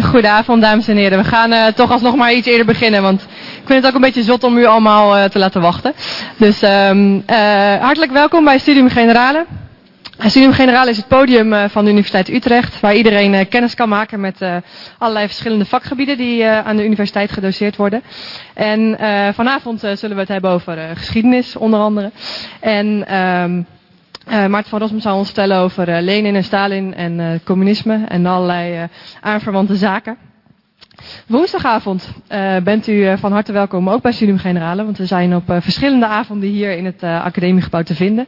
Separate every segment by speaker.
Speaker 1: Een goede avond, dames en heren. We gaan uh, toch alsnog maar iets eerder beginnen, want ik vind het ook een beetje zot om u allemaal uh, te laten wachten. Dus um, uh, hartelijk welkom bij Studium Generale. Studium Generale is het podium van de Universiteit Utrecht, waar iedereen kennis kan maken met allerlei verschillende vakgebieden die aan de universiteit gedoseerd worden. En vanavond zullen we het hebben over geschiedenis, onder andere. En... Um, uh, Maarten van Rossum zal ons stellen over uh, Lenin en Stalin en uh, communisme en allerlei aanverwante zaken. Woensdagavond bent u van harte welkom ook bij Studium Generale, want we zijn op verschillende avonden hier in het academiegebouw te vinden.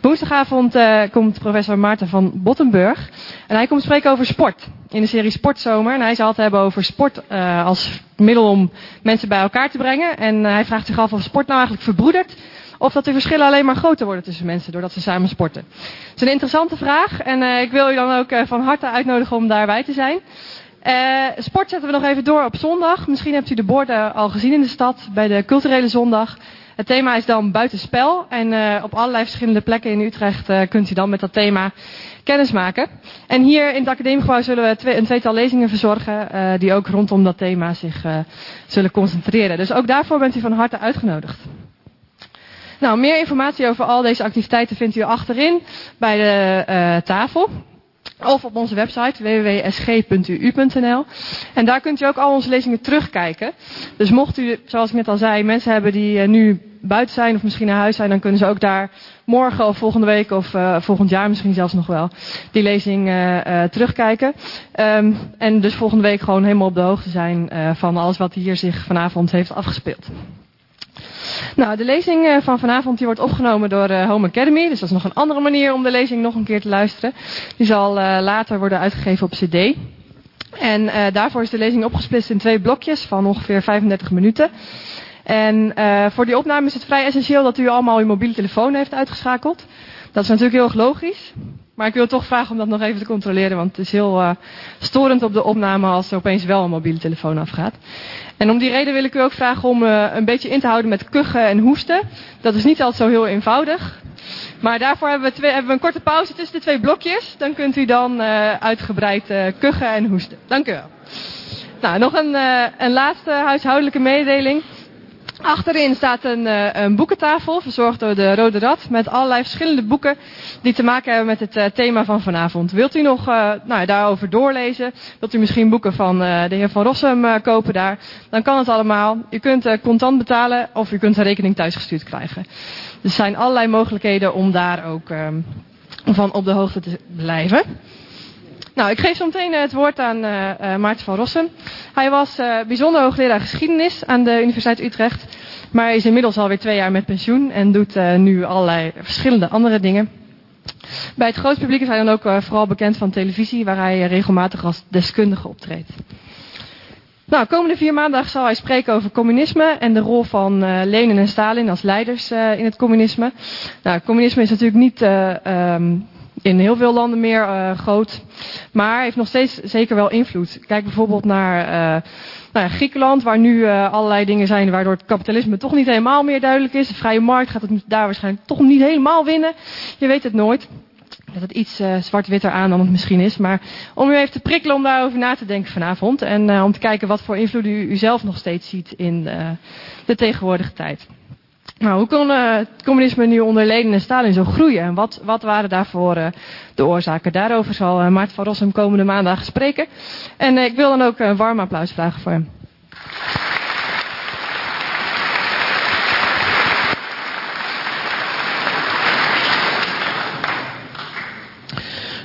Speaker 1: Woensdagavond komt professor Maarten van Bottenburg en hij komt spreken over sport in de serie Sportzomer. En hij zal het hebben over sport als middel om mensen bij elkaar te brengen. En hij vraagt zich af of sport nou eigenlijk verbroedert of dat de verschillen alleen maar groter worden tussen mensen doordat ze samen sporten. Het is een interessante vraag en uh, ik wil u dan ook uh, van harte uitnodigen om daarbij te zijn. Uh, sport zetten we nog even door op zondag. Misschien hebt u de borden al gezien in de stad bij de culturele zondag. Het thema is dan buitenspel en op allerlei verschillende plekken in Utrecht kunt u dan met dat thema kennis maken. En hier in het academiegebouw zullen we twee, een tweetal lezingen verzorgen die ook rondom dat thema zich zullen concentreren. Dus ook daarvoor bent u van harte uitgenodigd. Nou, meer informatie over al deze activiteiten vindt u achterin bij de uh, tafel. Of op onze website www.sg.uu.nl. En daar kunt u ook al onze lezingen terugkijken. Dus mocht u, zoals ik net al zei, mensen hebben die uh, nu buiten zijn of misschien naar huis zijn, dan kunnen ze ook daar morgen of volgende week of uh, volgend jaar misschien zelfs nog wel die lezing terugkijken. Um, en dus volgende week gewoon helemaal op de hoogte zijn van alles wat hier zich vanavond heeft afgespeeld. Nou, de lezing eh, van vanavond die wordt opgenomen door uh, Home Academy. Dus dat is nog een andere manier om de lezing nog een keer te luisteren. Die zal uh, later worden uitgegeven op cd. En daarvoor is de lezing opgesplitst in twee blokjes van ongeveer 35 minuten. En voor die opname is het vrij essentieel dat u allemaal uw mobiele telefoon heeft uitgeschakeld. Dat is natuurlijk heel erg logisch. Maar ik wil toch vragen om dat nog even te controleren, want het is heel uh, storend op de opname als er opeens wel een mobiele telefoon afgaat. En om die reden wil ik u ook vragen om uh, een beetje in te houden met kuchen en hoesten. Dat is niet altijd zo heel eenvoudig. Maar daarvoor hebben we, twee, hebben we een korte pauze tussen de twee blokjes. Dan kunt u dan uh, uitgebreid uh, kuchen en hoesten. Dank u wel. Nou, nog een, een laatste huishoudelijke mededeling. Achterin staat een, uh, een, boekentafel, verzorgd door de Rode Rad, met allerlei verschillende boeken die te maken hebben met het uh, thema van vanavond. Wilt u nog uh, nou, daarover doorlezen? Wilt u misschien boeken van de heer Van Rossum kopen daar? Dan kan het allemaal. U kunt contant betalen of u kunt een rekening thuisgestuurd krijgen. Er zijn allerlei mogelijkheden om daar ook van op de hoogte te blijven. Nou, ik geef zo meteen het woord aan uh, Maarten van Rossum. Hij was bijzonder hoogleraar geschiedenis aan de Universiteit Utrecht. Maar is inmiddels alweer twee jaar met pensioen en doet nu allerlei verschillende andere dingen. Bij het groot publiek is hij dan ook vooral bekend van televisie, waar hij regelmatig als deskundige optreedt. Nou, komende vier maandag zal hij spreken over communisme en de rol van Lenin en Stalin als leiders in het communisme. Nou, communisme is natuurlijk niet um, in heel veel landen meer uh, groot. Maar heeft nog steeds zeker wel invloed. Kijk bijvoorbeeld naar uh, nou ja, Griekenland, waar nu uh, allerlei dingen zijn waardoor het kapitalisme toch niet helemaal meer duidelijk is. De vrije markt gaat het daar waarschijnlijk toch niet helemaal winnen. Je weet het nooit. Dat het iets zwart-witter aan dan het misschien is. Maar om u even te prikkelen om daarover na te denken vanavond. En om te kijken wat voor invloed u, u zelf nog steeds ziet in de tegenwoordige tijd. Nou, hoe kon uh, het communisme nu onder Lenin en Stalin zo groeien? En wat, wat waren daarvoor uh, de oorzaken? Daarover zal uh, Maarten van Rossum komende maandag spreken. En ik wil dan ook een warm applaus vragen voor hem.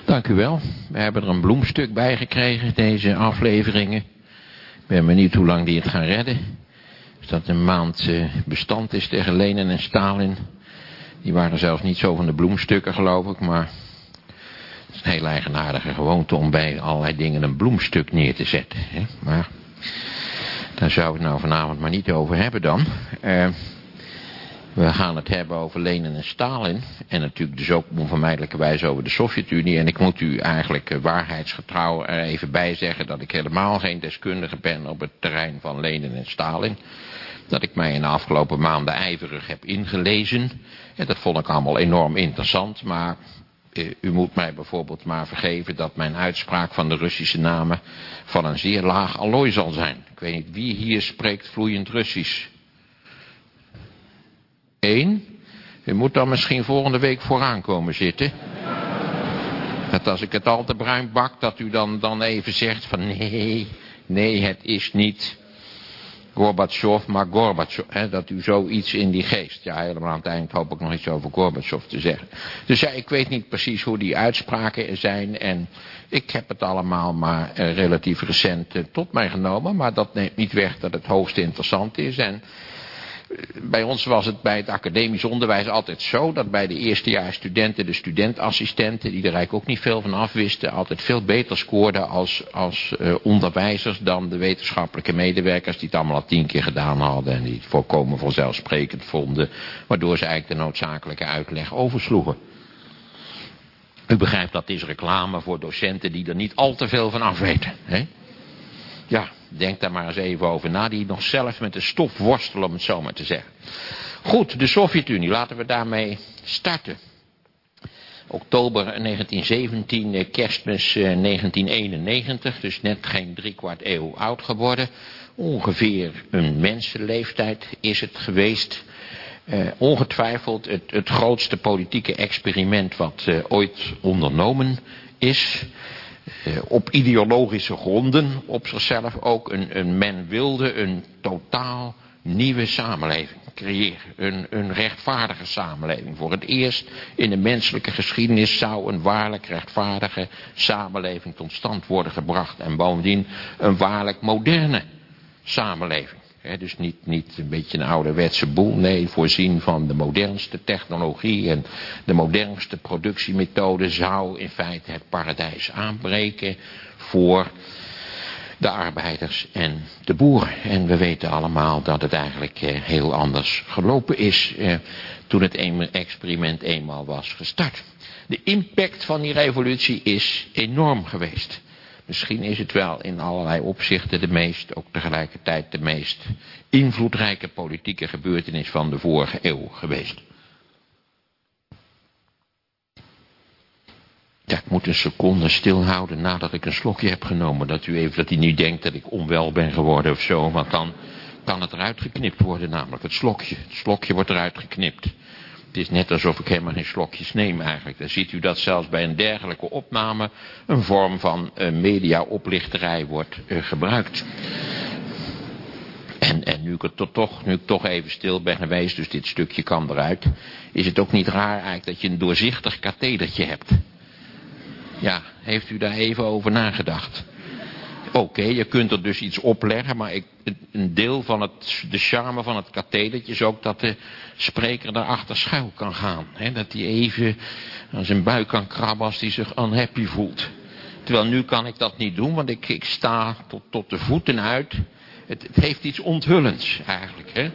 Speaker 2: Dank u wel. We hebben er een bloemstuk bij gekregen, deze afleveringen. Ik ben benieuwd hoe lang die het gaan redden dat een maand uh, bestand is tegen Lenin en Stalin. Die waren zelfs niet zo van de bloemstukken geloof ik, maar het is een heel eigenaardige gewoonte om bij allerlei dingen een bloemstuk neer te zetten. Hè? Maar daar zou ik het nou vanavond maar niet over hebben dan. Uh, we gaan het hebben over Lenin en Stalin. En natuurlijk dus ook onvermijdelijkerwijs over de Sovjet-Unie. En ik moet u eigenlijk uh, waarheidsgetrouw er even bij zeggen dat ik helemaal geen deskundige ben op het terrein van Lenin en Stalin dat ik mij in de afgelopen maanden ijverig heb ingelezen. En dat vond ik allemaal enorm interessant, maar Uh, u moet mij bijvoorbeeld maar vergeven dat mijn uitspraak van de Russische namen van een zeer laag allooi zal zijn. Ik weet niet wie hier spreekt vloeiend Russisch. Eén. U moet dan misschien volgende week vooraan komen zitten. Dat als ik het al te bruin bak, dat u dan, dan even zegt van nee, nee, het is niet Gorbachev, maar Gorbachev. Dat u zoiets in die geest. Ja, helemaal aan het eind hoop ik nog iets over Gorbachev te zeggen. Dus ja, ik weet niet precies hoe die uitspraken zijn. En ik heb het allemaal maar uh, relatief recent uh, tot mij genomen. Maar dat neemt niet weg dat het hoogst interessant is. En bij ons was het bij het academisch onderwijs altijd zo... dat bij de eerstejaarsstudenten, de studentassistenten... die er eigenlijk ook niet veel van afwisten... altijd veel beter scoorden als, als uh, onderwijzers... dan de wetenschappelijke medewerkers... die het allemaal al tien keer gedaan hadden... en die het volkomen vanzelfsprekend vonden... waardoor ze eigenlijk de noodzakelijke uitleg oversloegen. U begrijpt dat is reclame voor docenten die er niet al te veel van afweten. Hè? Ja, denk daar maar eens even over na. Die nog zelf met de stof worstelen, om het zo maar te zeggen. Goed, de Sovjet-Unie. Laten we daarmee starten. Oktober 1917, eh, kerstmis 1991. Eh, dus net geen driekwart eeuw oud geworden. Ongeveer een mensenleeftijd is het geweest. Uh, ongetwijfeld het, grootste politieke experiment wat ooit ondernomen is. Uh, op ideologische gronden op zichzelf ook. Een, een, men wilde een totaal nieuwe samenleving creëren. Een, een rechtvaardige samenleving. Voor het eerst in de menselijke geschiedenis zou een waarlijk rechtvaardige samenleving tot stand worden gebracht. En bovendien een waarlijk moderne samenleving. He, dus niet, niet een beetje een ouderwetse boel. Nee, voorzien van de modernste technologie en de modernste productiemethode zou in feite het paradijs aanbreken voor de arbeiders en de boeren. En we weten allemaal dat het eigenlijk eh, heel anders gelopen is eh, toen het experiment eenmaal was gestart. De impact van die revolutie is enorm geweest. Misschien is het wel in allerlei opzichten de meest, ook tegelijkertijd de meest invloedrijke politieke gebeurtenis van de vorige eeuw geweest. Ja, ik moet een seconde stilhouden nadat ik een slokje heb genomen. Dat u even, dat u niet denkt dat ik onwel ben geworden of zo. Want dan kan het eruit geknipt worden namelijk. Het slokje. Het slokje wordt eruit geknipt. Het is net alsof ik helemaal geen slokjes neem eigenlijk. Dan ziet u dat zelfs bij een dergelijke opname een vorm van uh, media-oplichterij wordt uh, gebruikt. En, en nu, ik het toch, nu ik toch even stil ben geweest, dus dit stukje kan eruit, is het ook niet raar eigenlijk dat je een doorzichtig kathedertje hebt. Ja, heeft u daar even over nagedacht? Oké, je kunt er dus iets opleggen, maar ik, een deel van het, de charme van het kathedertje is ook dat de spreker daarachter schuil kan gaan. Hè? Dat hij even aan zijn buik kan krabben als hij zich unhappy voelt. Terwijl nu kan ik dat niet doen, want ik, ik sta tot, tot de voeten uit. Het, het heeft iets onthullends eigenlijk. Hè?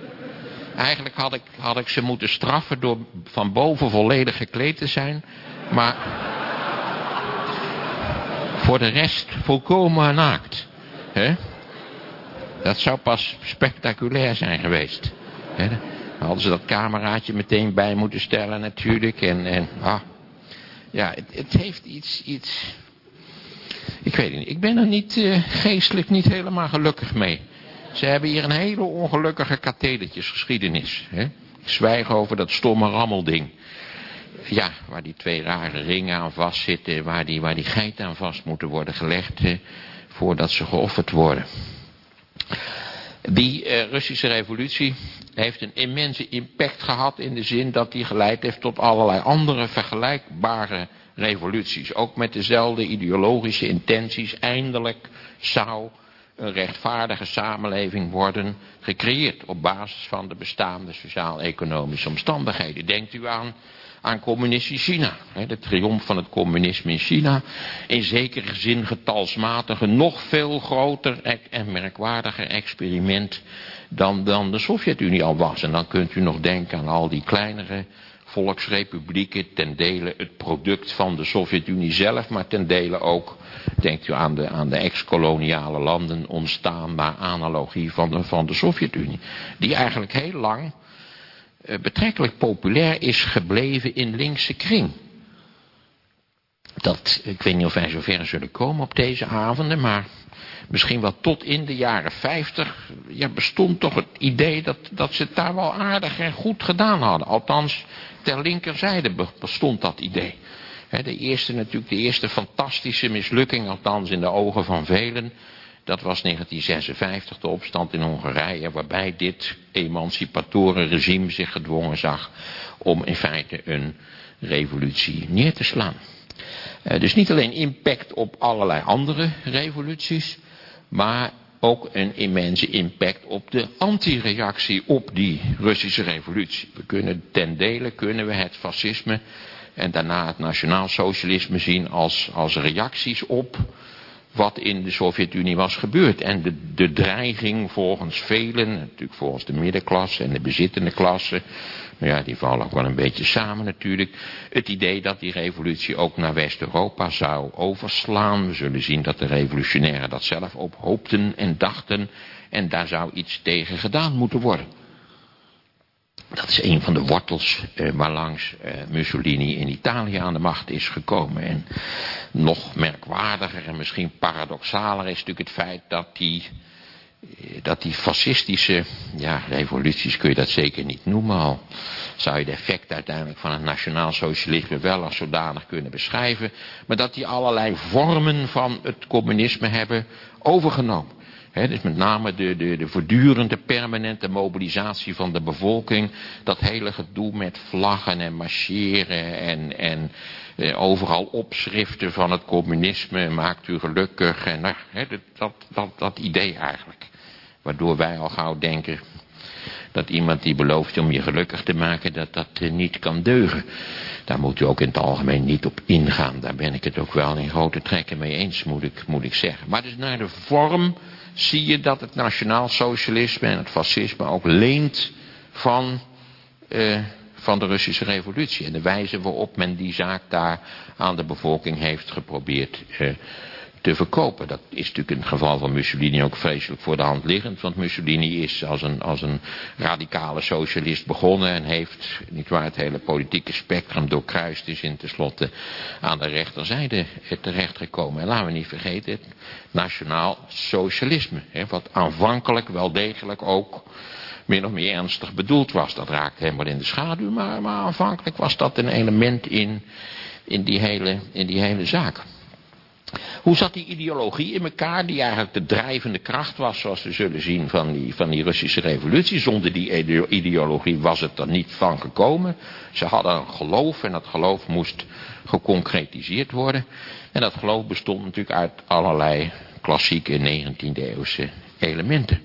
Speaker 2: Eigenlijk had ik, had ik ze moeten straffen door van boven volledig gekleed te zijn. Maar voor de rest volkomen naakt. Dat zou pas spectaculair zijn geweest. Dan hadden ze dat cameraatje meteen bij moeten stellen natuurlijk. En, en ah, ja, het, het, heeft iets, iets... Ik weet niet. Ik ben er niet uh, geestelijk niet helemaal gelukkig mee. Ze hebben hier een hele ongelukkige kathedertjesgeschiedenis. Ik zwijg over dat stomme rammelding. Ja, waar die twee rare ringen aan vastzitten. Waar die, waar die geiten aan vast moeten worden gelegd. Hè, voordat ze geofferd worden. Die uh, Russische revolutie heeft een immense impact gehad in de zin dat die geleid heeft tot allerlei andere vergelijkbare revoluties. Ook met dezelfde ideologische intenties. Eindelijk zou een rechtvaardige samenleving worden gecreëerd op basis van de bestaande sociaal-economische omstandigheden. Denkt u aan, aan communistisch China, de triomf van het communisme in China, in zekere zin getalsmatige, nog veel groter en merkwaardiger experiment dan, dan de Sovjet-Unie al was. En dan kunt u nog denken aan al die kleinere volksrepublieken, ten dele het product van de Sovjet-Unie zelf, maar ten dele ook, denkt u aan de, aan de ex-koloniale landen ontstaan naar analogie van de, van de Sovjet-Unie. Die eigenlijk heel lang betrekkelijk populair is gebleven in linkse kring. dat, ik weet niet of wij zover zullen komen op deze avonden, maar misschien wel tot in de jaren 50 ja, bestond toch het idee dat, dat ze het daar wel aardig en goed gedaan hadden. Althans, ter linkerzijde bestond dat idee. de eerste natuurlijk, de eerste fantastische mislukking, althans in de ogen van velen, dat was 1956, de opstand in Hongarije, waarbij dit emancipatorenregime zich gedwongen zag om in feite een revolutie neer te slaan. Uh, dus niet alleen impact op allerlei andere revoluties, maar ook een immense impact op de antireactie op die Russische revolutie. We kunnen ten dele kunnen we het fascisme en daarna het nationaal socialisme zien als, als reacties op wat in de Sovjet-Unie was gebeurd. En de, de dreiging volgens velen, natuurlijk volgens de middenklasse en de bezittende klasse, maar ja, die vallen ook wel een beetje samen natuurlijk. Het idee dat die revolutie ook naar West-Europa zou overslaan. We zullen zien dat de revolutionairen dat zelf ook hoopten en dachten. En daar zou iets tegen gedaan moeten worden. Dat is een van de wortels eh, waarlangs eh, Mussolini in Italië aan de macht is gekomen. En nog merkwaardiger en misschien paradoxaler is natuurlijk het feit dat die, eh, dat die fascistische, ja revoluties kun je dat zeker niet noemen al. Zou je de effect uiteindelijk van het nationaal socialisme wel als zodanig kunnen beschrijven. Maar dat die allerlei vormen van het communisme hebben overgenomen. Dus met name de, de, de voortdurende permanente mobilisatie van de bevolking. Dat hele gedoe met vlaggen en marcheren en, en eh, overal opschriften van het communisme maakt u gelukkig. En nou, dat, dat, dat idee eigenlijk. Waardoor wij al gauw denken dat iemand die belooft om je gelukkig te maken, dat dat eh, niet kan deugen. Daar moet u ook in het algemeen niet op ingaan. Daar ben ik het ook wel in grote trekken mee eens, moet ik, moet ik zeggen. Maar dus naar de vorm zie je dat het nationaal socialisme en het fascisme ook leent van, uh, van de Russische revolutie. En de wijze waarop men die zaak daar aan de bevolking heeft geprobeerd uh, te verkopen. Dat is natuurlijk in het geval van Mussolini ook vreselijk voor de hand liggend. Want Mussolini is als een, als een radicale socialist begonnen. En heeft, niet waar het hele politieke spectrum doorkruist is. in tenslotte aan de rechterzijde terechtgekomen. En laten we niet vergeten, het nationaal socialisme. Hè, wat aanvankelijk wel degelijk ook min of meer ernstig bedoeld was. Dat raakte helemaal in de schaduw. Maar, maar aanvankelijk was dat een element in, in, die, hele, in die hele zaak. Hoe zat die ideologie in elkaar, die eigenlijk de drijvende kracht was, zoals we zullen zien, van die, van die Russische revolutie. Zonder die ideologie was het er niet van gekomen. Ze hadden een geloof en dat geloof moest geconcretiseerd worden. En dat geloof bestond natuurlijk uit allerlei klassieke 19e eeuwse elementen.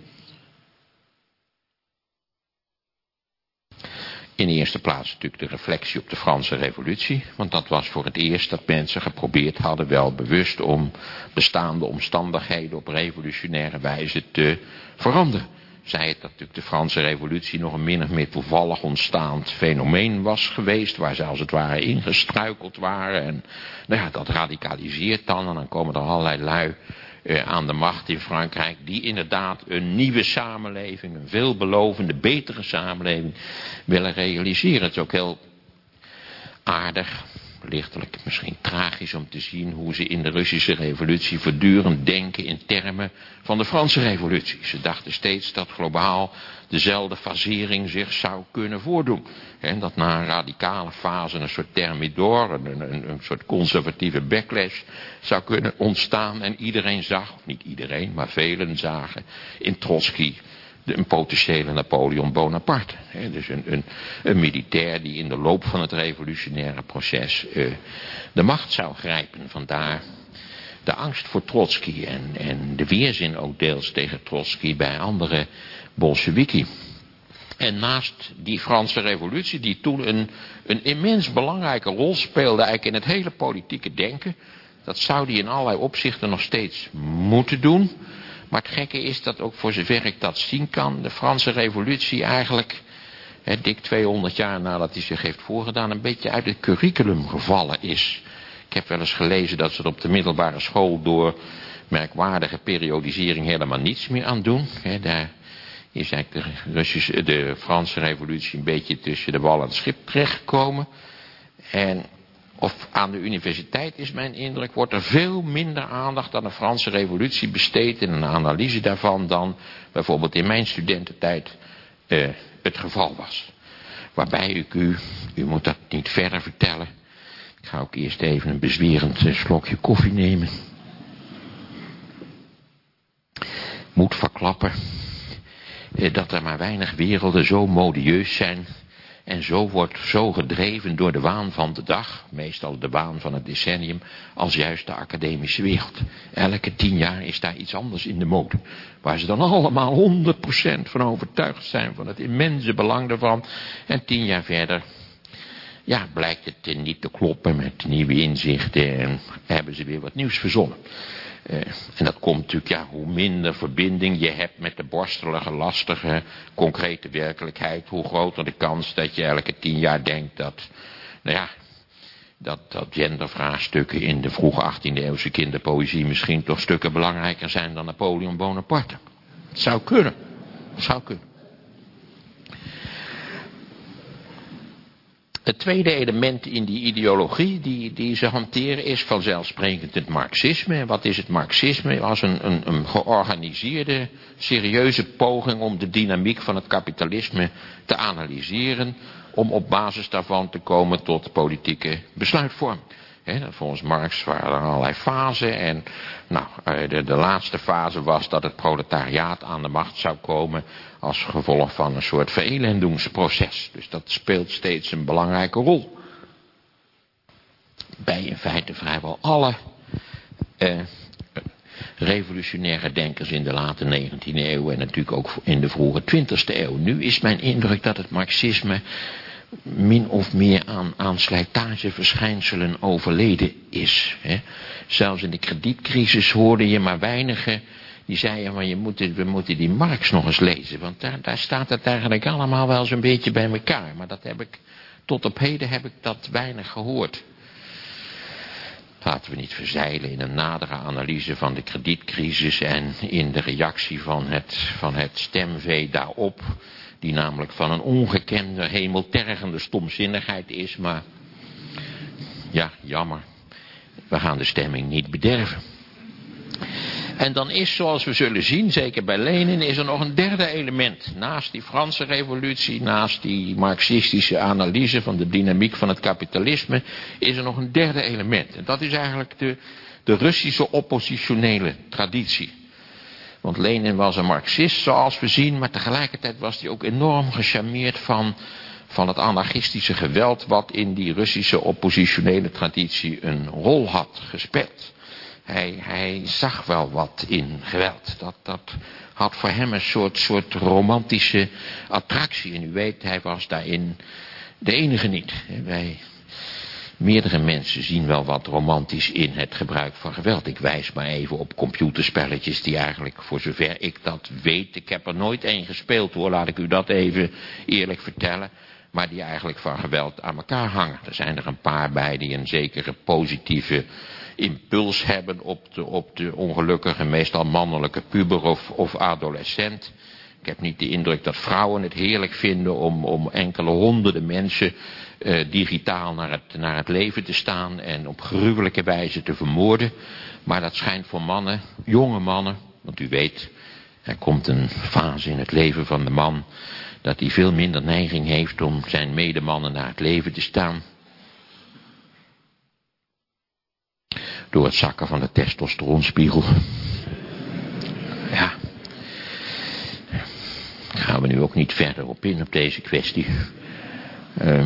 Speaker 2: In de eerste plaats natuurlijk de reflectie op de Franse revolutie. Want dat was voor het eerst dat mensen geprobeerd hadden wel bewust om bestaande omstandigheden op revolutionaire wijze te veranderen. Zij het dat natuurlijk de Franse revolutie nog een min of meer toevallig ontstaand fenomeen was geweest. Waar ze als het ware ingestruikeld waren. En nou ja, dat radicaliseert dan en dan komen er allerlei lui uh, aan de macht in Frankrijk, die inderdaad een nieuwe samenleving, een veelbelovende, betere samenleving willen realiseren. Het is ook heel aardig, lichtelijk misschien tragisch om te zien hoe ze in de Russische revolutie voortdurend denken in termen van de Franse revolutie. Ze dachten steeds dat globaal dezelfde fasering zich zou kunnen voordoen. En dat na een radicale fase een soort thermidor, een, een, een soort conservatieve backlash zou kunnen ontstaan. En iedereen zag, niet iedereen, maar velen zagen in Trotsky een potentiële Napoleon Bonaparte. dus een, een, militair die in de loop van het revolutionaire proces uh, de macht zou grijpen. Vandaar de angst voor Trotsky en, en de weerzin ook deels tegen Trotsky bij andere Bolsheviki. En naast die Franse revolutie, die toen een, een immens belangrijke rol speelde eigenlijk in het hele politieke denken. Dat zou die in allerlei opzichten nog steeds moeten doen. Maar het gekke is dat ook voor zover ik dat zien kan, de Franse revolutie eigenlijk, hè, dik 200 jaar nadat hij zich heeft voorgedaan, een beetje uit het curriculum gevallen is. Ik heb wel eens gelezen dat ze er op de middelbare school door merkwaardige periodisering helemaal niets meer aan doen. Hè, daar is eigenlijk de, Franse revolutie een beetje tussen de wal en het schip terechtgekomen. En of aan de universiteit is mijn indruk, wordt er veel minder aandacht aan de Franse revolutie besteed in een analyse daarvan dan bijvoorbeeld in mijn studententijd uh, het geval was. Waarbij ik u, u moet dat niet verder vertellen. Ik ga ook eerst even een bezwerend eh, slokje koffie nemen. Moet verklappen eh, dat er maar weinig werelden zo modieus zijn en zo wordt zo gedreven door de waan van de dag, meestal de waan van het decennium, als juist de academische wereld. Elke tien jaar is daar iets anders in de mode. Waar ze dan allemaal 100% van overtuigd zijn van het immense belang daarvan. En tien jaar verder, ja, blijkt het niet te kloppen met nieuwe inzichten en hebben ze weer wat nieuws verzonnen. Uh, en dat komt natuurlijk, ja, hoe minder verbinding je hebt met de borstelige, lastige, concrete werkelijkheid, hoe groter de kans dat je elke tien jaar denkt dat, nou ja, dat, dat gendervraagstukken in de vroege 18e eeuwse kinderpoëzie misschien toch stukken belangrijker zijn dan Napoleon Bonaparte. Het zou kunnen. Het zou kunnen. Het tweede element in die ideologie die, die ze hanteren is vanzelfsprekend het marxisme. En wat is het marxisme? Als een, een, een georganiseerde, serieuze poging om de dynamiek van het kapitalisme te analyseren. Om op basis daarvan te komen tot politieke besluitvorming. Volgens Marx waren er allerlei fasen en nou, eh, de, de, laatste fase was dat het proletariaat aan de macht zou komen als gevolg van een soort verelendingsproces. Dus dat speelt steeds een belangrijke rol. Bij in feite vrijwel alle eh, revolutionaire denkers in de late 19e eeuw en natuurlijk ook in de vroege 20e eeuw. Nu is mijn indruk dat het marxisme min of meer aan, aan slijtageverschijnselen overleden is. Hè. Zelfs in de kredietcrisis hoorde je maar weinigen die zeiden, maar je moet, we moeten die Marx nog eens lezen. Want daar, daar staat het eigenlijk allemaal wel zo'n beetje bij elkaar. Maar dat heb ik, tot op heden heb ik dat weinig gehoord. Laten we niet verzeilen in een nadere analyse van de kredietcrisis en in de reactie van het, van het stemvee daarop die namelijk van een ongekende, hemeltergende stomzinnigheid is, maar ja, jammer, we gaan de stemming niet bederven. En dan is, zoals we zullen zien, zeker bij Lenin, is er nog een derde element. Naast die Franse revolutie, naast die marxistische analyse van de dynamiek van het kapitalisme, is er nog een derde element. En dat is eigenlijk de, de Russische oppositionele traditie. Want Lenin was een marxist zoals we zien, maar tegelijkertijd was hij ook enorm gecharmeerd van, van het anarchistische geweld wat in die Russische oppositionele traditie een rol had gespeeld. Hij, hij zag wel wat in geweld. Dat, dat had voor hem een soort, soort romantische attractie. En u weet, hij was daarin de enige niet. Wij Meerdere mensen zien wel wat romantisch in het gebruik van geweld. Ik wijs maar even op computerspelletjes die eigenlijk, voor zover ik dat weet, ik heb er nooit één gespeeld hoor, laat ik u dat even eerlijk vertellen. Maar die eigenlijk van geweld aan elkaar hangen. Er zijn er een paar bij die een zekere positieve impuls hebben op de, op de ongelukkige, meestal mannelijke puber of, of adolescent. Ik heb niet de indruk dat vrouwen het heerlijk vinden om, om enkele honderden mensen uh, digitaal naar het, naar het leven te staan en op gruwelijke wijze te vermoorden. Maar dat schijnt voor mannen, jonge mannen, want u weet, er komt een fase in het leven van de man dat hij veel minder neiging heeft om zijn medemannen naar het leven te staan. Door het zakken van de testosteronspiegel. Ja. Daar gaan we nu ook niet verder op in op deze kwestie. Uh,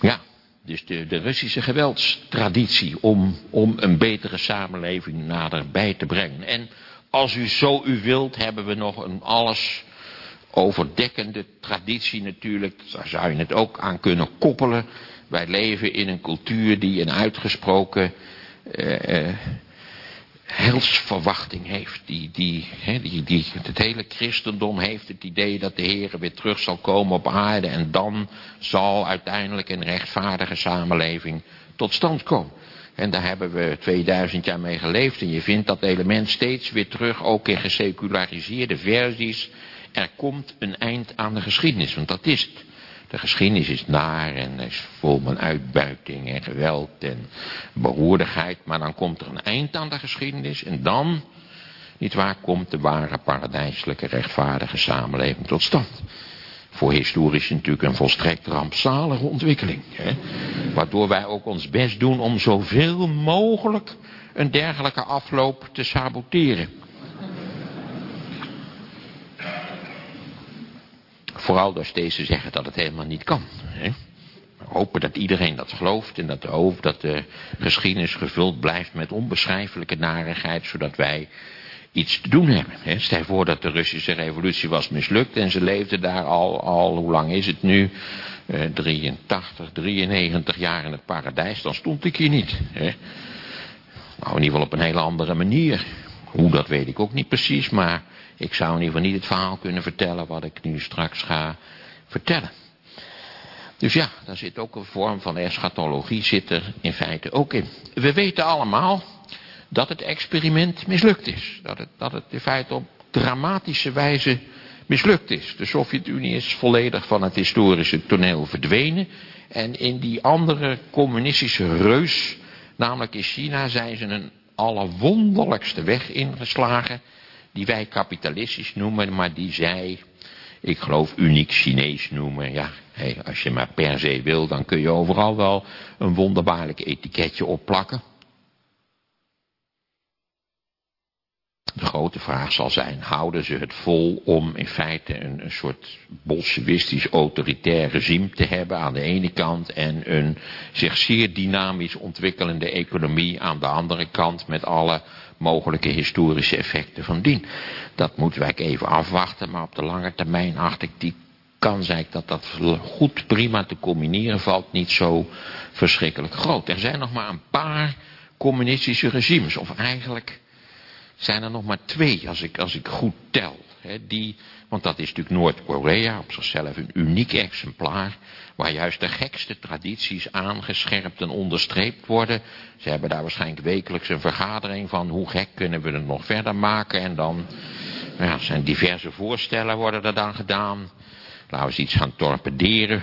Speaker 2: ja, dus de, Russische geweldstraditie om, om een betere samenleving naderbij te brengen. En als u zo u wilt, hebben we nog een alles overdekkende traditie natuurlijk. Daar zou je het ook aan kunnen koppelen. Wij leven in een cultuur die een uitgesproken uh, uh, helsverwachting heeft. Die, die, he, die, die, het hele christendom heeft het idee dat de Heer weer terug zal komen op aarde. En dan zal uiteindelijk een rechtvaardige samenleving tot stand komen. En daar hebben we 2000 jaar mee geleefd. En je vindt dat element steeds weer terug, ook in geseculariseerde versies. Er komt een eind aan de geschiedenis, want dat is het. De geschiedenis is naar en is vol van uitbuiting en geweld en beroerdigheid. Maar dan komt er een eind aan de geschiedenis en dan, niet waar, komt de ware paradijselijke rechtvaardige samenleving tot stand. Voor historici natuurlijk een volstrekt rampzalige ontwikkeling. Hè? Waardoor wij ook ons best doen om zoveel mogelijk een dergelijke afloop te saboteren. Vooral door steeds te zeggen dat het helemaal niet kan. Hè? Hopen dat iedereen dat gelooft en dat de, dat de geschiedenis gevuld blijft met onbeschrijfelijke narigheid, zodat wij iets te doen hebben. Hè? Stel voor dat de Russische revolutie was mislukt en ze leefden daar al, al hoe lang is het nu? Uh, 83, 93 jaar in het paradijs, dan stond ik hier niet. Hè? Nou, in ieder geval op een hele andere manier. Hoe, dat weet ik ook niet precies, maar ik zou in ieder geval niet het verhaal kunnen vertellen wat ik nu straks ga vertellen. Dus ja, daar zit ook een vorm van eschatologie zit er in feite ook in. We weten allemaal dat het experiment mislukt is. Dat het, dat het in feite op dramatische wijze mislukt is. De Sovjet-Unie is volledig van het historische toneel verdwenen. En in die andere communistische reus, namelijk in China, zijn ze een allerwonderlijkste weg ingeslagen die wij kapitalistisch noemen, maar die zij, ik geloof, uniek Chinees noemen. Ja, als je maar per se wil, dan kun je overal wel een wonderbaarlijk etiketje opplakken. De grote vraag zal zijn, houden ze het vol om in feite een, een soort bolsjewistisch autoritair regime te hebben aan de ene kant en een zich zeer dynamisch ontwikkelende economie aan de andere kant met alle mogelijke historische effecten van dien. Dat moeten wij even afwachten, maar op de lange termijn acht ik die kans eigenlijk dat dat goed prima te combineren valt niet zo verschrikkelijk groot. Er zijn nog maar een paar communistische regimes, of eigenlijk zijn er nog maar twee als ik, als ik goed tel. Die, want dat is natuurlijk Noord-Korea, op zichzelf een uniek exemplaar, waar juist de gekste tradities aangescherpt en onderstreept worden. Ze hebben daar waarschijnlijk wekelijks een vergadering van hoe gek kunnen we het nog verder maken. En dan ja, zijn diverse voorstellen worden er dan gedaan. Laten we eens iets gaan torpederen.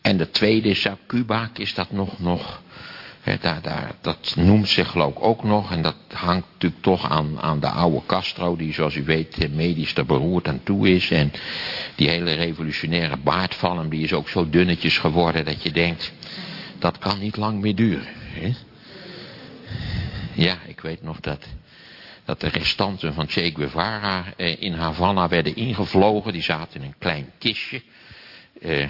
Speaker 2: En de tweede is Cuba, is dat nog, nog daar, daar, dat noemt zich geloof ik ook nog. En dat hangt natuurlijk toch aan, aan de oude Castro. Die zoals u weet medisch er beroerd aan toe is. En die hele revolutionaire baard. Die is ook zo dunnetjes geworden dat je denkt. Dat kan niet lang meer duren. Ja, ik weet nog dat, dat de restanten van Che Guevara eh, in Havana werden ingevlogen. Die zaten in een klein kistje. Uh,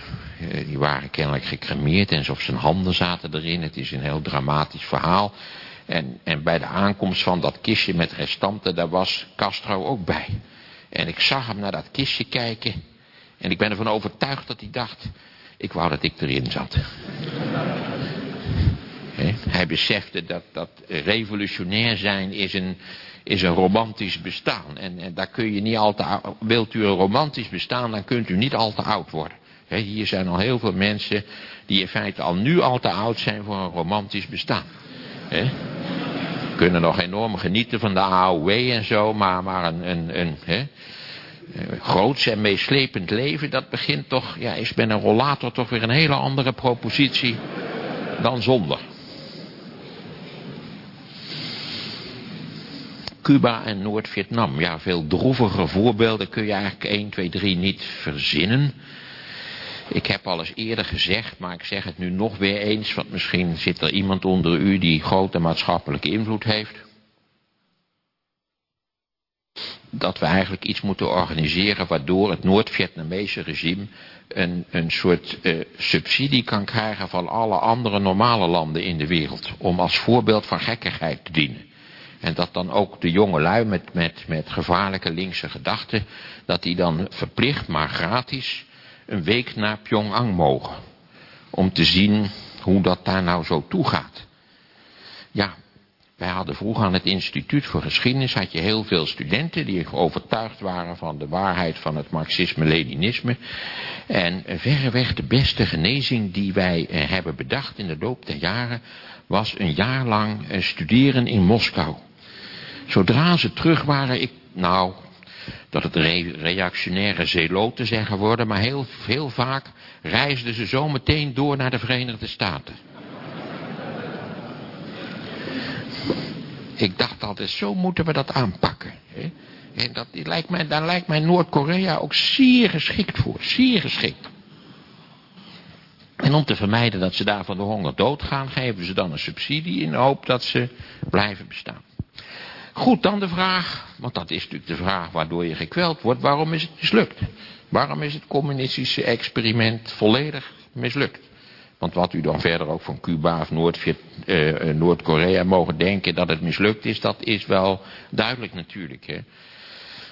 Speaker 2: die waren kennelijk gecremeerd en zijn handen zaten erin. Het is een heel dramatisch verhaal. En, en bij de aankomst van dat kistje met restanten, daar was Castro ook bij. En ik zag hem naar dat kistje kijken. En ik ben ervan overtuigd dat hij dacht, ik wou dat ik erin zat. hij besefte dat, dat revolutionair zijn is een, is een romantisch bestaan. En, en daar kun je niet al te, wilt u een romantisch bestaan, dan kunt u niet al te oud worden hier zijn al heel veel mensen die in feite al nu al te oud zijn voor een romantisch bestaan. He? Kunnen nog enorm genieten van de AOW en zo, maar, maar een, een, een he? groots en meeslepend leven, dat begint toch, ja, is met een rollator toch weer een hele andere propositie dan zonder. Cuba en Noord-Vietnam. Ja, veel droevige voorbeelden kun je eigenlijk 1, 2, 3 niet verzinnen. Ik heb al eens eerder gezegd, maar ik zeg het nu nog weer eens, want misschien zit er iemand onder u die grote maatschappelijke invloed heeft. Dat we eigenlijk iets moeten organiseren waardoor het Noord-Vietnamese regime een, een soort uh, subsidie kan krijgen van alle andere normale landen in de wereld. Om als voorbeeld van gekkigheid te dienen. En dat dan ook de jonge lui met, met, met gevaarlijke linkse gedachten, dat die dan verplicht maar gratis een week naar Pyongyang mogen. Om te zien hoe dat daar nou zo toe gaat. Ja, wij hadden vroeger aan het instituut voor geschiedenis, had je heel veel studenten die overtuigd waren van de waarheid van het marxisme-leninisme. En verreweg de beste genezing die wij eh, hebben bedacht in de loop der jaren, was een jaar lang eh, studeren in Moskou. Zodra ze terug waren, ik, nou, dat het re reactionaire zeloten zeggen worden, maar heel, heel vaak reisden ze zo meteen door naar de Verenigde Staten. ik dacht altijd, zo moeten we dat aanpakken. Hè? En dat, lijkt mij, daar lijkt mij Noord-Korea ook zeer geschikt voor, zeer geschikt. En om te vermijden dat ze daar van de honger doodgaan, geven ze dan een subsidie in de hoop dat ze blijven bestaan. Goed, dan de vraag, want dat is natuurlijk de vraag waardoor je gekweld wordt, waarom is het mislukt? Waarom is het communistische experiment volledig mislukt? Want wat u dan verder ook van Cuba of eh, eh, Noord-Korea mogen denken dat het mislukt is, dat is wel duidelijk natuurlijk. Hè?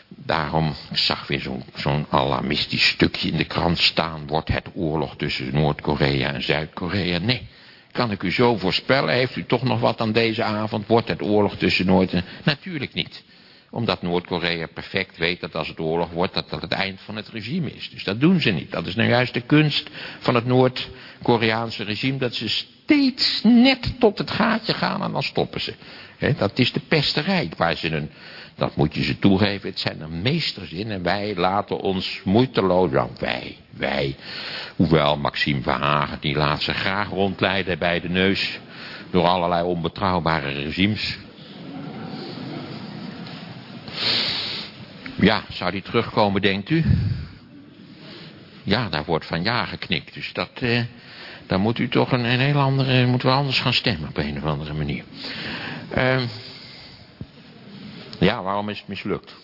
Speaker 2: Daarom zag weer zo'n alarmistisch stukje in de krant staan. Wordt het oorlog tussen Noord-Korea en Zuid-Korea? Nee. Kan ik u zo voorspellen? Heeft u toch nog wat aan deze avond? Wordt het oorlog tussen Noord en... Natuurlijk niet. Omdat Noord-Korea perfect weet dat als het oorlog wordt... dat dat het eind van het regime is. Dus dat doen ze niet. Dat is nou juist de kunst van het Noord-Koreaanse regime... dat ze steeds net tot het gaatje gaan en dan stoppen ze. dat is de pesterij waar ze een dat moet je ze toegeven, het zijn er meesters in en wij laten ons moeiteloos, ja wij, wij, hoewel Maxime Verhagen die laat ze graag rondleiden bij de neus door allerlei onbetrouwbare regimes. Ja, zou die terugkomen, denkt u? Ja, daar wordt van ja geknikt. Dus dat, eh, daar moet u toch een, een heel andere, moeten we anders gaan stemmen op een of andere manier. Eh, ja, waarom is het mislukt?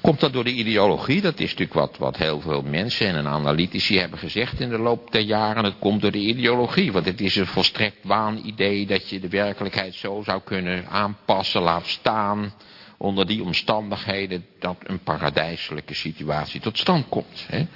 Speaker 2: Komt dat door de ideologie? Dat is natuurlijk wat, wat heel veel mensen en analytici hebben gezegd in de loop der jaren. Het komt door de ideologie, want het is een volstrekt waanidee dat je de werkelijkheid zo zou kunnen aanpassen, laat staan onder die omstandigheden dat een paradijselijke situatie tot stand komt. Hè?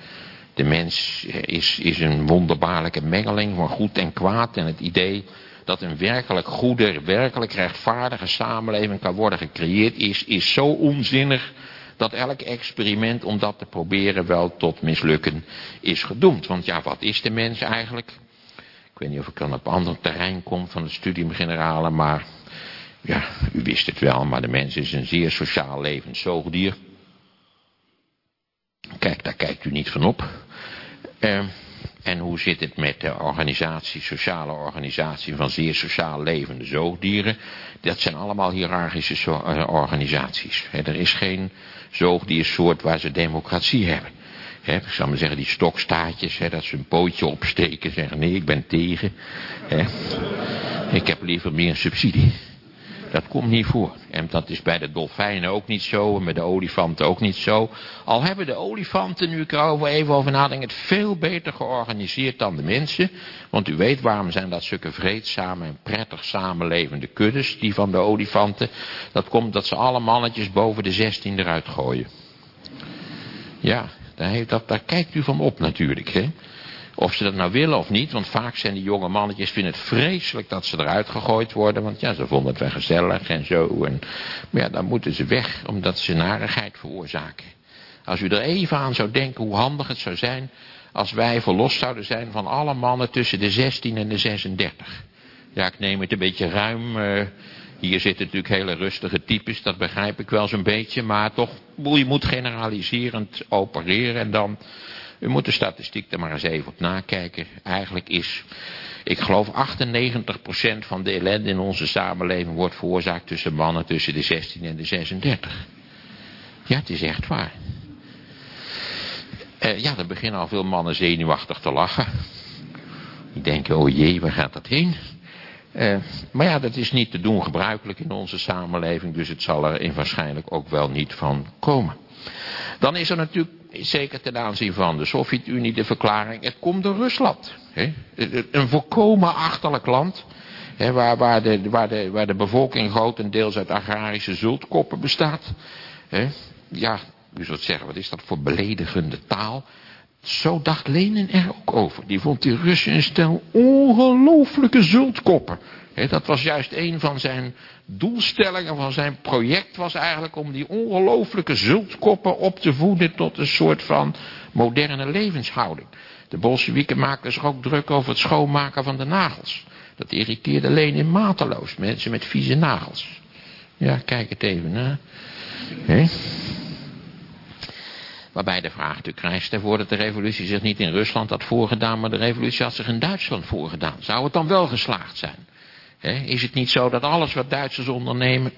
Speaker 2: De mens is, is een wonderbaarlijke mengeling van goed en kwaad en het idee dat een werkelijk goede, werkelijk rechtvaardige samenleving kan worden gecreëerd is, is zo onzinnig dat elk experiment om dat te proberen wel tot mislukken is gedoemd. Want ja, wat is de mens eigenlijk? Ik weet niet of ik dan op ander terrein kom van het studium generale, maar ja, u wist het wel, maar de mens is een zeer sociaal levend zoogdier. Kijk, daar kijkt u niet van op. Uh, en hoe zit het met de organisatie, sociale organisatie van zeer sociaal levende zoogdieren? Dat zijn allemaal hiërarchische eh, organisaties. er is geen zoogdiersoort waar ze democratie hebben. ik zou maar zeggen, die stokstaatjes, dat ze een pootje opsteken, zeggen nee, ik ben tegen. Ik heb liever meer subsidie. Dat komt niet voor. En dat is bij de dolfijnen ook niet zo. En bij de olifanten ook niet zo. Al hebben de olifanten, nu ik er even over nadenk, het veel beter georganiseerd dan de mensen. Want u weet waarom zijn dat zulke vreedzame en prettig samenlevende kuddes, die van de olifanten. Dat komt dat ze alle mannetjes boven de 16 eruit gooien. Ja, daar, heeft dat, daar kijkt u van op natuurlijk. Hè? Of ze dat nou willen of niet, want vaak zijn die jonge mannetjes vinden het vreselijk dat ze eruit gegooid worden. Want ja, ze vonden het wel gezellig en zo. En, maar ja, dan moeten ze weg, omdat ze narigheid veroorzaken. Als u er even aan zou denken hoe handig het zou zijn als wij verlost zouden zijn van alle mannen tussen de 16 en de 36. Ja, ik neem het een beetje ruim. Uh, hier zitten natuurlijk hele rustige types, dat begrijp ik wel zo'n beetje. Maar toch, je moet generaliserend opereren en dan u moet de statistiek er maar eens even op nakijken. Eigenlijk is, ik geloof 98% van de ellende in onze samenleving wordt veroorzaakt tussen mannen tussen de 16 en de 36. Ja, het is echt waar. Uh, ja, dan beginnen al veel mannen zenuwachtig te lachen. Die denken, oh jee, waar gaat dat heen? Uh, maar ja, dat is niet te doen gebruikelijk in onze samenleving, dus het zal er waarschijnlijk ook wel niet van komen. Dan is er natuurlijk zeker ten aanzien van de Sovjet-Unie de verklaring, het komt door Rusland. Hè? Een volkomen achterlijk land, hè, waar, waar, de, waar, de, waar de bevolking grotendeels uit agrarische zultkoppen bestaat. Hè? Ja, u zult zeggen, wat is dat voor beledigende taal? Zo dacht Lenin er ook over. Die vond die Russen een stel ongelooflijke zultkoppen. Dat was juist een van zijn doelstellingen van zijn project. Was eigenlijk om die ongelooflijke zultkoppen op te voeden tot een soort van moderne levenshouding. De Bolsjewieken maakten zich ook druk over het schoonmaken van de nagels. Dat irriteerde Lenin mateloos. Mensen met vieze nagels. Ja, kijk het even na. Waarbij de vraag natuurlijk rijst ervoor dat de revolutie zich niet in Rusland had voorgedaan, maar de revolutie had zich in Duitsland voorgedaan. Zou het dan wel geslaagd zijn? Is het niet zo dat alles wat Duitsers ondernemen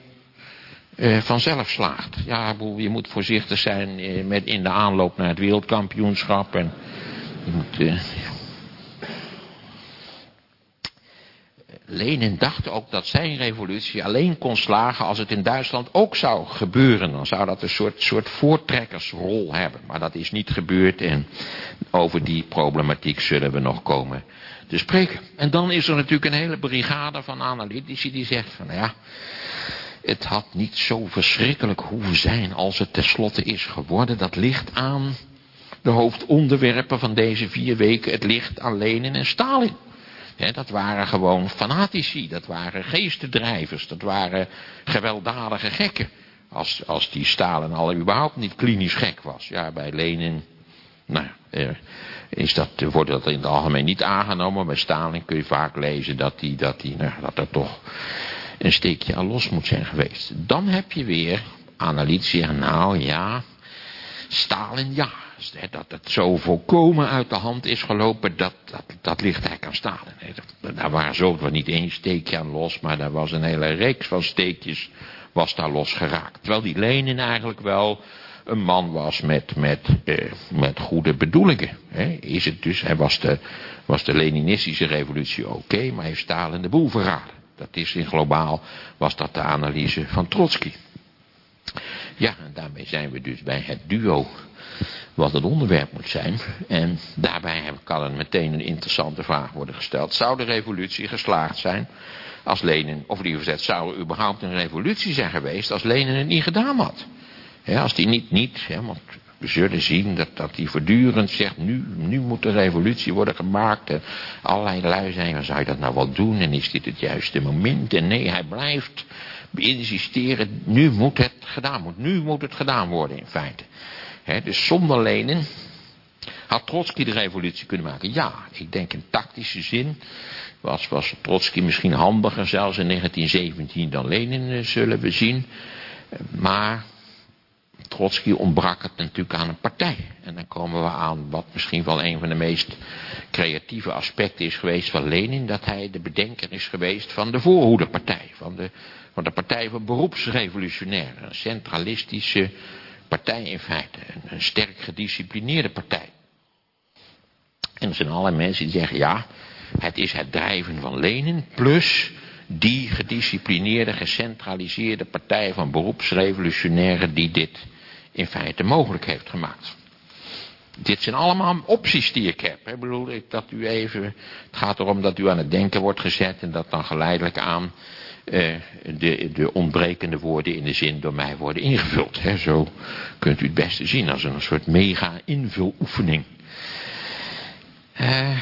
Speaker 2: uh, vanzelf slaagt? Ja, je moet voorzichtig zijn uh, met in de aanloop naar het wereldkampioenschap en moet... Uh, Lenin dacht ook dat zijn revolutie alleen kon slagen als het in Duitsland ook zou gebeuren. Dan zou dat een soort, soort voortrekkersrol hebben. Maar dat is niet gebeurd en over die problematiek zullen we nog komen te spreken. En dan is er natuurlijk een hele brigade van analytici die zegt van ja, het had niet zo verschrikkelijk hoeven zijn als het tenslotte is geworden. Dat ligt aan de hoofdonderwerpen van deze vier weken. Het ligt aan Lenin en Stalin dat waren gewoon fanatici, dat waren geestendrijvers, dat waren gewelddadige gekken. Als, als die Stalin al überhaupt niet klinisch gek was. Ja, bij Lenin, nou, eh, is dat, wordt dat in het algemeen niet aangenomen. Bij Stalin kun je vaak lezen dat, die, dat, die, nou, dat er toch een steekje aan los moet zijn geweest. Dan heb je weer analytici, nou ja, Stalin ja, dat het zo volkomen uit de hand is gelopen, dat, dat, dat ligt eigenlijk aan Stalin. Daar waren zo niet één steekje aan los, maar daar was een hele reeks van steekjes was daar los geraakt. Terwijl die Lenin eigenlijk wel een man was met, met, eh, met goede bedoelingen. Hè. Is het dus, hij was de, was de Leninistische revolutie oké, maar heeft Stalin de boel verraden. Dat is in globaal, was dat de analyse van Trotsky. Ja, en daarmee zijn we dus bij het duo wat het onderwerp moet zijn. En daarbij kan er meteen een interessante vraag worden gesteld. Zou de revolutie geslaagd zijn als Lenin, of liever gezegd, zou er überhaupt een revolutie zijn geweest als Lenin het niet gedaan had? Als die niet, niet, want we zullen zien dat, dat hij voortdurend zegt, nu, nu moet de revolutie worden gemaakt. En allerlei lui zijn, zou je dat nou wel doen? En is dit het juiste moment? En nee, hij blijft insisteren, nu moet het gedaan worden. Nu moet het gedaan worden in feite dus zonder Lenin had Trotsky de revolutie kunnen maken. Ja, ik denk in tactische zin was, was Trotsky misschien handiger zelfs in 1917 dan Lenin, eh, zullen we zien. Maar Trotsky ontbrak het natuurlijk aan een partij. En dan komen we aan wat misschien wel een van de meest creatieve aspecten is geweest van Lenin. Dat hij de bedenker is geweest van de voorhoederpartij. Van de, van de partij van beroepsrevolutionairen. Een centralistische partij in feite. Een, sterk gedisciplineerde partij. En er zijn allerlei mensen die zeggen, ja, het is het drijven van Lenin plus die gedisciplineerde, gecentraliseerde partij van beroepsrevolutionairen die dit in feite mogelijk heeft gemaakt. Dit zijn allemaal opties die ik heb. Ik bedoel, dat u even, het gaat erom dat u aan het denken wordt gezet en dat dan geleidelijk aan eh, de, de ontbrekende woorden in de zin door mij worden ingevuld. Zo kunt u het beste zien als een soort mega invuloefening. Uh,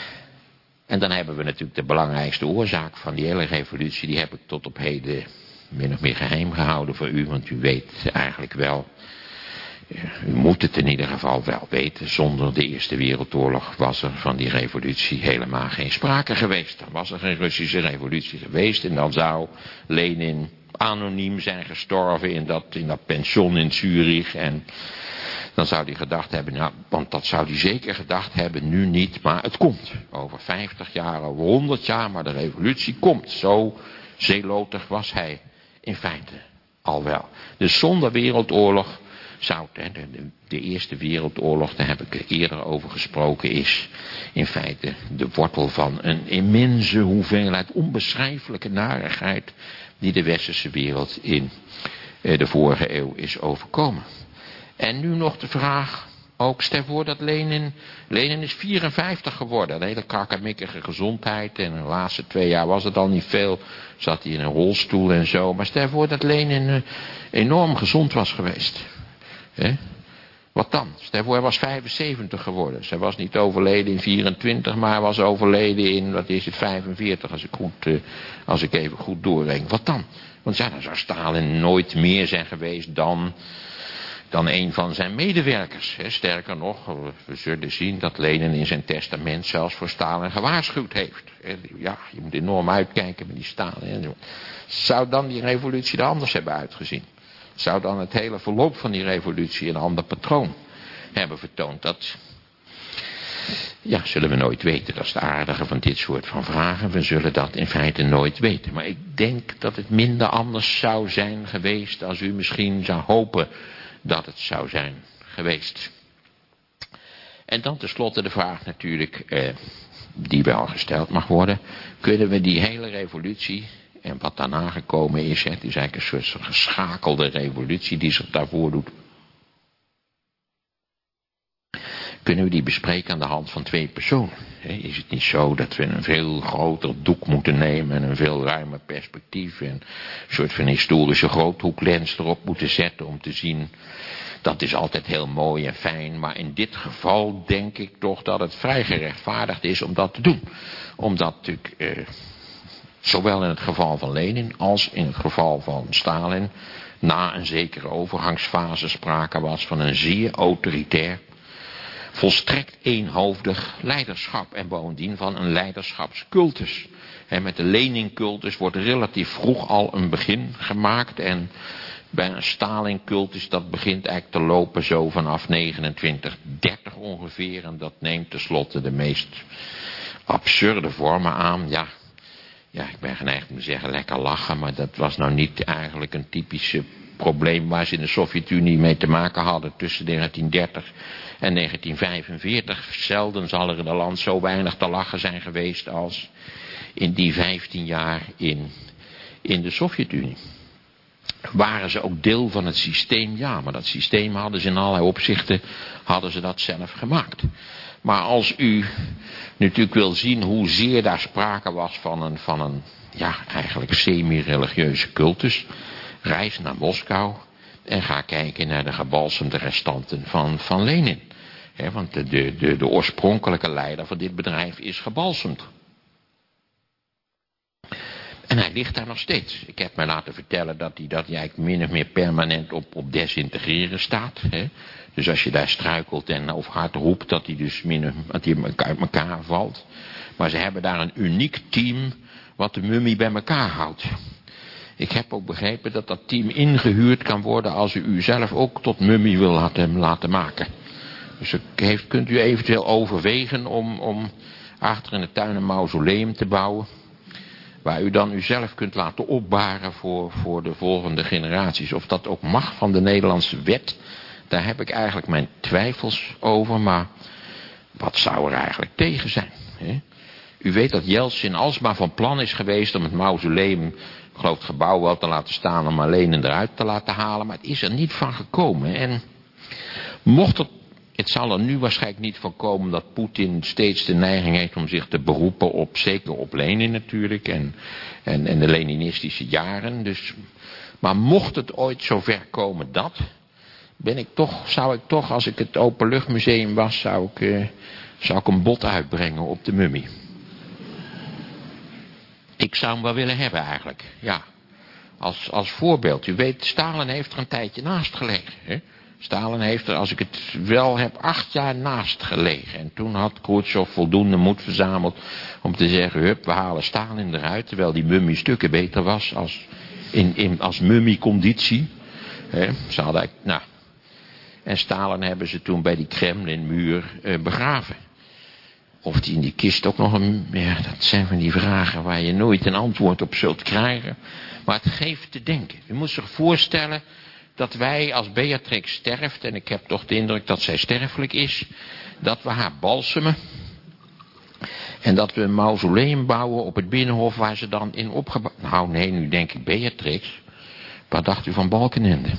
Speaker 2: en dan hebben we natuurlijk de belangrijkste oorzaak van die hele revolutie. Die heb ik tot op heden min of meer geheim gehouden voor u. Want u weet eigenlijk wel u moet het in ieder geval wel weten. Zonder de Eerste Wereldoorlog was er van die revolutie helemaal geen sprake geweest. Dan was er geen Russische revolutie geweest. En dan zou Lenin anoniem zijn gestorven in dat, in dat pension in Zurich. En dan zou hij gedacht hebben, nou, want dat zou hij zeker gedacht hebben, nu niet, maar het komt. Over 50 jaar, over 100 jaar, maar de revolutie komt. Zo zeelotig was hij in feite al wel. Dus zonder wereldoorlog zou, de, de, de, Eerste Wereldoorlog, daar heb ik eerder over gesproken, is in feite de wortel van een immense hoeveelheid onbeschrijfelijke narigheid die de westerse wereld in eh, de vorige eeuw is overkomen. En nu nog de vraag, ook stel voor dat Lenin, Lenin is 54 geworden, een hele krakkemikkige gezondheid en de laatste twee jaar was het al niet veel, zat hij in een rolstoel en zo, maar stel voor dat Lenin eh, enorm gezond was geweest. Wat dan? Stel voor, hij was 75 geworden. Zij was niet overleden in 24, maar hij was overleden in, wat is het, 45, als ik, goed, uh, als ik even goed doorreken. Wat dan? Want ja, dan zou Stalin nooit meer zijn geweest dan dan een van zijn medewerkers. Sterker nog, we zullen zien dat Lenin in zijn testament zelfs voor Stalin gewaarschuwd heeft. Ja, je moet enorm uitkijken met die Stalin. Zou dan die revolutie er anders hebben uitgezien? Zou dan het hele verloop van die revolutie een ander patroon hebben vertoond? Dat ja, zullen we nooit weten. Dat is het aardige van dit soort van vragen. We zullen dat in feite nooit weten. Maar ik denk dat het minder anders zou zijn geweest als u misschien zou hopen dat het zou zijn geweest. En dan tenslotte de vraag natuurlijk, eh, die wel gesteld mag worden. Kunnen we die hele revolutie en wat daarna gekomen is, het is eigenlijk een soort geschakelde revolutie die zich daarvoor doet. Kunnen we die bespreken aan de hand van twee personen? Is het niet zo dat we een veel groter doek moeten nemen en een veel ruimer perspectief en een soort van historische groothoeklens erop moeten zetten om te zien dat is altijd heel mooi en fijn, maar in dit geval denk ik toch dat het vrij gerechtvaardigd is om dat te doen. Omdat natuurlijk, eh, zowel in het geval van Lenin als in het geval van Stalin, na een zekere overgangsfase sprake was van een zeer autoritair, volstrekt eenhoofdig leiderschap en bovendien van een leiderschapscultus. En met de Lenin-cultus wordt relatief vroeg al een begin gemaakt en bij een Stalin-cultus, dat begint eigenlijk te lopen zo vanaf 29, 30 ongeveer. En dat neemt tenslotte de meest absurde vormen aan. Ja, ja, ik ben geneigd om te zeggen lekker lachen, maar dat was nou niet eigenlijk een typische probleem waar ze in de Sovjet-Unie mee te maken hadden tussen 1930 en 1945. Zelden zal er in een land zo weinig te lachen zijn geweest als in die 15 jaar in, in de Sovjet-Unie. Waren ze ook deel van het systeem? Ja, maar dat systeem hadden ze in allerlei opzichten, hadden ze dat zelf gemaakt. Maar als u natuurlijk wil zien hoezeer daar sprake was van een, van een ja, eigenlijk semi-religieuze cultus, reis naar Moskou en ga kijken naar de gebalsemde restanten van, van Lenin. want de, de, de, de oorspronkelijke leider van dit bedrijf is gebalsemd. En hij ligt daar nog steeds. Ik heb mij laten vertellen dat hij, dat eigenlijk min of meer permanent op, op desintegreren staat. Dus als je daar struikelt en of hard roept, dat hij dus min, dat hij uit elkaar valt. Maar ze hebben daar een uniek team wat de mummie bij elkaar houdt. Ik heb ook begrepen dat dat team ingehuurd kan worden als u uzelf ook tot mummie wil laten, maken. Dus heeft, kunt u eventueel overwegen om, om achter in de tuin een mausoleum te bouwen. Waar u dan uzelf kunt laten opbaren voor, voor de volgende generaties. Of dat ook mag van de Nederlandse wet. Daar heb ik eigenlijk mijn twijfels over. Maar wat zou er eigenlijk tegen zijn? Hè? U weet dat Jeltsin alsmaar van plan is geweest om het mausoleum, ik geloof het gebouw wel te laten staan om alleen eruit te laten halen. Maar het is er niet van gekomen. En mocht het het zal er nu waarschijnlijk niet voorkomen dat Poetin steeds de neiging heeft om zich te beroepen op, zeker op Lenin natuurlijk, en, en, en de Leninistische jaren. Dus, maar mocht het ooit zover komen dat, ben ik toch, zou ik toch, als ik het Openluchtmuseum was, zou ik, uh, zou ik een bod uitbrengen op de mummie. Ik zou hem wel willen hebben eigenlijk, ja. Als, als voorbeeld. U weet, Stalin heeft er een tijdje naast gelegen. Hè? Stalin heeft er, als ik het wel heb, acht jaar naast gelegen. En toen had Khrushchev voldoende moed verzameld om te zeggen, hup, we halen Stalin eruit. Terwijl die mummie stukken beter was als, in, in, als mummieconditie. Ze hadden, nou. En Stalin hebben ze toen bij die Kremlinmuur eh, begraven. Of die in die kist ook nog een... Ja, dat zijn van die vragen waar je nooit een antwoord op zult krijgen. Maar het geeft te denken. U moet zich voorstellen dat wij als Beatrix sterft, en ik heb toch de indruk dat zij sterfelijk is, dat we haar balsemen en dat we een mausoleum bouwen op het binnenhof waar ze dan in opgebouwd... Nou nee, nu denk ik Beatrix. Wat dacht u van Balkenende?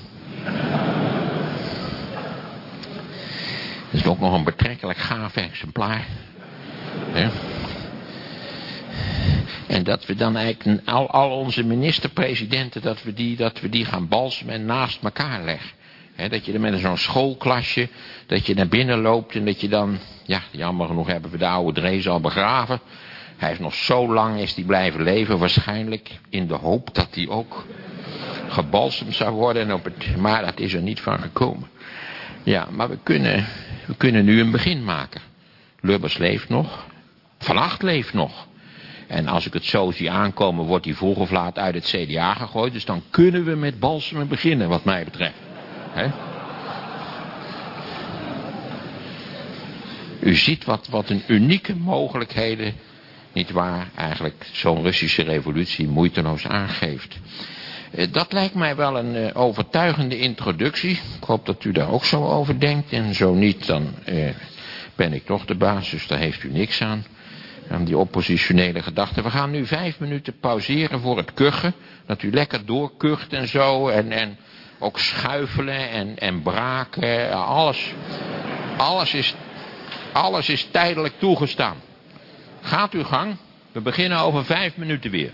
Speaker 2: Dat is ook nog een betrekkelijk gaaf exemplaar. He? En dat we dan eigenlijk al, al onze minister-presidenten, dat, we die, dat we die gaan balsemen en naast elkaar leggen. dat je er met zo'n schoolklasje, dat je naar binnen loopt en dat je dan, ja, jammer genoeg hebben we de oude Drees al begraven. Hij is nog zo lang is die blijven leven, waarschijnlijk in de hoop dat hij ook gebalsemd zou worden. En op maar dat is er niet van gekomen. Ja, maar we kunnen, we kunnen nu een begin maken. Lubbers leeft nog. Van Acht leeft nog. En als ik het zo zie aankomen, wordt hij vroeg of laat uit het CDA gegooid. Dus dan kunnen we met balsemen beginnen, wat mij betreft. U ziet wat, wat een unieke mogelijkheden, niet waar, eigenlijk zo'n Russische revolutie moeiteloos aangeeft. Eh, dat lijkt mij wel een uh, overtuigende introductie. Ik hoop dat u daar ook zo over denkt. En zo niet, dan uh, ben ik toch de baas, dus daar heeft u niks aan. Aan die oppositionele gedachten. We gaan nu vijf minuten pauzeren voor het kuchen. Dat u lekker doorkucht en zo. En, en ook schuifelen en, en braken. Alles, alles, is, alles is tijdelijk toegestaan. Gaat uw gang. We beginnen over vijf minuten weer.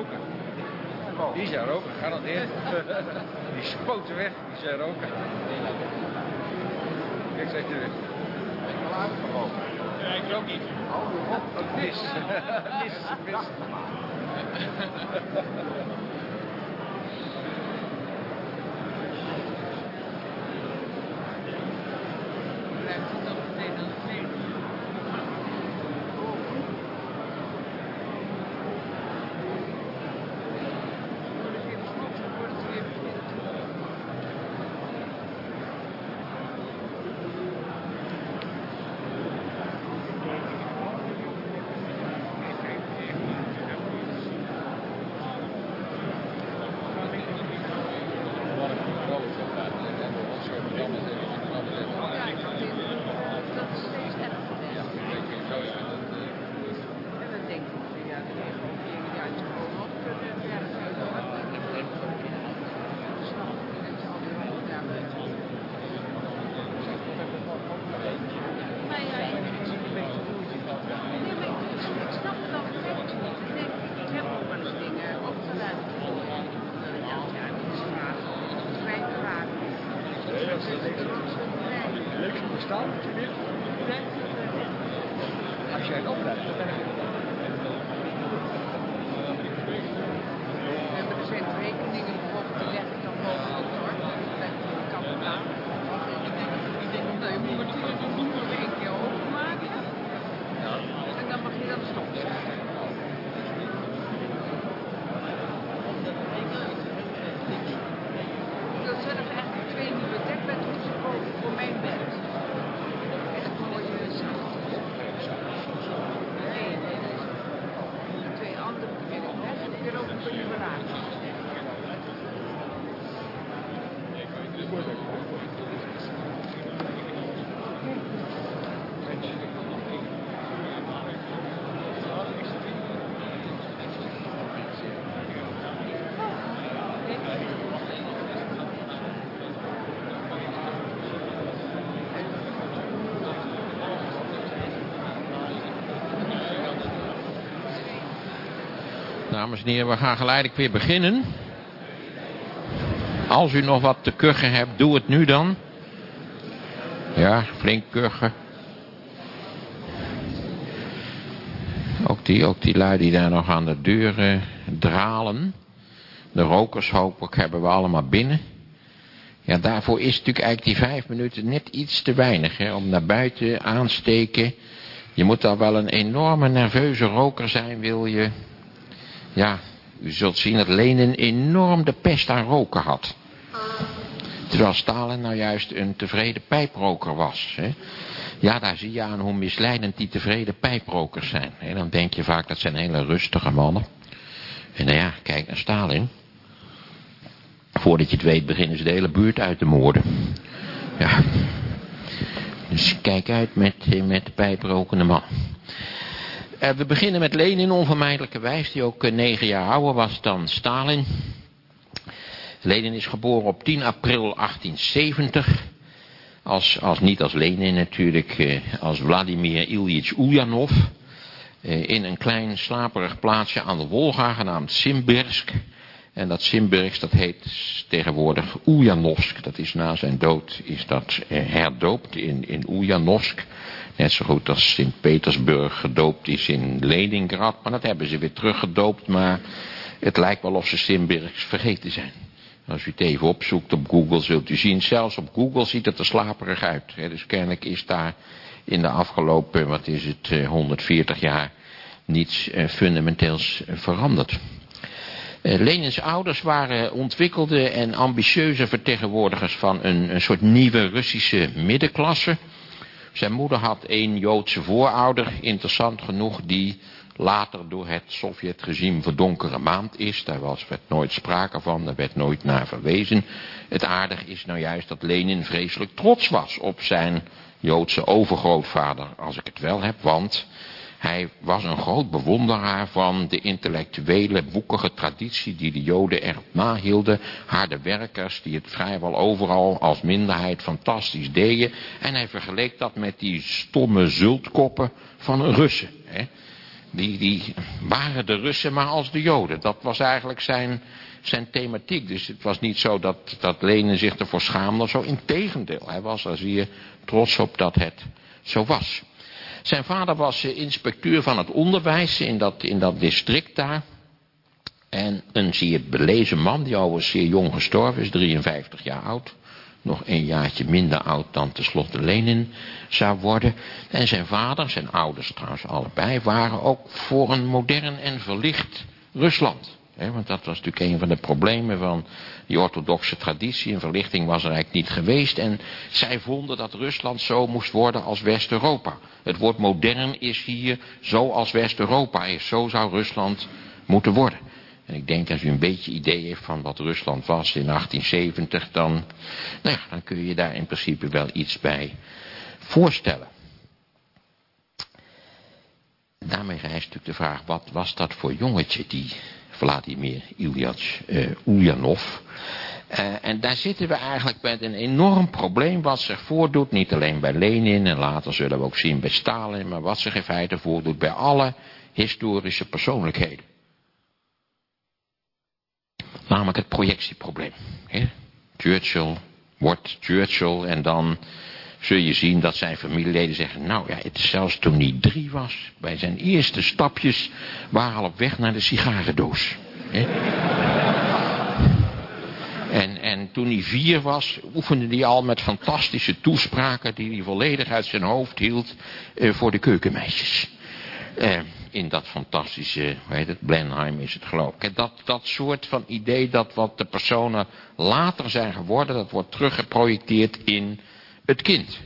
Speaker 3: Roken. Die zijn roken, garandeerd. Die spoten weg, die zijn roken. Kijk, zegt u weer.
Speaker 4: Ben je al uitgeroken?
Speaker 3: Ja, ik rook niet.
Speaker 4: Oh, mis.
Speaker 3: Mis, mis.
Speaker 2: Dames en heren, we gaan geleidelijk weer beginnen. Als u nog wat te kuchen hebt, doe het nu dan. Ja, flink kuchen. Ook die, ook die lui die daar nog aan de deur eh, dralen. De rokers hopelijk hebben we allemaal binnen. Ja, daarvoor is natuurlijk eigenlijk die vijf minuten net iets te weinig. Hè, om naar buiten aansteken. Je moet al wel een enorme nerveuze roker zijn, wil je ja, u zult zien dat Lenin enorm de pest aan roken had. Terwijl Stalin nou juist een tevreden pijproker was. Hè. Ja, daar zie je aan hoe misleidend die tevreden pijprokers zijn. En dan denk je vaak dat zijn hele rustige mannen. En nou ja, kijk naar Stalin. Voordat je het weet beginnen ze de hele buurt uit te moorden. Ja. Dus kijk uit met, met de pijprokende man. Uh, we beginnen met Lenin onvermijdelijkerwijs, die ook uh, negen jaar ouder was dan Stalin. Lenin is geboren op 10 april 1870. Als, als, niet als Lenin natuurlijk, uh, als Vladimir Ilyich Ulyanov. in een klein slaperig plaatsje aan de Wolga genaamd Simbirsk. En dat Simbirsk, dat heet tegenwoordig Ulyanovsk. Dat is na zijn dood, is dat herdoopt in, in Ulyanovsk. Net zo goed als Sint-Petersburg gedoopt is in Leningrad. Maar dat hebben ze weer teruggedoopt. Maar het lijkt wel of ze Simbirgs vergeten zijn. Als u het even opzoekt op Google zult u zien. Zelfs op Google ziet het er slaperig uit. Dus kennelijk is daar in de afgelopen, wat is het, 140 jaar niets fundamenteels veranderd. Lenins ouders waren ontwikkelde en ambitieuze vertegenwoordigers van een soort nieuwe Russische middenklasse. Zijn moeder had een Joodse voorouder, interessant genoeg, die later door het Sovjetregime verdonkere maand is. Daar was, werd nooit sprake van, daar werd nooit naar verwezen. Het aardige is nou juist dat Lenin vreselijk trots was op zijn Joodse overgrootvader, als ik het wel heb, want hij was een groot bewonderaar van de intellectuele boekige traditie die de Joden erop nahielden. Harde werkers die het vrijwel overal als minderheid fantastisch deden. En hij vergeleek dat met die stomme zultkoppen van Russen. Hè. Die, die waren de Russen maar als de Joden. Dat was eigenlijk zijn, zijn thematiek. Dus het was niet zo dat, dat Lenin zich ervoor schaamde of zo. Integendeel, hij was er zeer trots op dat het zo was. Zijn vader was inspecteur van het onderwijs in dat, in dat district daar. En een zeer belezen man, die al zeer jong gestorven is, 53 jaar oud. Nog een jaartje minder oud dan tenslotte Lenin zou worden. En zijn vader, zijn ouders trouwens allebei, waren ook voor een modern en verlicht Rusland. Want dat was natuurlijk een van de problemen van die orthodoxe traditie. Een verlichting was er eigenlijk niet geweest. En zij vonden dat Rusland zo moest worden als West-Europa. Het woord modern is hier zoals West-Europa is. Zo zou Rusland moeten worden. En ik denk als u een beetje idee heeft van wat Rusland was in 1870, dan, nou dan kun je daar in principe wel iets bij voorstellen. Daarmee rijst natuurlijk de vraag, wat was dat voor jongetje, die Vladimir Ilyich uh, Ulyanov. Uh, en daar zitten we eigenlijk met een enorm probleem wat zich voordoet, niet alleen bij Lenin en later zullen we ook zien bij Stalin, maar wat zich in feite voordoet bij alle historische persoonlijkheden. Namelijk het projectieprobleem. Churchill wordt Churchill en dan zul je zien dat zijn familieleden zeggen... nou ja, het zelfs toen hij drie was... bij zijn eerste stapjes waren al op weg naar de sigarendoos. En, en toen hij vier was, oefende hij al met fantastische toespraken... die hij volledig uit zijn hoofd hield eh, voor de keukenmeisjes. Eh, in dat fantastische, hoe heet het, Blenheim is het geloof ik. Dat, dat soort van idee dat wat de personen later zijn geworden... dat wordt teruggeprojecteerd in het kind.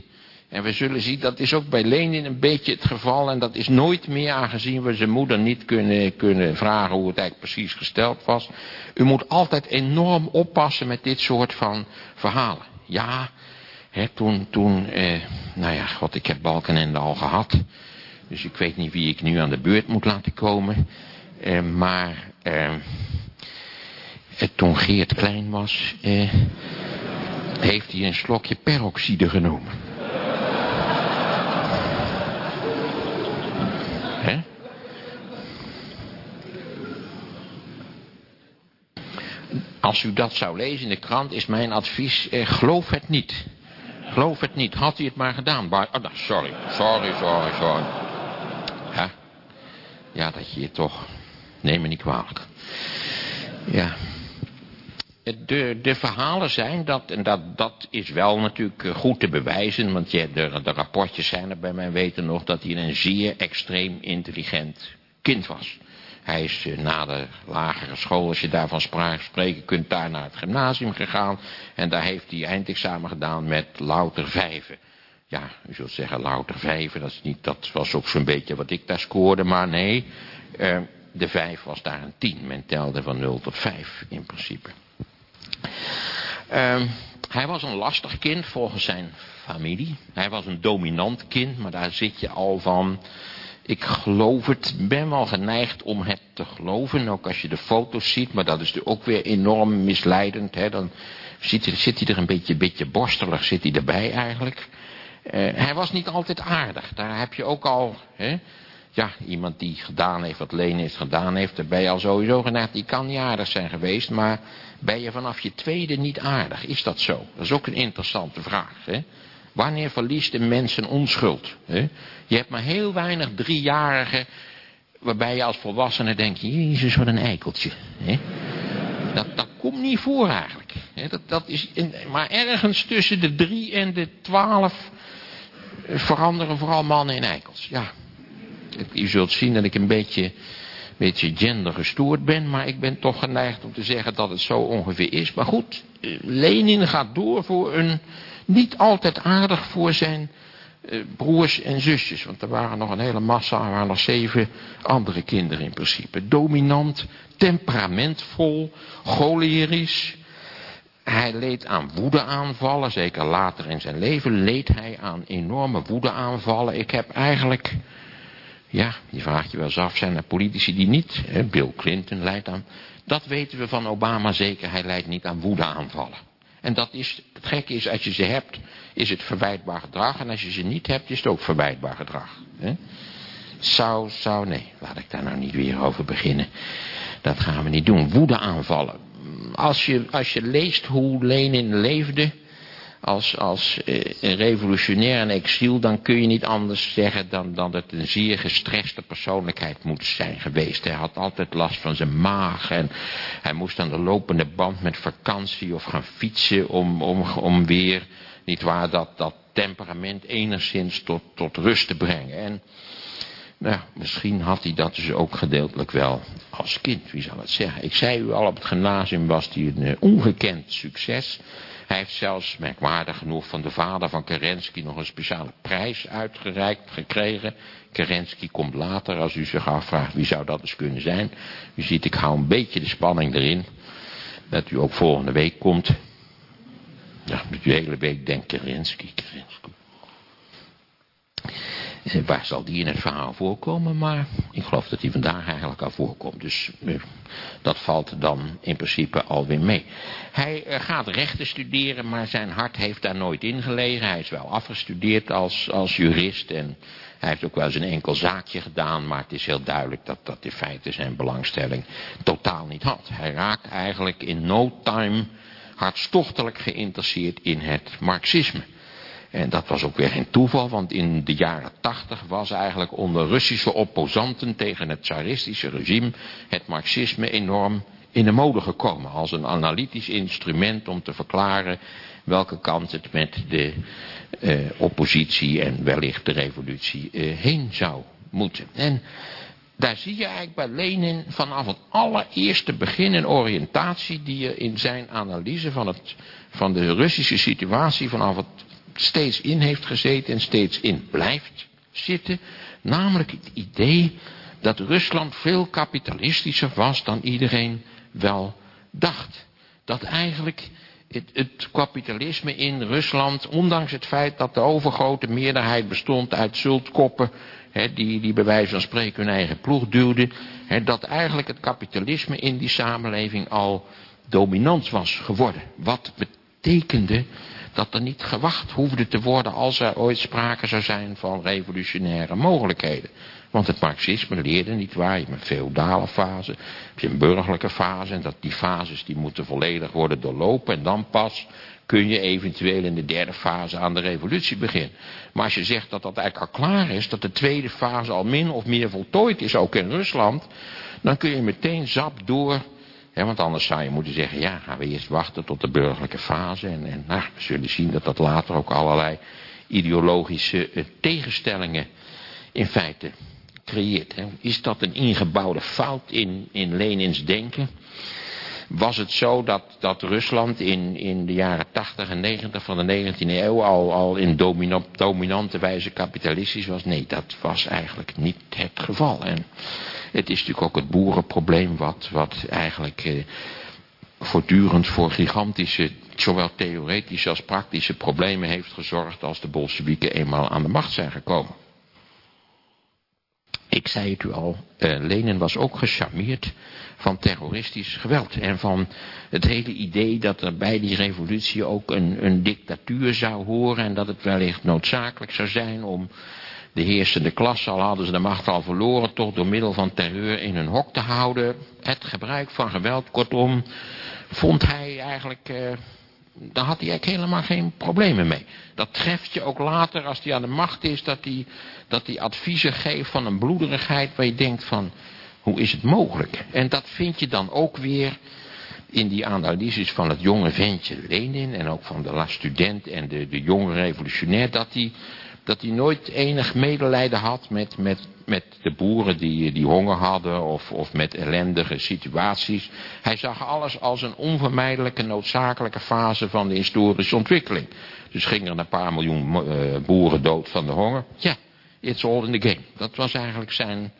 Speaker 2: En we zullen zien, dat is ook bij Lenin een beetje het geval. En dat is nooit meer, aangezien we zijn moeder niet kunnen, kunnen vragen hoe het eigenlijk precies gesteld was. U moet altijd enorm oppassen met dit soort van verhalen. Ja, hè, toen, toen eh, nou ja, god, ik heb Balkenende al gehad. Dus ik weet niet wie ik nu aan de beurt moet laten komen. Eh, maar eh, toen Geert klein was, eh, heeft hij een slokje peroxide genomen. Hè? Als u dat zou lezen in de krant is mijn advies, eh, geloof het niet. Geloof het niet, had hij het maar gedaan. Bar oh, nou, sorry, sorry, sorry, sorry. Ja. ja, dat je je toch... Neem me niet kwalijk. Ja. De, de verhalen zijn dat, en dat, dat is wel natuurlijk eh, goed te bewijzen, want de, de rapportjes zijn er bij mij weten nog dat hij een zeer extreem intelligent kind was. Hij is eh, na de lagere school, als je daarvan spreken kunt, daar naar het gymnasium gegaan. En daar heeft hij eindexamen gedaan met louter vijven. Ja, u zult zeggen louter vijven, dat, is niet, dat was ook zo'n beetje wat ik daar scoorde. Maar nee, de vijf was daar een tien. Men telde van 0 tot 5 in principe. Uh, hij was een lastig kind volgens zijn familie. Hij was een dominant kind, maar daar zit je al van... Ik geloof het, ben wel geneigd om het te geloven, ook als je de foto's ziet. Maar dat is ook weer enorm misleidend. Hè? Dan zit, hij er een beetje, beetje borstelig, zit hij erbij eigenlijk. Uh, hij was niet altijd aardig, daar heb je ook al... Hè? Ja, iemand die gedaan heeft wat Lenin gedaan heeft, daar ben je al sowieso geneigd, die kan niet aardig zijn geweest, maar ben je vanaf je tweede niet aardig? Is dat zo? Dat is ook een interessante vraag. Hè? Wanneer verliest een mens een onschuld? Hè? Je hebt maar heel weinig driejarigen waarbij je als volwassene denkt, jezus wat een eikeltje. Hè? Dat, dat komt niet voor eigenlijk. Hè? Dat, dat is maar ergens tussen de drie en de twaalf veranderen vooral mannen in eikels. Ja, u zult zien dat ik een beetje, beetje gendergestoord ben, maar ik ben toch geneigd om te zeggen dat het zo ongeveer is. Maar goed, eh, Lenin gaat door voor een, niet altijd aardig voor zijn eh, broers en zusjes. Want er waren nog een hele massa, er waren nog zeven andere kinderen in principe. Dominant, temperamentvol, cholerisch. Hij leed aan woedeaanvallen, zeker later in zijn leven leed hij aan enorme woedeaanvallen. Ik heb eigenlijk ja, je vraagt je wel eens af, zijn er politici die niet, hè, Bill Clinton leidt aan, dat weten we van Obama zeker, hij leidt niet aan woedeaanvallen. En dat is, het gekke is, als je ze hebt, is het verwijtbaar gedrag, en als je ze niet hebt, is het ook verwijtbaar gedrag. Hè? Zou, zou, nee, laat ik daar nou niet weer over beginnen. Dat gaan we niet doen. Woedeaanvallen. Als je, als je leest hoe Lenin leefde, als, als eh, revolutionair in exil, dan kun je niet anders zeggen dan dat het een zeer gestreste persoonlijkheid moet zijn geweest. Hij had altijd last van zijn maag en hij moest aan de lopende band met vakantie of gaan fietsen om, om, om weer, niet waar, dat, dat temperament enigszins tot, tot rust te brengen. En nou, misschien had hij dat dus ook gedeeltelijk wel als kind, wie zal het zeggen. Ik zei u al, op het gymnasium was hij een uh, ongekend succes. Hij heeft zelfs, merkwaardig genoeg, van de vader van Kerensky nog een speciale prijs uitgereikt gekregen. Kerensky komt later, als u zich afvraagt wie zou dat eens kunnen zijn. U ziet, ik hou een beetje de spanning erin. Dat u ook volgende week komt. Ja, de hele week denkt Kerensky, Kerensky. Waar zal die in het verhaal voorkomen? Maar ik geloof dat hij vandaag eigenlijk al voorkomt. Dus eh, dat valt dan in principe alweer mee. Hij eh, gaat rechten studeren, maar zijn hart heeft daar nooit in gelegen. Hij is wel afgestudeerd als, als jurist en hij heeft ook wel eens een enkel zaakje gedaan. Maar het is heel duidelijk dat dat in feite zijn belangstelling totaal niet had. Hij raakt eigenlijk in no time hartstochtelijk geïnteresseerd in het marxisme. En dat was ook weer geen toeval, want in de jaren tachtig was eigenlijk onder Russische opposanten tegen het tsaristische regime het marxisme enorm in de mode gekomen. Als een analytisch instrument om te verklaren welke kant het met de eh, oppositie en wellicht de revolutie eh, heen zou moeten. En daar zie je eigenlijk bij Lenin vanaf het allereerste begin een oriëntatie die je in zijn analyse van, het, van de Russische situatie vanaf het steeds in heeft gezeten en steeds in blijft zitten. Namelijk het idee dat Rusland veel kapitalistischer was dan iedereen wel dacht. Dat eigenlijk het, het, kapitalisme in Rusland, ondanks het feit dat de overgrote meerderheid bestond uit zultkoppen, hè, die, die bij wijze van spreken hun eigen ploeg duwden, hè, dat eigenlijk het kapitalisme in die samenleving al dominant was geworden. Wat betekende dat er niet gewacht hoefde te worden als er ooit sprake zou zijn van revolutionaire mogelijkheden. Want het marxisme leerde niet waar. Je hebt een feodale fase, heb je een burgerlijke fase. En dat die fases die moeten volledig worden doorlopen. En dan pas kun je eventueel in de derde fase aan de revolutie beginnen. Maar als je zegt dat dat eigenlijk al klaar is, dat de tweede fase al min of meer voltooid is, ook in Rusland. Dan kun je meteen zap door want anders zou je moeten zeggen, ja, gaan we eerst wachten tot de burgerlijke fase. En, en nou, we zullen zien dat dat later ook allerlei ideologische uh, tegenstellingen in feite creëert. Is dat een ingebouwde fout in, in Lenins denken? Was het zo dat, dat Rusland in, in de jaren 80 en 90 van de 19e eeuw al, al in dominante wijze kapitalistisch was? Nee, dat was eigenlijk niet het geval. En het is natuurlijk ook het boerenprobleem wat, wat eigenlijk eh, voortdurend voor gigantische, zowel theoretische als praktische problemen heeft gezorgd als de Bolsjewieken eenmaal aan de macht zijn gekomen. Ik zei het u al, uh, Lenin was ook gecharmeerd van terroristisch geweld. En van het hele idee dat er bij die revolutie ook een, een dictatuur zou horen. En dat het wellicht noodzakelijk zou zijn om de heersende klasse, al hadden ze de macht al verloren, toch door middel van terreur in hun hok te houden. Het gebruik van geweld, kortom, vond hij eigenlijk, eh, daar had hij eigenlijk helemaal geen problemen mee. Dat treft je ook later als hij aan de macht is, dat hij, dat hij adviezen geeft van een bloederigheid waar je denkt van, hoe is het mogelijk? En dat vind je dan ook weer in die analyses van het jonge ventje Lenin en ook van de student en de, de jonge revolutionair, dat hij dat hij nooit enig medelijden had met, met, met de boeren die, die honger hadden of, of met ellendige situaties. Hij zag alles als een onvermijdelijke noodzakelijke fase van de historische ontwikkeling. Dus gingen er een paar miljoen uh, boeren dood van de honger. Ja, it's all in the game. Dat was eigenlijk zijn...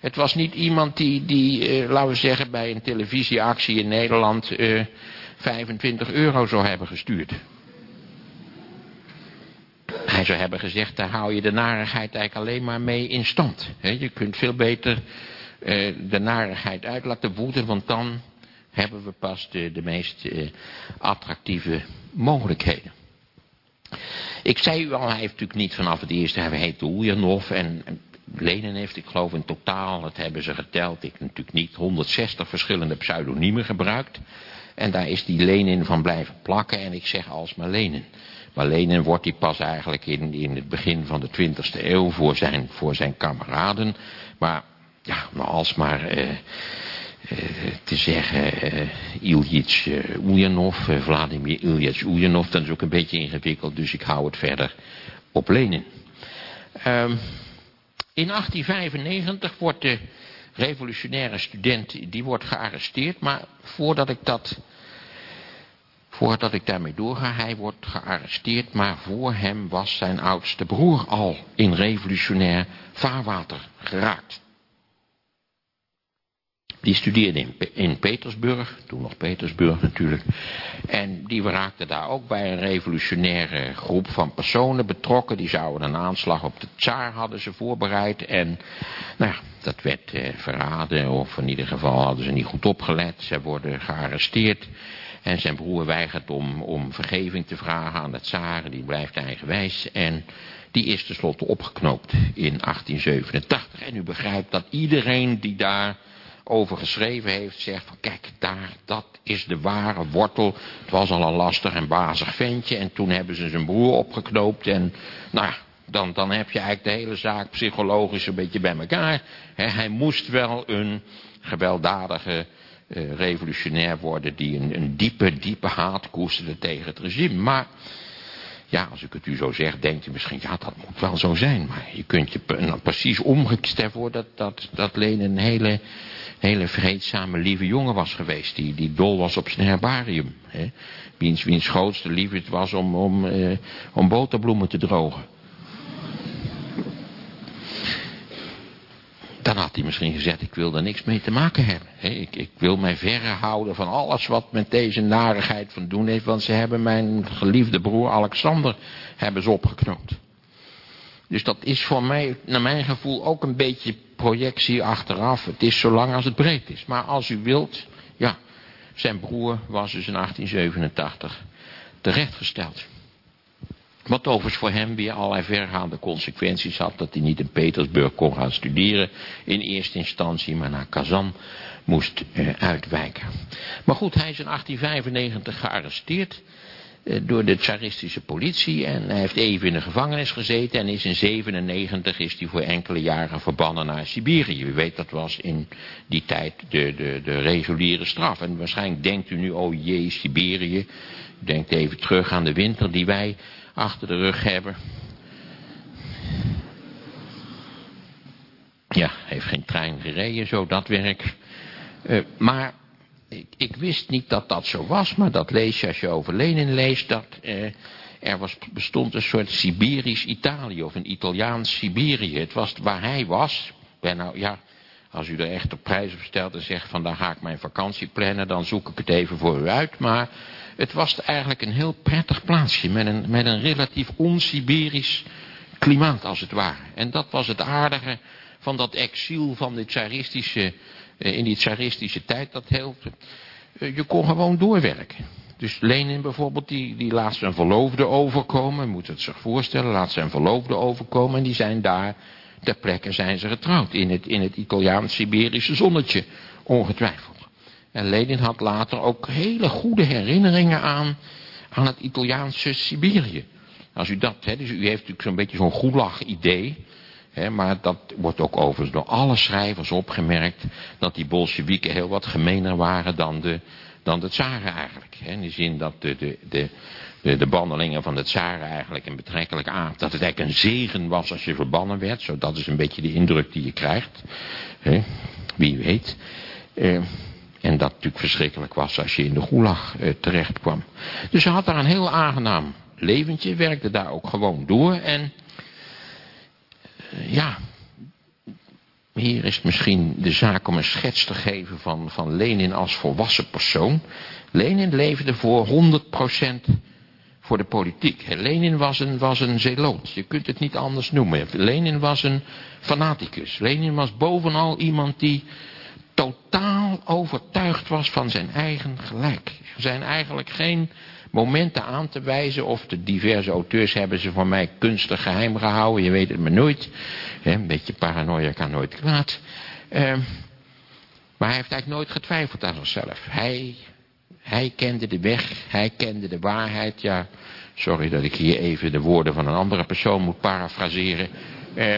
Speaker 2: Het was niet iemand die, die uh, laten we zeggen, bij een televisieactie in Nederland uh, eh, 25 euro zou hebben gestuurd. Hij zou hebben gezegd, daar hou je de narigheid eigenlijk alleen maar mee in stand. je kunt veel beter uh, de narigheid uit laten woeden, want dan hebben we pas de, de meest attractieve mogelijkheden. Ik zei u al, hij heeft natuurlijk niet vanaf het eerste, hij heet Oejanov en Lenin heeft, ik geloof in totaal, dat hebben ze geteld, ik natuurlijk niet, 160 verschillende pseudoniemen gebruikt. En daar is die Lenin van blijven plakken en ik zeg alsmaar Lenin. Maar Lenin wordt hij pas eigenlijk in, in het begin van de 20e eeuw voor zijn, voor zijn kameraden. Maar ja, maar alsmaar eh, eh, te zeggen eh, Ilyich uh, Ulyanov, uh, Vladimir Ilyich Ulyanov, dat is ook een beetje ingewikkeld, dus ik hou het verder op Lenin. Um, in 1895 wordt de revolutionaire student, die wordt gearresteerd, maar voordat ik dat Voordat ik daarmee doorga, hij wordt gearresteerd, maar voor hem was zijn oudste broer al in revolutionair vaarwater geraakt. Die studeerde in, in Petersburg, toen nog Petersburg natuurlijk. En die raakte daar ook bij een revolutionaire groep van personen betrokken. Die zouden een aanslag op de tsaar hadden ze voorbereid. En nou, dat werd eh, verraden, of in ieder geval hadden ze niet goed opgelet. Ze worden gearresteerd. En zijn broer weigert om, om vergeving te vragen aan de tsaren, die blijft eigenwijs. En die is tenslotte opgeknoopt in 1887. En u begrijpt dat iedereen die daar over geschreven heeft, zegt van kijk, daar, dat is de ware wortel. Het was al een lastig en bazig ventje en toen hebben ze zijn broer opgeknoopt en nou ja, dan, dan heb je eigenlijk de hele zaak psychologisch een beetje bij elkaar. hij moest wel een gewelddadige uh, revolutionair worden die een, een diepe, diepe haat koesterde tegen het regime. Maar ja, als ik het u zo zeg, denkt u misschien, ja, dat moet wel zo zijn. Maar je kunt je nou, precies omgekeerd voor dat, dat, dat een hele, hele vreedzame, lieve jongen was geweest. Die, die dol was op zijn herbarium. Hè? Wiens, grootste liefde het was om, om, eh, om boterbloemen te drogen. Dan had hij misschien gezegd, ik wil er niks mee te maken hebben. ik, ik, wil mij verre houden van alles wat met deze narigheid van doen heeft. Want ze hebben mijn geliefde broer Alexander hebben ze opgeknoopt. Dus dat is voor mij, naar mijn gevoel, ook een beetje projectie achteraf. Het is zolang als het breed is. Maar als u wilt, ja, zijn broer was dus in 1887 terechtgesteld. Wat overigens voor hem weer allerlei vergaande consequenties had. Dat hij niet in Petersburg kon gaan studeren in eerste instantie, maar naar Kazan moest eh, uitwijken. Maar goed, hij is in 1895 gearresteerd door de tsaristische politie. En hij heeft even in de gevangenis gezeten. En is in 97 is hij voor enkele jaren verbannen naar Siberië. U weet, dat was in die tijd de, de, de reguliere straf. En waarschijnlijk denkt u nu, oh jee, Siberië. Denkt even terug aan de winter die wij achter de rug hebben. Ja, heeft geen trein gereden, zo dat werk. Uh, maar ik, ik, wist niet dat dat zo was, maar dat lees je als je over Lenin leest, dat uh, er was, bestond een soort Siberisch Italië of een Italiaans Siberië. Het was waar hij was. Ben nou, ja, als u er echt op prijs op stelt en zegt van daar ga ik mijn vakantie plannen, dan zoek ik het even voor u uit. Maar het was eigenlijk een heel prettig plaatsje met een, met een relatief on-Siberisch klimaat als het ware. En dat was het aardige van dat exil van de tsaristische, eh, in die tsaristische tijd. Dat heel, eh, je kon gewoon doorwerken. Dus Lenin bijvoorbeeld, die, die laat zijn verloofde overkomen. Moet het zich voorstellen, laat zijn verloofde overkomen. En die zijn daar, ter plekke zijn ze getrouwd. In het, in het Italiaans-Siberische zonnetje, ongetwijfeld. En Lenin had later ook hele goede herinneringen aan, aan het Italiaanse Siberië. Als u dat, hè, dus u heeft natuurlijk zo'n beetje zo'n goelag idee. Maar dat wordt ook overigens door alle schrijvers opgemerkt. Dat die Bolsjewieken heel wat gemener waren dan de, dan de tsaren eigenlijk. In de zin dat de, de, de, de, de bandelingen van de tsaren eigenlijk een betrekkelijk aan. Dat het eigenlijk een zegen was als je verbannen werd. Zo, dat is een beetje de indruk die je krijgt. Wie weet. Eh, en dat natuurlijk verschrikkelijk was als je in de gulag eh, terecht kwam. Dus ze had daar een heel aangenaam leventje, werkte daar ook gewoon door. En ja, hier is misschien de zaak om een schets te geven van, van Lenin als volwassen persoon. Lenin leefde voor 100% voor de politiek. Lenin was een, was een zeloot. Je kunt het niet anders noemen. Lenin was een fanaticus. Lenin was bovenal iemand die totaal overtuigd was van zijn eigen gelijk. Er zijn eigenlijk geen momenten aan te wijzen, of de diverse auteurs hebben ze van mij kunstig geheim gehouden, je weet het maar nooit. een beetje paranoia kan nooit kwaad. Ehm, maar hij heeft eigenlijk nooit getwijfeld aan zichzelf. Hij, hij kende de weg, hij kende de waarheid. Ja, sorry dat ik hier even de woorden van een andere persoon moet parafraseren. Uh,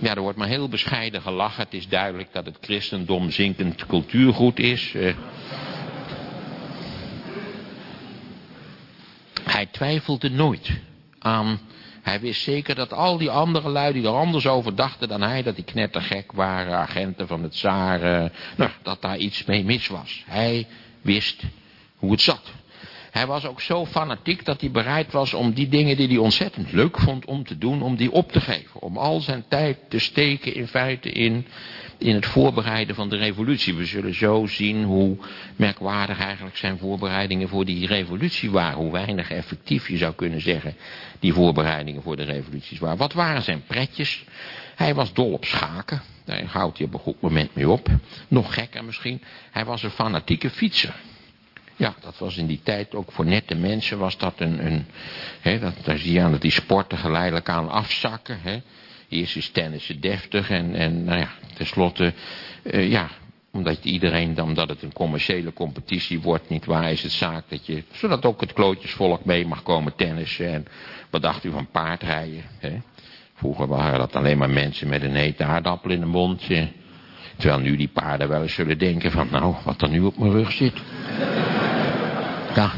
Speaker 2: ja, er wordt maar heel bescheiden gelachen. Het is duidelijk dat het christendom zinkend cultuurgoed is. Uh, hij twijfelde nooit aan... Hij wist zeker dat al die andere lui die er anders over dachten dan hij... dat die knettergek waren, agenten van het zaren... nou, dat daar iets mee mis was. Hij wist hoe het zat. Hij was ook zo fanatiek dat hij bereid was om die dingen die hij ontzettend leuk vond om te doen, om die op te geven. Om al zijn tijd te steken in feite in, in het voorbereiden van de revolutie. We zullen zo zien hoe merkwaardig eigenlijk zijn voorbereidingen voor die revolutie waren. Hoe weinig effectief je zou kunnen zeggen die voorbereidingen voor de revoluties waren. Wat waren zijn pretjes? Hij was dol op schaken. Daar houdt hij op een goed moment mee op. Nog gekker misschien. Hij was een fanatieke fietser. Ja, dat was in die tijd ook voor nette mensen was dat een... een hè, dat, daar zie je aan dat die sporten geleidelijk aan afzakken. Hè. Eerst is tennissen deftig en, en nou ja, tenslotte... Uh, ja, omdat iedereen, omdat het een commerciële competitie wordt, niet waar, is het zaak dat je, zodat ook het klootjesvolk mee mag komen tennissen. En wat dacht u van paardrijden? Hè? Vroeger waren dat alleen maar mensen met een hete aardappel in de mond. eh. Terwijl nu die paarden wel eens zullen denken van, nou, wat er nu op mijn rug zit. Ja.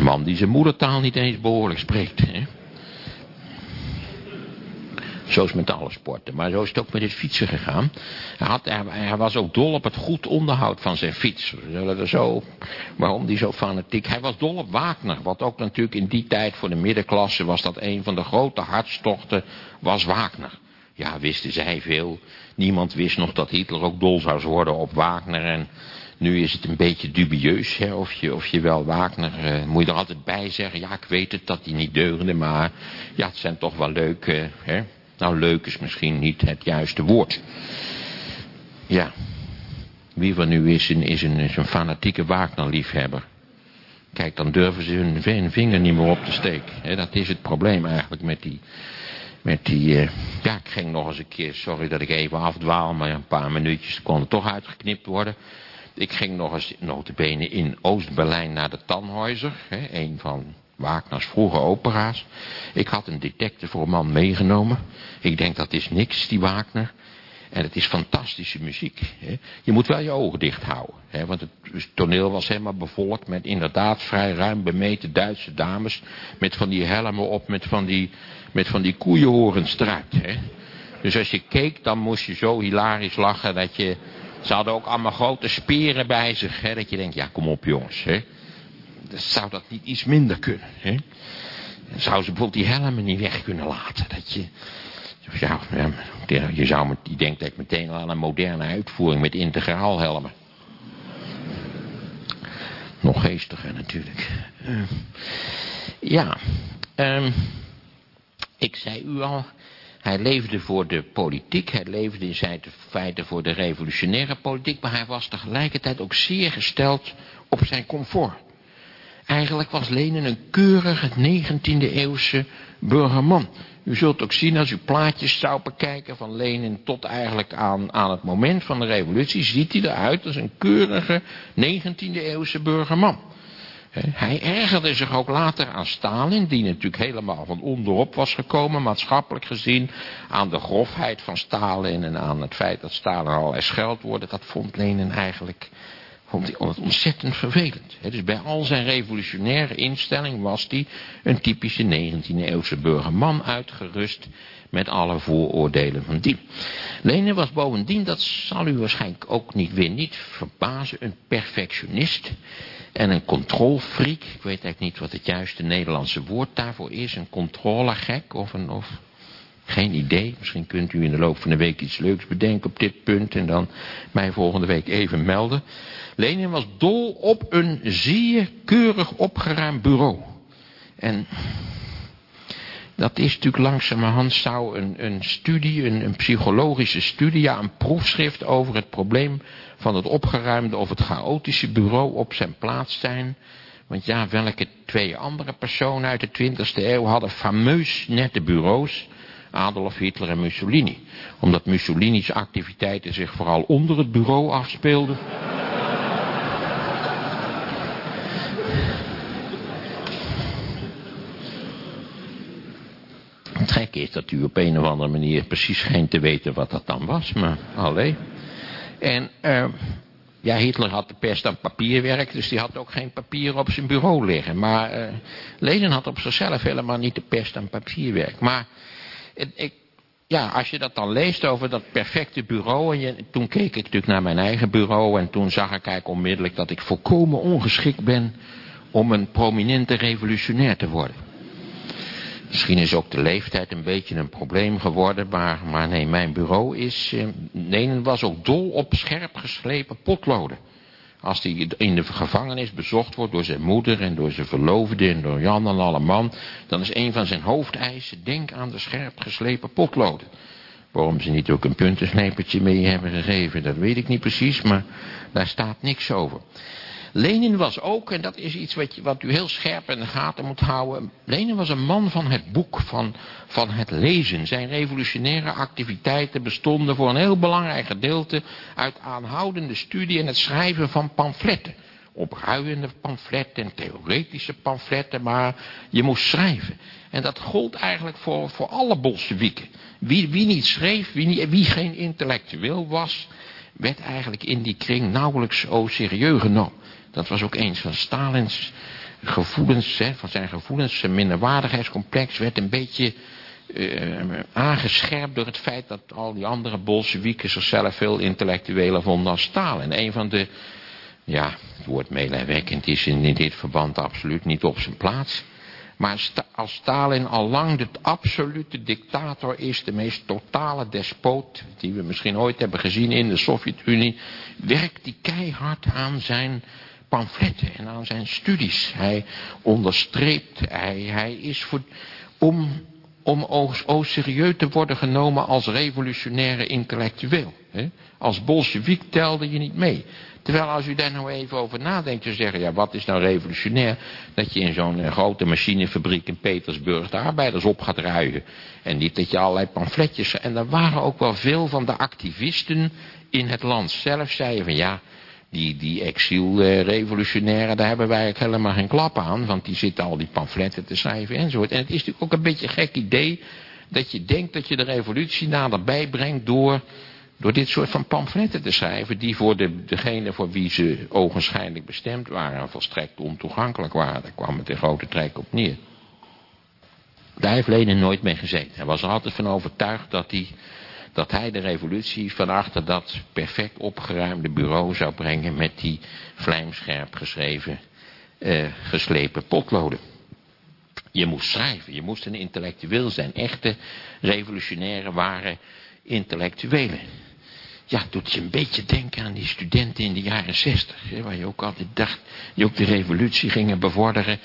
Speaker 2: Man die zijn moedertaal niet eens behoorlijk spreekt. Hè? Zo is met alle sporten. Maar zo is het ook met het fietsen gegaan. Hij, had, hij, was ook dol op het goed onderhoud van zijn fiets. Zo, waarom die zo fanatiek... Hij was dol op Wagner. Wat ook natuurlijk in die tijd voor de middenklasse was dat een van de grote hartstochten was Wagner. Ja, wisten zij veel. Niemand wist nog dat Hitler ook dol zou worden op Wagner. En nu is het een beetje dubieus hè, of, je, of je wel Wagner... eh, moet je er altijd bij zeggen, ja ik weet het dat hij niet deugde... maar ja, het zijn toch wel leuke... Hè? Nou, leuk is misschien niet het juiste woord. Ja, wie van u is een, is een, is een fanatieke Wagner-liefhebber? Kijk, dan durven ze hun vinger niet meer op te steken. dat is het probleem eigenlijk met die... Met die, eh, ja, ik ging nog eens een keer, sorry dat ik even afdwaal, maar een paar minuutjes kon toch uitgeknipt worden. Ik ging nog eens, notabene, in Oost-Berlijn naar de Tannhäuser, hè, een van Wagners vroege opera's. Ik had een detectiveroman meegenomen. Ik denk dat is niks, die Wagner. En het is fantastische muziek. Hè. Je moet wel je ogen dicht houden. Hè, want het toneel was helemaal bevolkt met inderdaad vrij ruim bemeten Duitse dames. Met van die helmen op, met van die, met van die koeienhorens eruit. Hè. Dus als je keek, dan moest je zo hilarisch lachen dat je... Ze hadden ook allemaal grote speren bij zich. Hè, dat je denkt, ja kom op jongens. Hè. Zou dat niet iets minder kunnen? Hè? Zou ze bijvoorbeeld die helmen niet weg kunnen laten? Dat je... Ja, je zou met, je denkt dat meteen al aan een moderne uitvoering met integraalhelmen. Nog geestiger natuurlijk. Eh, ja, ehm, ik zei u al, hij leefde voor de politiek, hij leefde in zijn feite voor de revolutionaire politiek, maar hij was tegelijkertijd ook zeer gesteld op zijn comfort. Eigenlijk was Lenin een keurige 19e eeuwse burgerman. U zult ook zien als u plaatjes zou bekijken van Lenin tot eigenlijk aan, aan het moment van de revolutie, ziet hij eruit als een keurige 19e eeuwse burgerman. Hij ergerde zich ook later aan Stalin, die natuurlijk helemaal van onderop was gekomen, maatschappelijk gezien, aan de grofheid van Stalin en aan het feit dat Stalin allerlei scheldwoorden, dat vond Lenin eigenlijk vond hij ontzettend vervelend. Dus bij al zijn revolutionaire instelling was hij een typische 19e eeuwse burgerman uitgerust met alle vooroordelen van die. Lenin was bovendien, dat zal u waarschijnlijk ook niet weer niet verbazen, een perfectionist en een controlfreak. Ik weet eigenlijk niet wat het juiste Nederlandse woord daarvoor is. Een controlegek of een... Of, geen idee. Misschien kunt u in de loop van de week iets leuks bedenken op dit punt en dan mij volgende week even melden. Lenin was dol op een zeer keurig opgeruimd bureau. En dat is natuurlijk langzamerhand zou een, een studie, een, psychologische studie, ja een proefschrift over het probleem van het opgeruimde of het chaotische bureau op zijn plaats zijn. Want ja, welke twee andere personen uit de 20e eeuw hadden fameus nette bureaus? Adolf Hitler en Mussolini. Omdat Mussolini's activiteiten zich vooral onder het bureau afspeelden. Gekke is dat u op een of andere manier precies schijnt te weten wat dat dan was, maar alleen. En uh, ja, Hitler had de pest aan papierwerk, dus die had ook geen papier op zijn bureau liggen. Maar uh, Lenin had op zichzelf helemaal niet de pest aan papierwerk. Maar ik, ja, als je dat dan leest over dat perfecte bureau, en toen keek ik natuurlijk naar mijn eigen bureau en toen zag ik eigenlijk onmiddellijk dat ik volkomen ongeschikt ben om een prominente revolutionair te worden. Misschien is ook de leeftijd een beetje een probleem geworden, maar, nee, mijn bureau is... Eh, was ook dol op scherp geslepen potloden. Als hij in de gevangenis bezocht wordt door zijn moeder en door zijn verloofde en door Jan en alle dan is een van zijn hoofdeisen, denk aan de scherp geslepen potloden. Waarom ze niet ook een puntensnijpertje mee hebben gegeven, dat weet ik niet precies, maar daar staat niks over. Lenin was ook, en dat is iets wat, wat u heel scherp in de gaten moet houden. Lenin was een man van het boek, van, van het lezen. Zijn revolutionaire activiteiten bestonden voor een heel belangrijk gedeelte uit aanhoudende studie en het schrijven van pamfletten. Opruiende pamfletten en theoretische pamfletten, maar je moest schrijven. En dat gold eigenlijk voor, voor alle Bolsjewieken. Wie, wie niet schreef, wie, niet, wie geen intellectueel was, werd eigenlijk in die kring nauwelijks o serieus genomen. Dat was ook eens van Stalins gevoelens, hè, van zijn gevoelens, zijn minderwaardigheidscomplex werd een beetje uh, aangescherpt door het feit dat al die andere Bolsjewieken zichzelf veel intellectueler vonden dan Stalin. Een van de, ja, het woord meelijwekkend is in, dit verband absoluut niet op zijn plaats. Maar als Stalin al lang de absolute dictator is, de meest totale despoot die we misschien ooit hebben gezien in de Sovjet-Unie, werkt hij keihard aan zijn pamfletten en aan zijn studies. Hij onderstreept, hij, hij is voor, om, om o, serieus te worden genomen als revolutionaire intellectueel. Hè? Als bolsjewiek telde je niet mee. Terwijl als u daar nou even over nadenkt, te zeggen, ja wat is nou revolutionair? Dat je in zo'n eh, grote machinefabriek in Petersburg de arbeiders op gaat ruigen. En niet dat je allerlei pamfletjes... En er waren ook wel veel van de activisten in het land zelf zeiden van ja, die, die exilrevolutionairen, daar hebben wij eigenlijk helemaal geen klap aan. Want die zitten al die pamfletten te schrijven enzovoort. En het is natuurlijk ook een beetje een gek idee dat je denkt dat je de revolutie naderbij brengt door door dit soort van pamfletten te schrijven, die voor de, degene voor wie ze ogenschijnlijk bestemd waren, volstrekt ontoegankelijk waren. Daar kwam het in grote trek op neer. Daar heeft Lenin nooit mee gezeten. Hij was er altijd van overtuigd dat hij, dat hij de revolutie van achter dat perfect opgeruimde bureau zou brengen met die vlijmscherp geschreven, eh, geslepen potloden. Je moest schrijven, je moest een intellectueel zijn. Echte revolutionaire waren intellectuelen ja, doet je een beetje denken aan die studenten in de jaren zestig. Waar je ook altijd dacht, die ook de revolutie gingen bevorderen.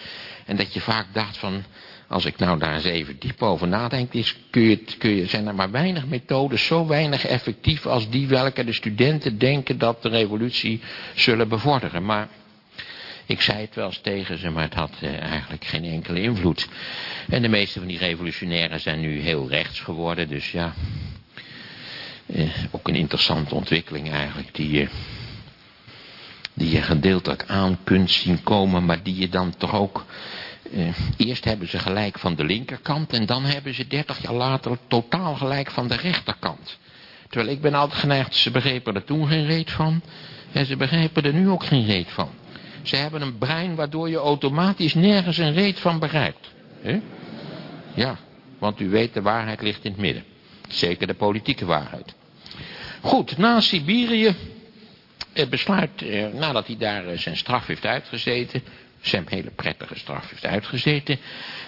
Speaker 2: En dat je vaak dacht van, als ik nou daar eens even diep over nadenk, is, kun je, kun je, zijn er maar weinig methodes zo weinig effectief als die welke de studenten denken dat de revolutie zullen bevorderen. Maar ik zei het wel eens tegen ze, maar het had eh, eigenlijk geen enkele invloed. En de meeste van die revolutionairen zijn nu heel rechts geworden, dus ja, eh, ook een interessante ontwikkeling eigenlijk, die die je gedeeltelijk aan kunt zien komen, maar die je dan toch ook... Eh, eerst hebben ze gelijk van de linkerkant en dan hebben ze dertig jaar later totaal gelijk van de rechterkant. Terwijl ik ben altijd geneigd, ze begrepen er toen geen reet van en ze begrijpen er nu ook geen reet van. Ze hebben een brein waardoor je automatisch nergens een reet van begrijpt. Ja, want u weet de waarheid ligt in het midden. Zeker de politieke waarheid. Goed, na Siberië besluit, eh, nadat hij daar eh, zijn straf heeft uitgezeten, zijn hele prettige straf heeft uitgezeten,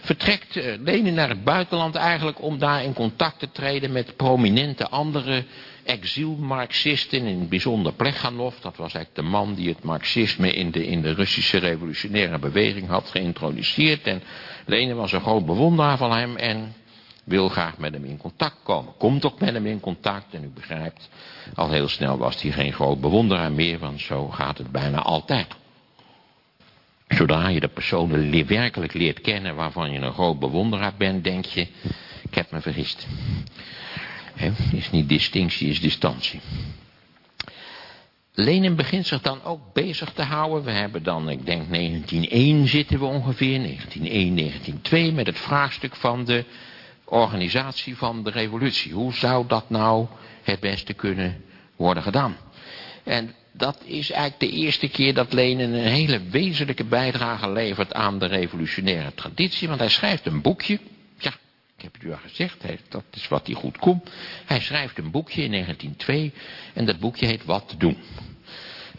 Speaker 2: vertrekt eh, Lenin naar het buitenland eigenlijk om daar in contact te treden met prominente andere exilmarxisten, in het bijzonder Plekhanov, dat was eigenlijk de man die het marxisme in de, in de Russische revolutionaire beweging had geïntroduceerd. En Lenin was een groot bewonderaar van hem en wil graag met hem in contact komen. Komt ook met hem in contact en u begrijpt, al heel snel was hij geen groot bewonderaar meer, want zo gaat het bijna altijd. Zodra je de personen werkelijk leert kennen waarvan je een groot bewonderaar bent, denk je, ik heb me vergist. He, is niet distinctie, is distantie. Lenin begint zich dan ook bezig te houden. We hebben dan, ik denk 1901 zitten we ongeveer, 1901, 1902, met het vraagstuk van de organisatie van de revolutie. Hoe zou dat nou het beste kunnen worden gedaan? En dat is eigenlijk de eerste keer dat Lenin een hele wezenlijke bijdrage levert aan de revolutionaire traditie. Want hij schrijft een boekje. Ja, ik heb het u al gezegd, dat is wat hij goed komt. Hij schrijft een boekje in 1902 en dat boekje heet Wat te doen.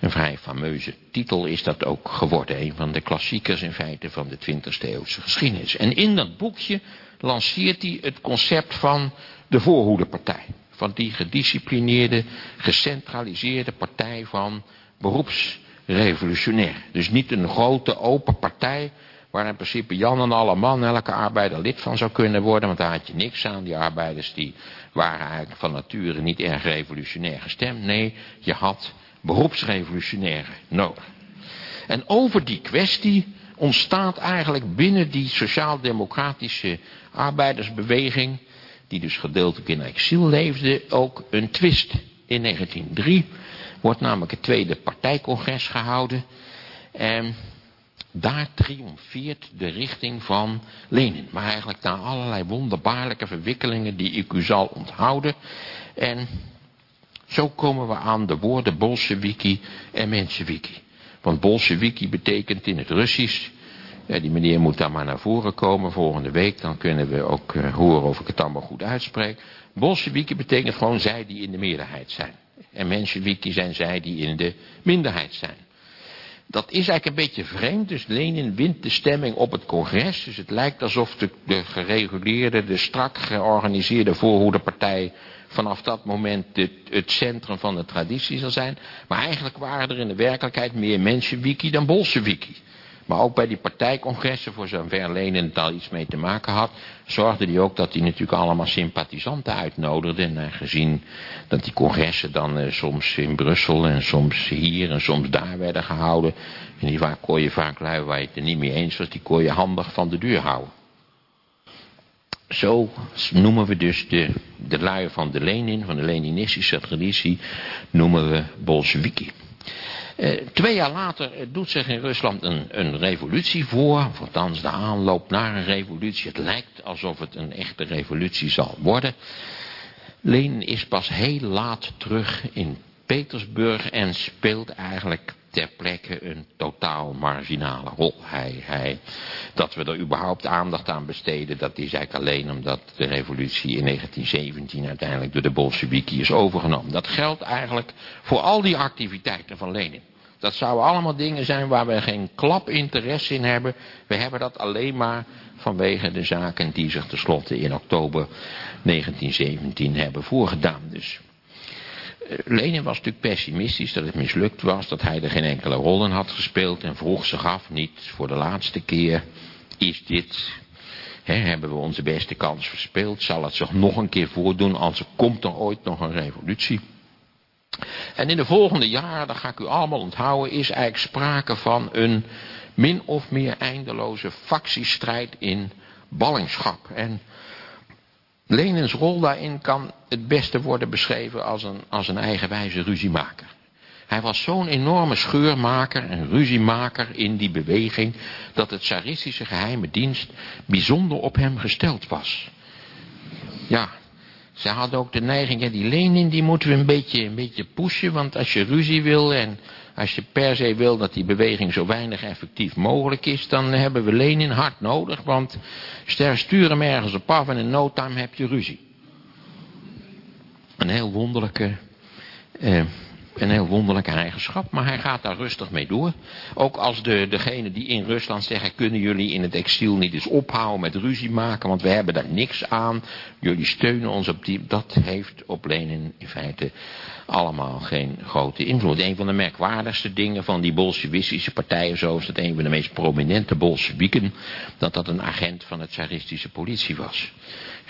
Speaker 2: Een vrij fameuze titel is dat ook geworden. Een van de klassiekers in feite van de 20e eeuwse geschiedenis. En in dat boekje lanceert hij het concept van de voorhoedepartij. Van die gedisciplineerde, gecentraliseerde partij van beroepsrevolutionair. Dus niet een grote open partij waar in principe Jan en alle man elke arbeider lid van zou kunnen worden. Want daar had je niks aan. Die arbeiders die waren eigenlijk van nature niet erg revolutionair gestemd. Nee, je had beroepsrevolutionaire nodig. En over die kwestie ontstaat eigenlijk binnen die sociaal-democratische arbeidersbeweging, die dus gedeeltelijk in exil leefde, ook een twist. In 1903 wordt namelijk het tweede partijcongres gehouden. En daar triomfeert de richting van Lenin. Maar eigenlijk na allerlei wonderbaarlijke verwikkelingen die ik u zal onthouden. En zo komen we aan de woorden Bolsheviki en Mensheviki. Want Bolsheviki betekent in het Russisch, die meneer moet daar maar naar voren komen volgende week, dan kunnen we ook uh, horen of ik het allemaal goed uitspreek. Bolsheviki betekent gewoon zij die in de meerderheid zijn. En Mensheviki zijn zij die in de minderheid zijn. Dat is eigenlijk een beetje vreemd, dus Lenin wint de stemming op het congres. Dus het lijkt alsof de, de gereguleerde, de strak georganiseerde voorhoederpartij vanaf dat moment het, centrum van de traditie zal zijn. Maar eigenlijk waren er in de werkelijkheid meer Mensheviki dan Bolsheviki. Maar ook bij die partijcongressen, voor zover Lenin al iets mee te maken had, zorgde hij ook dat hij natuurlijk allemaal sympathisanten uitnodigde. En uh, gezien dat die congressen dan uh, soms in Brussel en soms hier en soms daar werden gehouden. En die kon je vaak lui waar je het er niet mee eens was, die kon je handig van de deur houden. Zo noemen we dus de, de lui van de Lenin, van de Leninistische traditie, noemen we Bolsheviki. Uh, twee jaar later doet zich in Rusland een, een revolutie voor, of althans de aanloop naar een revolutie. Het lijkt alsof het een echte revolutie zal worden. Lenin is pas heel laat terug in Petersburg en speelt eigenlijk ter plekke een totaal marginale rol. Hij, hij, dat we er überhaupt aandacht aan besteden, dat is eigenlijk alleen omdat de revolutie in 1917 uiteindelijk door de Bolsheviki is overgenomen. Dat geldt eigenlijk voor al die activiteiten van Lenin. Dat zouden allemaal dingen zijn waar we geen klap interesse in hebben. We hebben dat alleen maar vanwege de zaken die zich tenslotte in oktober 1917 hebben voorgedaan. Dus Lenin was natuurlijk pessimistisch dat het mislukt was, dat hij er geen enkele rol in had gespeeld en vroeg zich af, niet voor de laatste keer, is dit, hè, hebben we onze beste kans verspeeld, zal het zich nog een keer voordoen als er komt er ooit nog een revolutie. En in de volgende jaren, dat ga ik u allemaal onthouden, is eigenlijk sprake van een min of meer eindeloze factiestrijd in ballingschap. En Lenins rol daarin kan het beste worden beschreven als een, als een eigenwijze ruziemaker. Hij was zo'n enorme scheurmaker en ruziemaker in die beweging, dat het tsaristische geheime dienst bijzonder op hem gesteld was. Ja, ze hadden ook de neiging, ja, die Lenin die moeten we een beetje, een beetje pushen, want als je ruzie wil en als je per se wil dat die beweging zo weinig effectief mogelijk is, dan hebben we Lenin hard nodig, want stuur hem ergens op af en in no time heb je ruzie. Een heel wonderlijke, eh, een heel wonderlijke eigenschap, maar hij gaat daar rustig mee door. Ook als de, degene die in Rusland zeggen, kunnen jullie in het exil niet eens ophouden met ruzie maken, want we hebben daar niks aan. Jullie steunen ons op die, dat heeft op Lenin in feite allemaal geen grote invloed. Een van de merkwaardigste dingen van die bolsjewistische partijen, zo is dat een van de meest prominente bolsjewieken, dat dat een agent van het tsaristische politie was.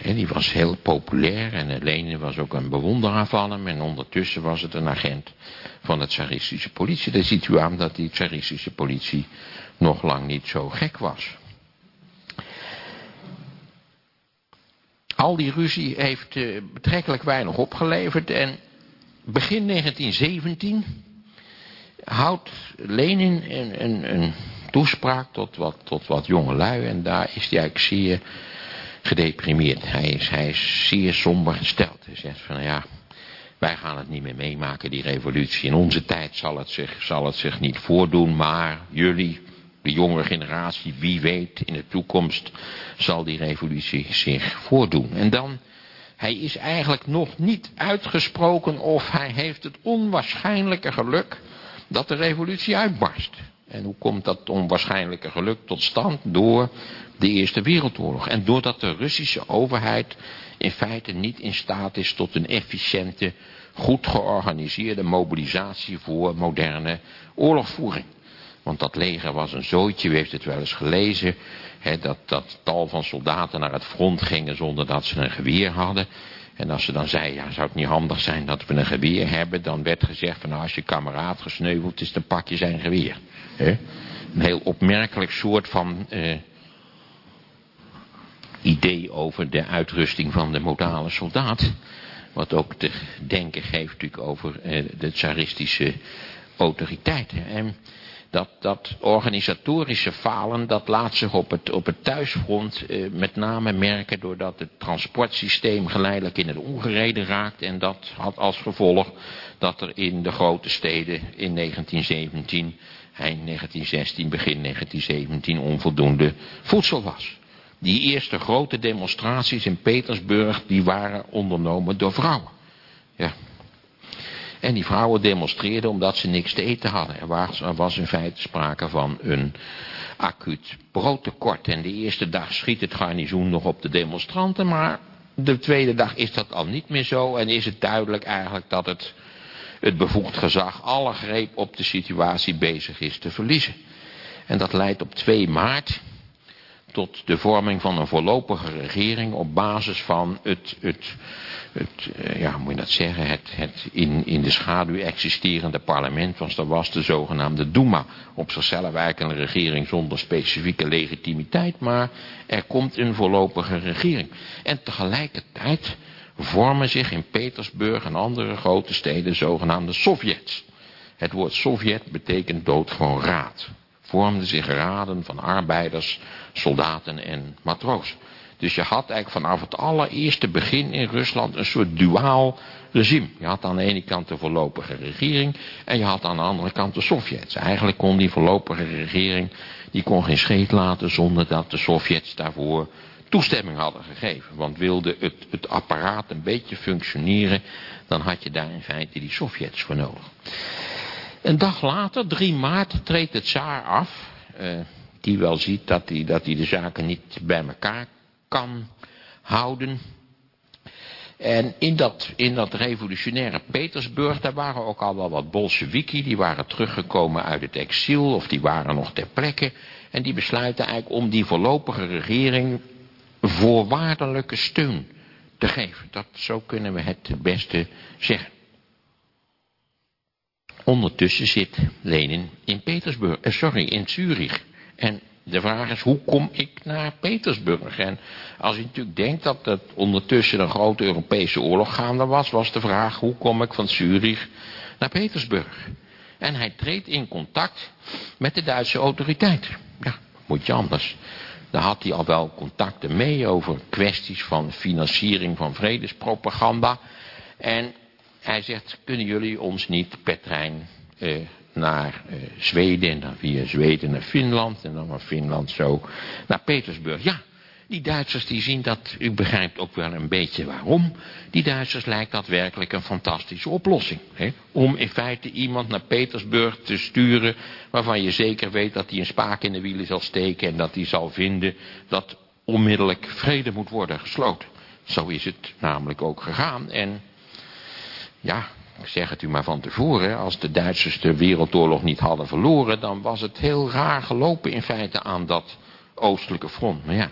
Speaker 2: En die was heel populair en Lenin was ook een bewonderaar van hem en ondertussen was het een agent van het tsaristische politie. Daar ziet u aan dat die tsaristische politie nog lang niet zo gek was. Al die ruzie heeft uh, betrekkelijk weinig opgeleverd en begin 1917 houdt Lenin een, een, een toespraak tot wat, tot wat jonge lui en daar is hij eigenlijk zeer gedeprimeerd. Hij is, hij is zeer somber gesteld. Hij zegt van ja, wij gaan het niet meer meemaken, die revolutie. In onze tijd zal het zich, zal het zich niet voordoen, maar jullie, de jonge generatie, wie weet, in de toekomst zal die revolutie zich voordoen. En dan hij is eigenlijk nog niet uitgesproken of hij heeft het onwaarschijnlijke geluk dat de revolutie uitbarst. En hoe komt dat onwaarschijnlijke geluk tot stand? Door de Eerste Wereldoorlog. En doordat de Russische overheid in feite niet in staat is tot een efficiënte, goed georganiseerde mobilisatie voor moderne oorlogvoering. Want dat leger was een zooitje, u heeft het wel eens gelezen. Hè, dat, dat tal van soldaten naar het front gingen zonder dat ze een geweer hadden. En als ze dan zei, ja, zou het niet handig zijn dat we een geweer hebben, dan werd gezegd van, nou, als je kameraad gesneuveld is, dan pak je zijn geweer. Een heel opmerkelijk soort van eh, idee over de uitrusting van de modale soldaat. Wat ook te denken geeft natuurlijk over eh, de tsaristische autoriteiten. En dat, dat organisatorische falen, dat laat zich op het, op het thuisfront eh, met name merken doordat het transportsysteem geleidelijk in het ongereden raakt. En dat had als gevolg dat er in de grote steden in 1917, eind 1916, begin 1917 onvoldoende voedsel was. Die eerste grote demonstraties in Petersburg, die waren ondernomen door vrouwen. Ja. En die vrouwen demonstreerden omdat ze niks te eten hadden. Er was, er was in feite sprake van een acuut broodtekort. En de eerste dag schiet het garnizoen nog op de demonstranten, maar de tweede dag is dat al niet meer zo. En is het duidelijk eigenlijk dat het, het bevoegd gezag alle greep op de situatie bezig is te verliezen. En dat leidt op 2 maart tot de vorming van een voorlopige regering op basis van het, het, het eh, ja, moet je dat zeggen, het, het in, in de schaduw existerende parlement, want dat was de zogenaamde Duma, op zichzelf eigenlijk een regering zonder specifieke legitimiteit, maar er komt een voorlopige regering. En tegelijkertijd vormen zich in Petersburg en andere grote steden zogenaamde Sovjets. Het woord Sovjet betekent doodgewoon raad vormden zich raden van arbeiders, soldaten en matroos. Dus je had eigenlijk vanaf het allereerste begin in Rusland een soort duaal regime. Je had aan de ene kant de voorlopige regering en je had aan de andere kant de Sovjets. Eigenlijk kon die voorlopige regering, die kon geen scheet laten zonder dat de Sovjets daarvoor toestemming hadden gegeven. Want wilde het, het apparaat een beetje functioneren, dan had je daar in feite die Sovjets voor nodig. Een dag later, 3 maart, treedt het zaar af. Uh, die wel ziet dat hij dat de zaken niet bij elkaar kan houden. En in dat, in dat revolutionaire Petersburg, daar waren ook al wel wat Bolsheviki, die waren teruggekomen uit het exil, of die waren nog ter plekke. En die besluiten eigenlijk om die voorlopige regering voorwaardelijke steun te geven. Dat, zo kunnen we het beste zeggen. Ondertussen zit Lenin in Petersburg, eh, sorry, in Zurich. En de vraag is, hoe kom ik naar Petersburg? En als je natuurlijk denkt dat het ondertussen een grote Europese oorlog gaande was, was de vraag, hoe kom ik van Zurich naar Petersburg? En hij treedt in contact met de Duitse autoriteiten. Ja, moet je anders. Daar had hij al wel contacten mee over kwesties van financiering van vredespropaganda. En hij zegt, kunnen jullie ons niet per trein eh, naar eh, Zweden en dan via Zweden naar Finland en dan van Finland zo naar Petersburg. Ja, die Duitsers die zien dat, u begrijpt ook wel een beetje waarom. Die Duitsers lijkt dat werkelijk een fantastische oplossing. Hè? Om in feite iemand naar Petersburg te sturen waarvan je zeker weet dat hij een spaak in de wielen zal steken en dat hij zal vinden dat onmiddellijk vrede moet worden gesloten. Zo is het namelijk ook gegaan en ja, ik zeg het u maar van tevoren, als de Duitsers de wereldoorlog niet hadden verloren, dan was het heel raar gelopen in feite aan dat oostelijke front. Maar ja,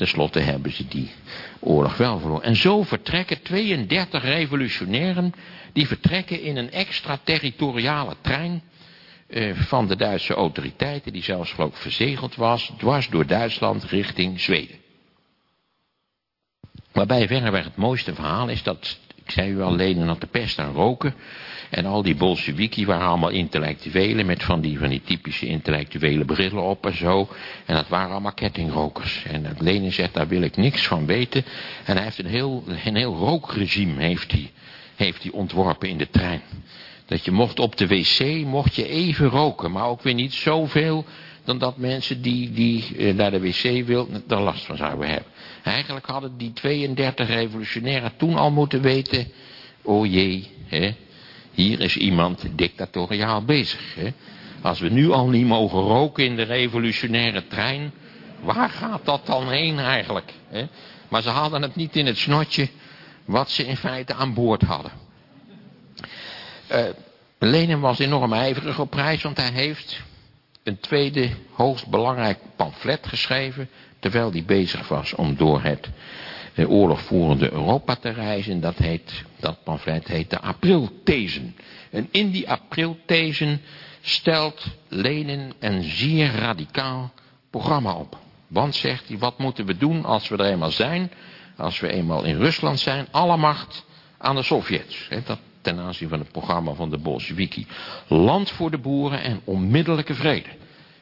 Speaker 2: tenslotte hebben ze die oorlog wel verloren. En zo vertrekken 32 revolutionairen, die vertrekken in een extraterritoriale trein eh, van de Duitse autoriteiten, die zelfs geloof verzegeld was, dwars door Duitsland richting Zweden. Waarbij verreweg het mooiste verhaal is dat ik zei u al, Lenin had de pest aan roken. En al die Bolsheviki waren allemaal intellectuelen met van die, van die typische intellectuele brillen op en zo. En dat waren allemaal kettingrokers. En dat Lenin zegt, daar wil ik niks van weten. En hij heeft een heel, een heel rookregime heeft hij, heeft hij ontworpen in de trein. Dat je mocht op de wc, mocht je even roken, maar ook weer niet zoveel dan dat mensen die, die eh, naar de wc wilden er last van zouden hebben. Eigenlijk hadden die 32 revolutionairen toen al moeten weten, oh jee, hè, hier is iemand dictatoriaal bezig. Hè. Als we nu al niet mogen roken in de revolutionaire trein, waar gaat dat dan heen eigenlijk? Hè? Maar ze hadden het niet in het snotje wat ze in feite aan boord hadden. Uh, Lenin was enorm ijverig op prijs, want hij heeft een tweede hoogst belangrijk pamflet geschreven, terwijl hij bezig was om door het eh, oorlogvoerende Europa te reizen. Dat, heet, dat pamflet heet de Aprilthesen. En in die Aprilthesen stelt Lenin een zeer radicaal programma op. Want, zegt hij, wat moeten we doen als we er eenmaal zijn? Als we eenmaal in Rusland zijn, alle macht aan de Sovjets. Dat ten aanzien van het programma van de Bolsheviki. Land voor de boeren en onmiddellijke vrede.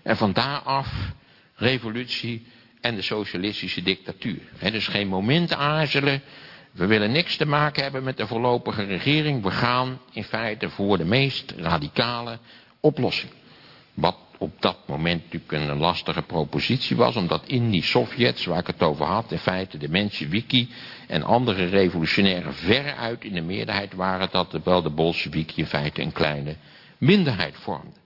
Speaker 2: En van daaraf revolutie en de socialistische dictatuur. Dus geen moment aarzelen. We willen niks te maken hebben met de voorlopige regering. We gaan in feite voor de meest radicale oplossing. Wat op dat moment natuurlijk een lastige propositie was, omdat in die Sovjets, waar ik het over had, in feite de Mensheviki en andere revolutionairen veruit in de meerderheid waren, dat wel de Bolsheviki in feite een kleine minderheid vormde.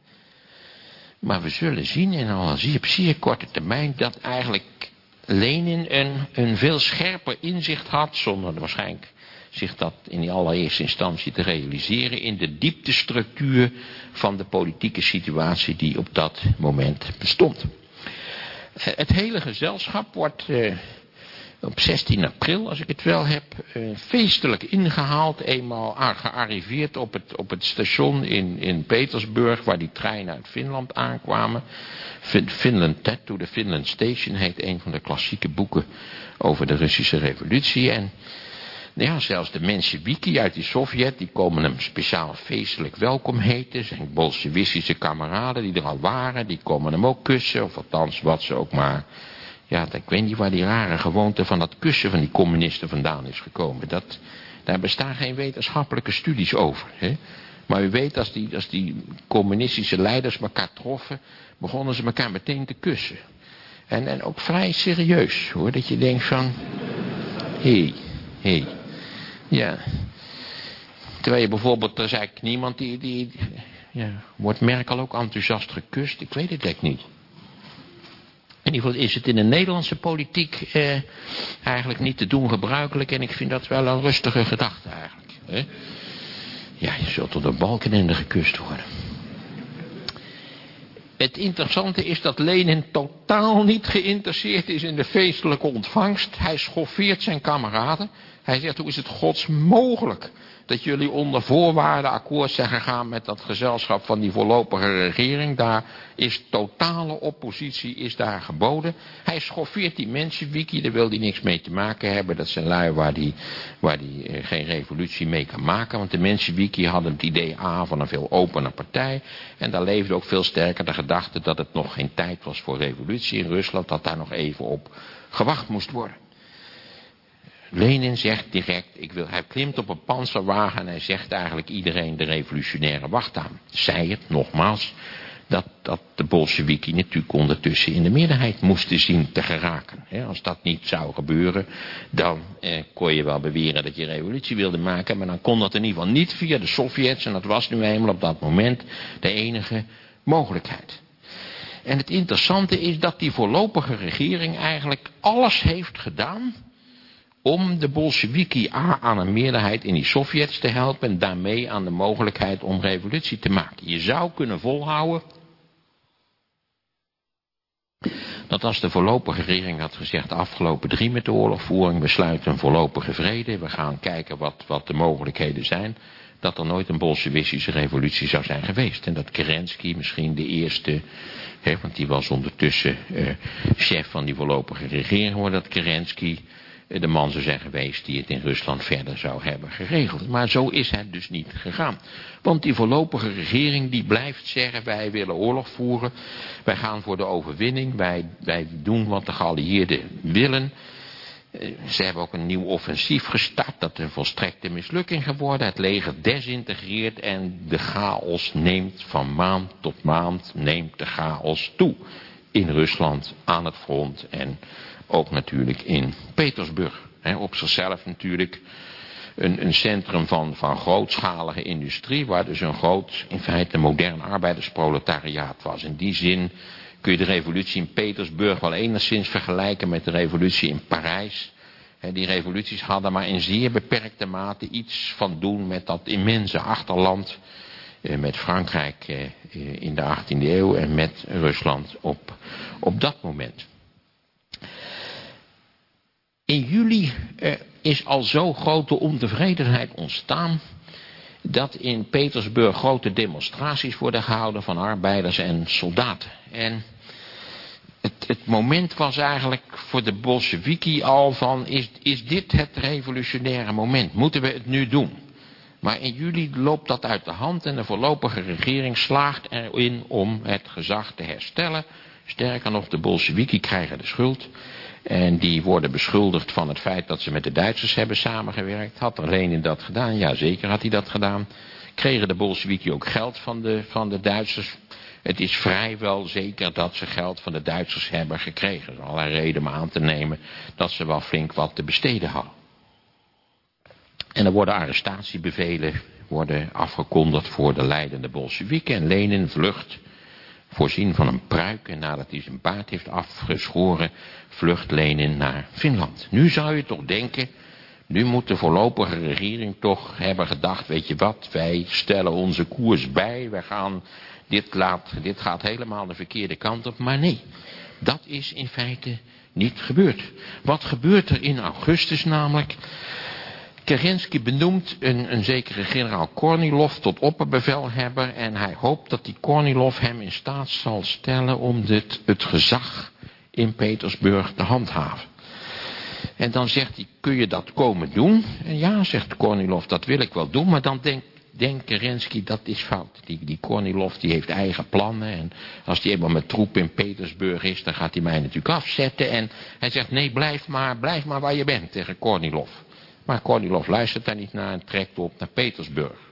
Speaker 2: Maar we zullen zien in al zeer, op zeer korte termijn dat eigenlijk Lenin een, een veel scherper inzicht had, zonder waarschijnlijk zich dat in die allereerste instantie te realiseren, in de dieptestructuur van de politieke situatie die op dat moment bestond. Eh, het hele gezelschap wordt eh, op 16 april, als ik het wel heb, eh, feestelijk ingehaald. Eenmaal gearriveerd op het, op het station in, in Petersburg, waar die treinen uit Finland aankwamen. Finland to the Finland Station heet een van de klassieke boeken over de Russische revolutie. En ja, zelfs de Mensheviki uit die Sovjet, die komen hem speciaal feestelijk welkom heten. Zijn bolsjewistische kameraden die er al waren, die komen hem ook kussen. Of althans, wat ze ook maar ja, ik weet niet waar die rare gewoonte van dat kussen van die communisten vandaan is gekomen. Dat, daar bestaan geen wetenschappelijke studies over. Hè? Maar u weet, als die, als die communistische leiders elkaar troffen, begonnen ze elkaar meteen te kussen. En, en ook vrij serieus, hoor. Dat je denkt van, hé, hé, ja. Terwijl je bijvoorbeeld, er is eigenlijk niemand die, die ja, wordt Merkel ook enthousiast gekust? Ik weet het echt niet. In ieder geval is het in de Nederlandse politiek eh, eigenlijk niet te doen gebruikelijk. En ik vind dat wel een rustige gedachte eigenlijk. Hè? Ja, je zult door de balken gekust worden. Het interessante is dat Lenin totaal niet geïnteresseerd is in de feestelijke ontvangst. Hij schoffeert zijn kameraden. Hij zegt, hoe is het gods mogelijk dat jullie onder voorwaarden akkoord zijn gegaan met dat gezelschap van die voorlopige regering. Daar is totale oppositie is daar geboden. Hij schoffeert die mensen, Wiki, daar wil hij niks mee te maken hebben. Dat zijn lui waar die, waar die eh, geen revolutie mee kan maken. Want de mensen, Wiki, hadden het idee A van een veel opener partij. En daar leefde ook veel sterker de gedachte dat het nog geen tijd was voor revolutie in Rusland. Dat daar nog even op gewacht moest worden. Lenin zegt direct, ik wil, hij klimt op een panzerwagen en hij zegt eigenlijk iedereen de revolutionaire wacht aan. Zij het, nogmaals, dat, dat de Bolsheviki natuurlijk ondertussen in de meerderheid moesten zien te geraken. als dat niet zou gebeuren, dan eh, kon je wel beweren dat je revolutie wilde maken, maar dan kon dat in ieder geval niet via de Sovjets en dat was nu eenmaal op dat moment de enige mogelijkheid. En het interessante is dat die voorlopige regering eigenlijk alles heeft gedaan om de Bolsheviki aan een meerderheid in die Sovjets te helpen en daarmee aan de mogelijkheid om revolutie te maken. Je zou kunnen volhouden dat als de voorlopige regering had gezegd afgelopen drie met de oorlogvoering, we sluiten een voorlopige vrede, we gaan kijken wat, wat de mogelijkheden zijn, dat er nooit een bolsjewistische revolutie zou zijn geweest. En dat Kerensky misschien de eerste, hè, want die was ondertussen eh, chef van die voorlopige regering, hoor, dat Kerensky de man zou zijn geweest die het in Rusland verder zou hebben geregeld. Maar zo is het dus niet gegaan. Want die voorlopige regering die blijft zeggen wij willen oorlog voeren. Wij gaan voor de overwinning. Wij, wij doen wat de geallieerden willen. Eh, ze hebben ook een nieuw offensief gestart. Dat is een volstrekte mislukking geworden. Het leger desintegreert en de chaos neemt van maand tot maand neemt de chaos toe. In Rusland, aan het front en ook natuurlijk in Petersburg. op zichzelf natuurlijk een, een centrum van, van grootschalige industrie, waar dus een groot, in feite modern arbeidersproletariaat was. In die zin kun je de revolutie in Petersburg wel enigszins vergelijken met de revolutie in Parijs. die revoluties hadden maar in zeer beperkte mate iets van doen met dat immense achterland. Eh, met Frankrijk eh, in de 18e eeuw en met Rusland op, op dat moment. In juli eh, is al zo grote ontevredenheid ontstaan dat in Petersburg grote demonstraties worden gehouden van arbeiders en soldaten. En het, het moment was eigenlijk voor de Bolsheviki al van, is, is dit het revolutionaire moment? Moeten we het nu doen? Maar in juli loopt dat uit de hand en de voorlopige regering slaagt erin om het gezag te herstellen. Sterker nog, de Bolsheviki krijgen de schuld. En die worden beschuldigd van het feit dat ze met de Duitsers hebben samengewerkt. Had Lenin dat gedaan? Ja, zeker had hij dat gedaan. Kregen de Bolsheviki ook geld van de, van de Duitsers? Het is vrijwel zeker dat ze geld van de Duitsers hebben gekregen. Er is allerlei reden om aan te nemen dat ze wel flink wat te besteden hadden. En er worden arrestatiebevelen worden afgekondigd voor de leidende Bolsjewieken. En Lenin vlucht, voorzien van een pruik. En nadat hij zijn baard heeft afgeschoren, vlucht Lenin naar Finland. Nu zou je toch denken, nu moet de voorlopige regering toch hebben gedacht, weet je wat, wij stellen onze koers bij, wij gaan, dit, laat, dit gaat helemaal de verkeerde kant op. Maar nee, dat is in feite niet gebeurd. Wat gebeurt er in augustus namelijk? Kerensky benoemt een, een zekere generaal Kornilov tot opperbevelhebber en hij hoopt dat die Kornilov hem in staat zal stellen om dit, het gezag in Petersburg te handhaven. En dan zegt hij, kun je dat komen doen? En ja, zegt Kornilov, dat wil ik wel doen, maar dan denkt denk Kerensky, dat is fout. Die, die Kornilov die heeft eigen plannen. En als die eenmaal met troep in Petersburg is, dan gaat hij mij natuurlijk afzetten. En hij zegt, nee, blijf maar, blijf maar waar je bent tegen Kornilov. Maar Kornilov luistert daar niet naar en trekt op naar Petersburg.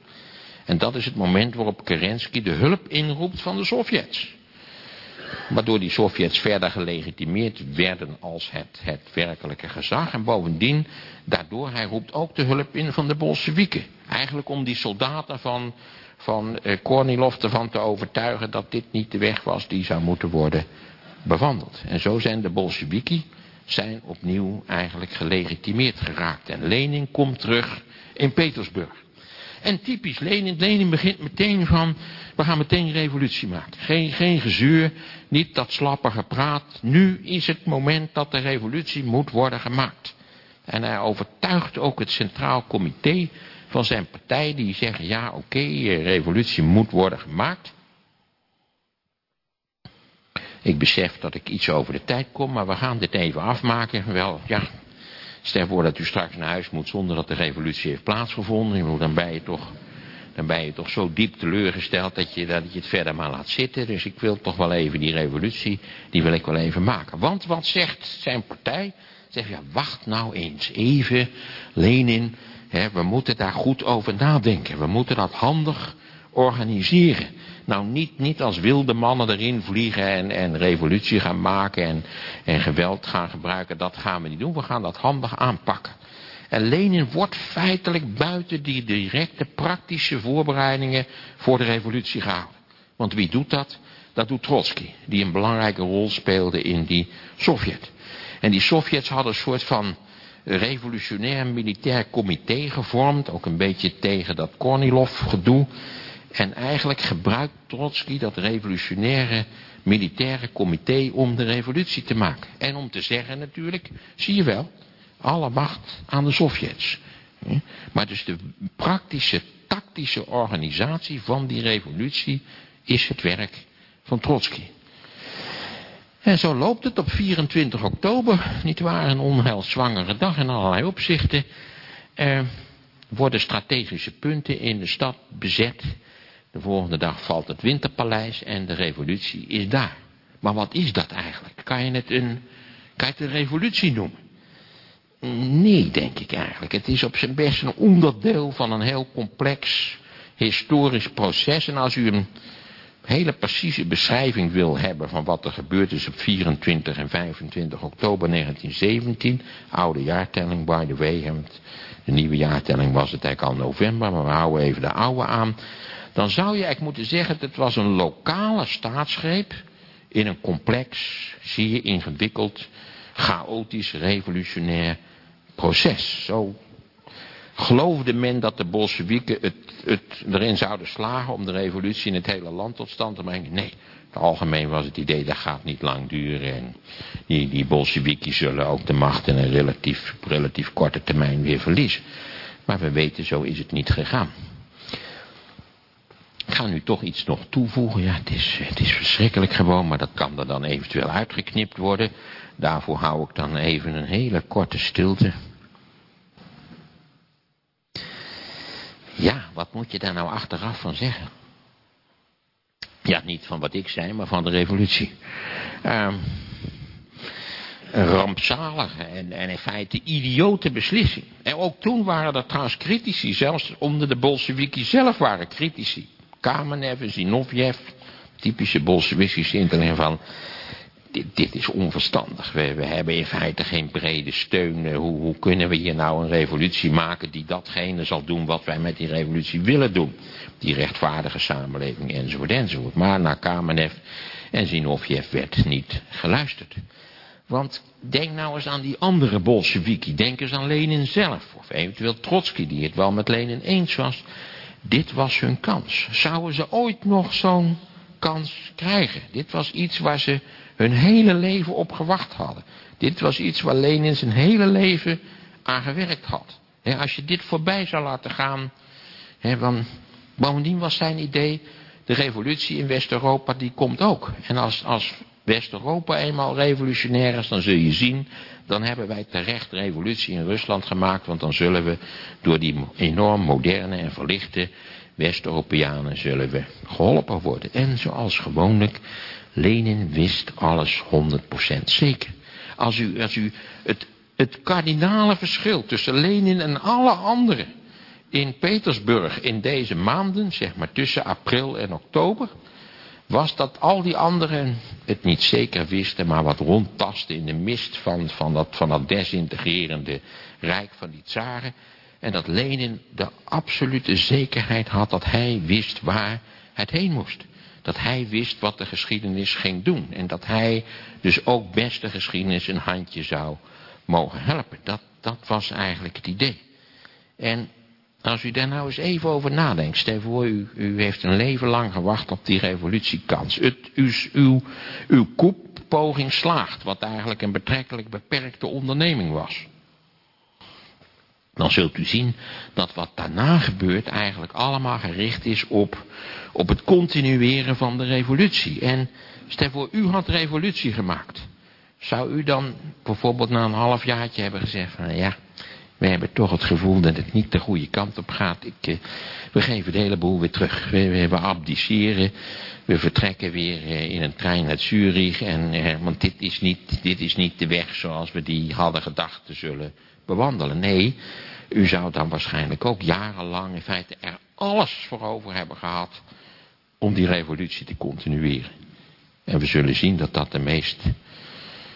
Speaker 2: En dat is het moment waarop Kerensky de hulp inroept van de Sovjets. Waardoor die Sovjets verder gelegitimeerd werden als het, het werkelijke gezag. En bovendien, daardoor, hij roept ook de hulp in van de Bolsjewieken. Eigenlijk om die soldaten van, van eh, Kornilov ervan te overtuigen dat dit niet de weg was die zou moeten worden bewandeld. En zo zijn de Bolsheviki zijn opnieuw eigenlijk gelegitimeerd geraakt. En Lenin komt terug in Petersburg. En typisch Lenin, Lenin begint meteen van, we gaan meteen revolutie maken. Geen, geen gezeur, niet dat slappe gepraat. Nu is het moment dat de revolutie moet worden gemaakt. En hij overtuigt ook het Centraal Comité van zijn partij, die zeggen, ja oké, okay, revolutie moet worden gemaakt. Ik besef dat ik iets over de tijd kom, maar we gaan dit even afmaken. Wel, ja, stel voor dat u straks naar huis moet zonder dat de revolutie heeft plaatsgevonden. Dan ben je toch, dan ben je toch zo diep teleurgesteld dat je, dat je het verder maar laat zitten. Dus ik wil toch wel even die revolutie, die wil ik wel even maken. Want wat zegt zijn partij? Zegt, ja, wacht nou eens even, Lenin. Hè, we moeten daar goed over nadenken. We moeten dat handig organiseren. Nou, niet, niet als wilde mannen erin vliegen en, en revolutie gaan maken en, en geweld gaan gebruiken. Dat gaan we niet doen. We gaan dat handig aanpakken. En Lenin wordt feitelijk buiten die directe praktische voorbereidingen voor de revolutie gehouden. Want wie doet dat? Dat doet Trotsky, die een belangrijke rol speelde in die Sovjet. En die Sovjets hadden een soort van revolutionair militair comité gevormd, ook een beetje tegen dat Kornilov gedoe. En eigenlijk gebruikt Trotsky dat revolutionaire militaire comité om de revolutie te maken. En om te zeggen natuurlijk, zie je wel, alle macht aan de Sovjets. Maar dus de praktische, tactische organisatie van die revolutie is het werk van Trotsky. En zo loopt het op 24 oktober, niet waar, een onheilzwangere dag in allerlei opzichten. Er worden strategische punten in de stad bezet de volgende dag valt het winterpaleis en de revolutie is daar. Maar wat is dat eigenlijk? Kan je het een, kan je het een revolutie noemen? Nee, denk ik eigenlijk. Het is op zijn best een onderdeel van een heel complex historisch proces. En als u een hele precieze beschrijving wil hebben van wat er gebeurd is op 24 en 25 oktober 1917, oude jaartelling by the way, de nieuwe jaartelling was het eigenlijk al november, maar we houden even de oude aan dan zou je eigenlijk moeten zeggen, het was een lokale staatsgreep in een complex, je, ingewikkeld, chaotisch, revolutionair proces. Zo Geloofde men dat de Bolsjewieken het, het erin zouden slagen om de revolutie in het hele land tot stand te brengen? Nee. Het algemeen was het idee dat gaat niet lang duren. En die, die zullen ook de macht in een relatief, relatief korte termijn weer verliezen. Maar we weten, zo is het niet gegaan. Ik ga nu toch iets nog toevoegen. Ja, het is, het is verschrikkelijk gewoon, maar dat kan er dan eventueel uitgeknipt worden. Daarvoor hou ik dan even een hele korte stilte. Ja, wat moet je daar nou achteraf van zeggen? Ja, niet van wat ik zei, maar van de revolutie. Um, een rampzalige en, en in feite idiote beslissing. En ook toen waren er trouwens critici, zelfs onder de Bolsheviki zelf waren critici. Kamenev en Zinoviev, typische Bolsjewistische instellingen van... Dit, dit, is onverstandig. We, we, hebben in feite geen brede steun. Eh, hoe, hoe, kunnen we hier nou een revolutie maken die datgene zal doen wat wij met die revolutie willen doen? Die rechtvaardige samenleving enzovoort enzovoort. Maar naar Kamenev en Zinoviev werd niet geluisterd. Want denk nou eens aan die andere Bolsheviki. Denk eens aan Lenin zelf. Of eventueel Trotsky die het wel met Lenin eens was. Dit was hun kans. Zouden ze ooit nog zo'n kans krijgen? Dit was iets waar ze hun hele leven op gewacht hadden. Dit was iets waar Lenin zijn hele leven aan gewerkt had. als je dit voorbij zou laten gaan. want bovendien was zijn idee. De revolutie in West-Europa die komt ook. En als, als West-Europa eenmaal revolutionair is, dan zul je zien, dan hebben wij terecht revolutie in Rusland gemaakt, want dan zullen we door die enorm moderne en verlichte West-Europeanen zullen we geholpen worden. En zoals gewoonlijk, Lenin wist alles 100% zeker. Als u, als u het, het kardinale verschil tussen Lenin en alle anderen in Petersburg in deze maanden, zeg maar tussen april en oktober, was dat al die anderen het niet zeker wisten, maar wat rondtasten in de mist van, van, dat, van dat desintegrerende rijk van die tsaren. En dat Lenin de absolute zekerheid had dat hij wist waar het heen moest. Dat hij wist wat de geschiedenis ging doen. En dat hij dus ook best de geschiedenis een handje zou mogen helpen. Dat, dat was eigenlijk het idee. En als u daar nou eens even over nadenkt. Stel voor, u, u heeft een leven lang gewacht op die revolutiekans. Het, uw, uw, uw koeppoging slaagt, wat eigenlijk een betrekkelijk beperkte onderneming was. Dan zult u zien dat wat daarna gebeurt eigenlijk allemaal gericht is op, op het continueren van de revolutie. En stel voor, u had revolutie gemaakt. Zou u dan bijvoorbeeld na een halfjaartje hebben gezegd van ja, we hebben toch het gevoel dat het niet de goede kant op gaat. Ik, uh, we geven de hele boel weer terug. We, we abdiceren. We vertrekken weer uh, in een trein naar Zurich. En, uh, want dit is, niet, dit is niet de weg zoals we die hadden gedacht te zullen bewandelen. Nee, u zou dan waarschijnlijk ook jarenlang in feite er alles voor over hebben gehad om die revolutie te continueren. En we zullen zien dat dat de meest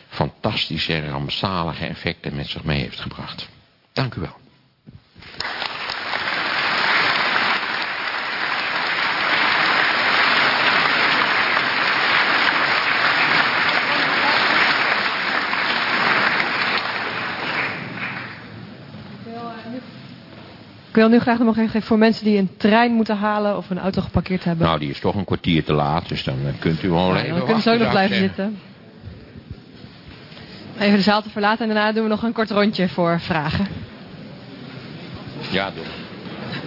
Speaker 2: fantastische en rampzalige effecten met zich mee heeft gebracht. Dank u wel.
Speaker 1: Ik wil nu graag nog even voor mensen die een trein moeten halen of een auto geparkeerd hebben.
Speaker 2: Nou, die is toch een kwartier te laat, dus dan eh, kunt u wel
Speaker 1: ja,
Speaker 2: even
Speaker 1: Dan kunnen ze ook nog blijven zitten. Even de zaal te verlaten en daarna doen we nog een kort rondje voor vragen.
Speaker 2: Ja, doe.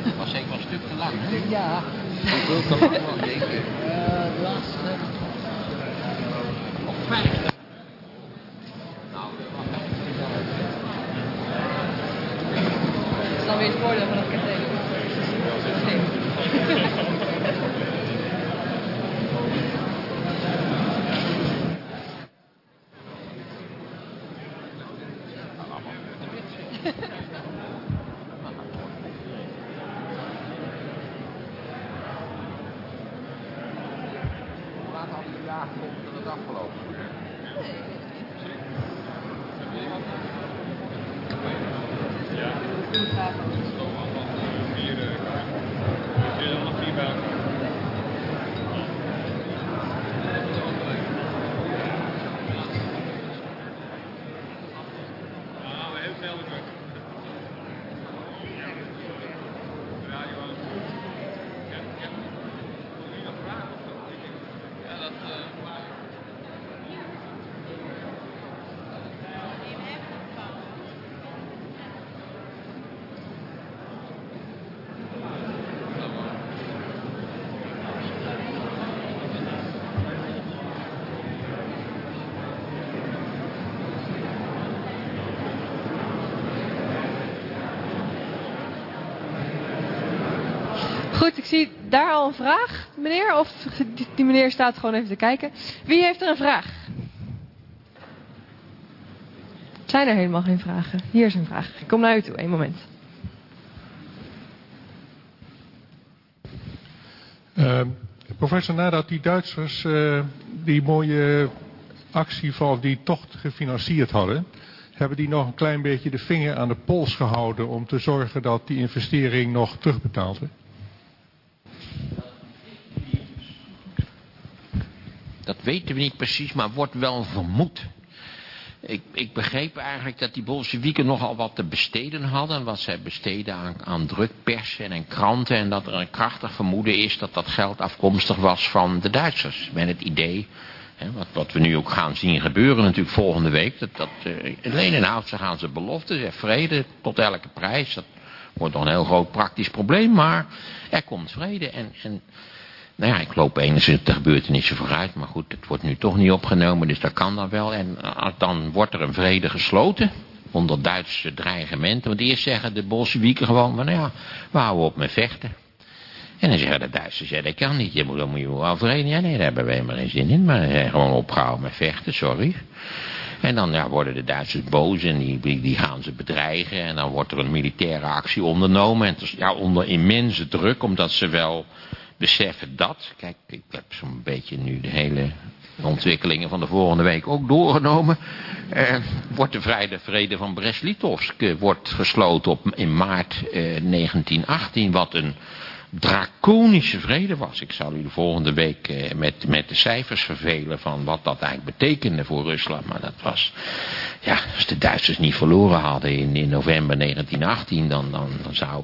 Speaker 2: Dat was zeker wel een stuk te lang, hè?
Speaker 5: Ja.
Speaker 2: Hoeveel te lang was denk ik?
Speaker 5: Uh, laatste.
Speaker 2: Op vijf. Nou, dat was
Speaker 1: Dat is dan weer het voordeel van het daar al een vraag, meneer. Of die, meneer staat gewoon even te kijken. Wie heeft er een vraag? Zijn er helemaal geen vragen? Hier is een vraag. Ik kom naar u toe, één moment.
Speaker 6: Uh, professor, nadat die Duitsers uh, die mooie actie van die tocht gefinancierd hadden, hebben die nog een klein beetje de vinger aan de pols gehouden om te zorgen dat die investering nog terugbetaald werd?
Speaker 2: Dat weten we niet precies, maar wordt wel vermoed. Ik, ik begreep eigenlijk dat die Bolsjewieken nogal wat te besteden hadden. Wat zij besteden aan, aan drukpersen en kranten. En dat er een krachtig vermoeden is dat dat geld afkomstig was van de Duitsers. Met het idee, hè, wat, wat we nu ook gaan zien gebeuren natuurlijk volgende week. Dat, dat uh, alleen in Houtse gaan ze beloften. Vrede tot elke prijs. Dat wordt nog een heel groot praktisch probleem. Maar er komt vrede. En, en nou ja, ik loop enigszins de gebeurtenissen vooruit. Maar goed, het wordt nu toch niet opgenomen, dus dat kan dan wel. En dan wordt er een vrede gesloten. Onder Duitse dreigementen. Want eerst zeggen de Bolsjewieken gewoon van, nou ja, we houden op met vechten. En dan zeggen de Duitsers, ja dat kan niet, je moet, wel vrede. Ja nee, daar hebben wij helemaal geen zin in. Maar ze zijn gewoon opgehouden met vechten, sorry. En dan ja, worden de Duitsers boos en die, die, gaan ze bedreigen. En dan wordt er een militaire actie ondernomen. En ja, onder immense druk, omdat ze wel beseffen dat. Kijk, ik heb zo'n beetje nu de hele ontwikkelingen van de volgende week ook doorgenomen. Eh, wordt de vrede, vrede van Brest-Litovsk eh, wordt gesloten op, in maart eh, 1918, wat een draconische vrede was. Ik zal u de volgende week eh, met, met de cijfers vervelen van wat dat eigenlijk betekende voor Rusland. Maar dat was, ja, als de Duitsers niet verloren hadden in, november 1918, dan, dan, dan zou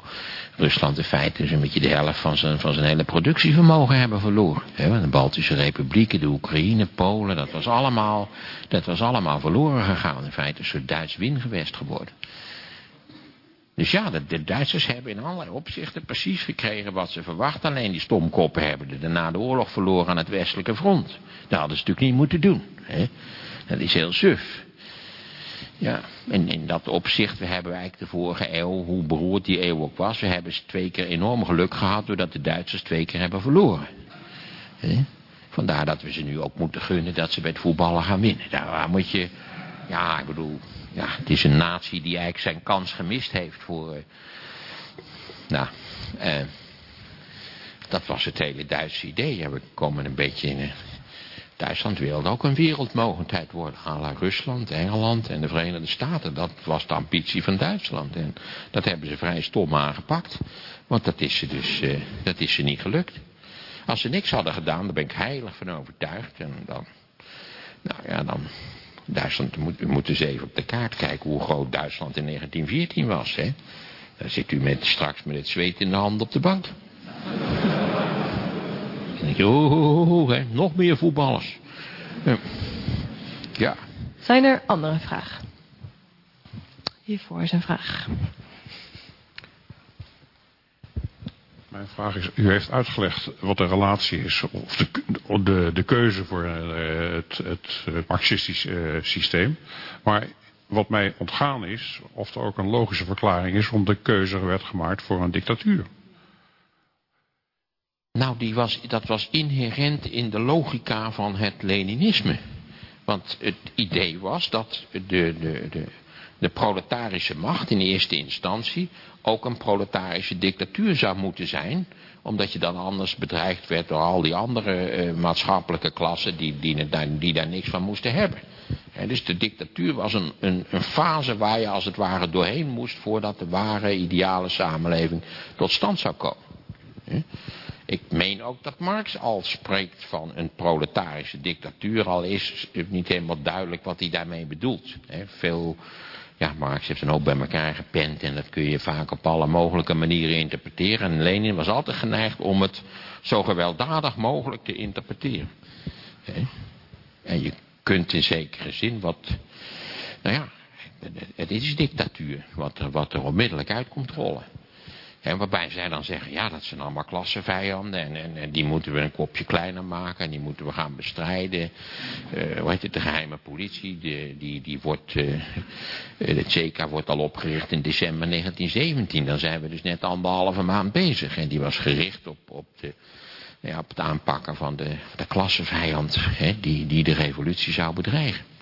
Speaker 2: Rusland in feite zo'n beetje de helft van zijn, van zijn hele productievermogen hebben verloren. de Baltische Republieken, de Oekraïne, Polen, dat was allemaal, dat was allemaal verloren gegaan. In feite een soort Duits wingewest geworden. Dus ja, de, Duitsers hebben in allerlei opzichten precies gekregen wat ze verwachten. Alleen die stomkoppen hebben de, na de oorlog verloren aan het westelijke front. Dat hadden ze natuurlijk niet moeten doen. Hè? Dat is heel suf. Ja, en in dat opzicht, we hebben eigenlijk de vorige eeuw, hoe beroerd die eeuw ook was, we hebben twee keer enorm geluk gehad doordat de Duitsers twee keer hebben verloren. He? Vandaar dat we ze nu ook moeten gunnen dat ze bij het voetballen gaan winnen. Daar moet je, ja, ik bedoel, ja, het is een natie die eigenlijk zijn kans gemist heeft voor, uh, nou, uh, dat was het hele Duitse idee. We komen een beetje in, uh, Duitsland wilde ook een wereldmogendheid worden. à Rusland, Engeland en de Verenigde Staten. Dat was de ambitie van Duitsland. En dat hebben ze vrij stom aangepakt. Want dat is ze dus dat is ze niet gelukt. Als ze niks hadden gedaan, daar ben ik heilig van overtuigd. En dan, nou ja, dan, Duitsland, moet, u moet even op de kaart kijken hoe groot Duitsland in 1914 was. Hè? Dan zit u met, straks met het zweet in de hand op de bank. Dan denk je, oh, hè, nog meer voetballers. Ja.
Speaker 1: Zijn er andere vragen? Hiervoor is een vraag.
Speaker 6: Mijn vraag is, u heeft uitgelegd wat de relatie is, of de, de, de keuze voor uh, het, het marxistisch uh, systeem. Maar wat mij ontgaan is, of er ook een logische verklaring is, om de keuze werd gemaakt voor een dictatuur.
Speaker 2: Nou, die was, dat was inherent in de logica van het Leninisme. Want het idee was dat de, de, de, de proletarische macht in eerste instantie ook een proletarische dictatuur zou moeten zijn. Omdat je dan anders bedreigd werd door al die andere uh, maatschappelijke klassen die, die, die, daar niks van moesten hebben. dus de dictatuur was een, een, een, fase waar je als het ware doorheen moest voordat de ware ideale samenleving tot stand zou komen. Ik meen ook dat Marx al spreekt van een proletarische dictatuur, al is het niet helemaal duidelijk wat hij daarmee bedoelt. veel, ja, Marx heeft een hoop bij elkaar gepend en dat kun je vaak op alle mogelijke manieren interpreteren. En Lenin was altijd geneigd om het zo gewelddadig mogelijk te interpreteren. En je kunt in zekere zin wat, nou ja, het is dictatuur, wat er, wat er onmiddellijk uit komt waarbij zij dan zeggen, ja, dat zijn allemaal klassevijanden en, en, en die moeten we een kopje kleiner maken en die moeten we gaan bestrijden. Eh hoe heet de geheime politie, die, die, die wordt, eh de CK wordt al opgericht in december 1917. Dan zijn we dus net anderhalve maand bezig en die was gericht op, op, de, ja, op het aanpakken van de, de klassevijand die, die de revolutie zou bedreigen.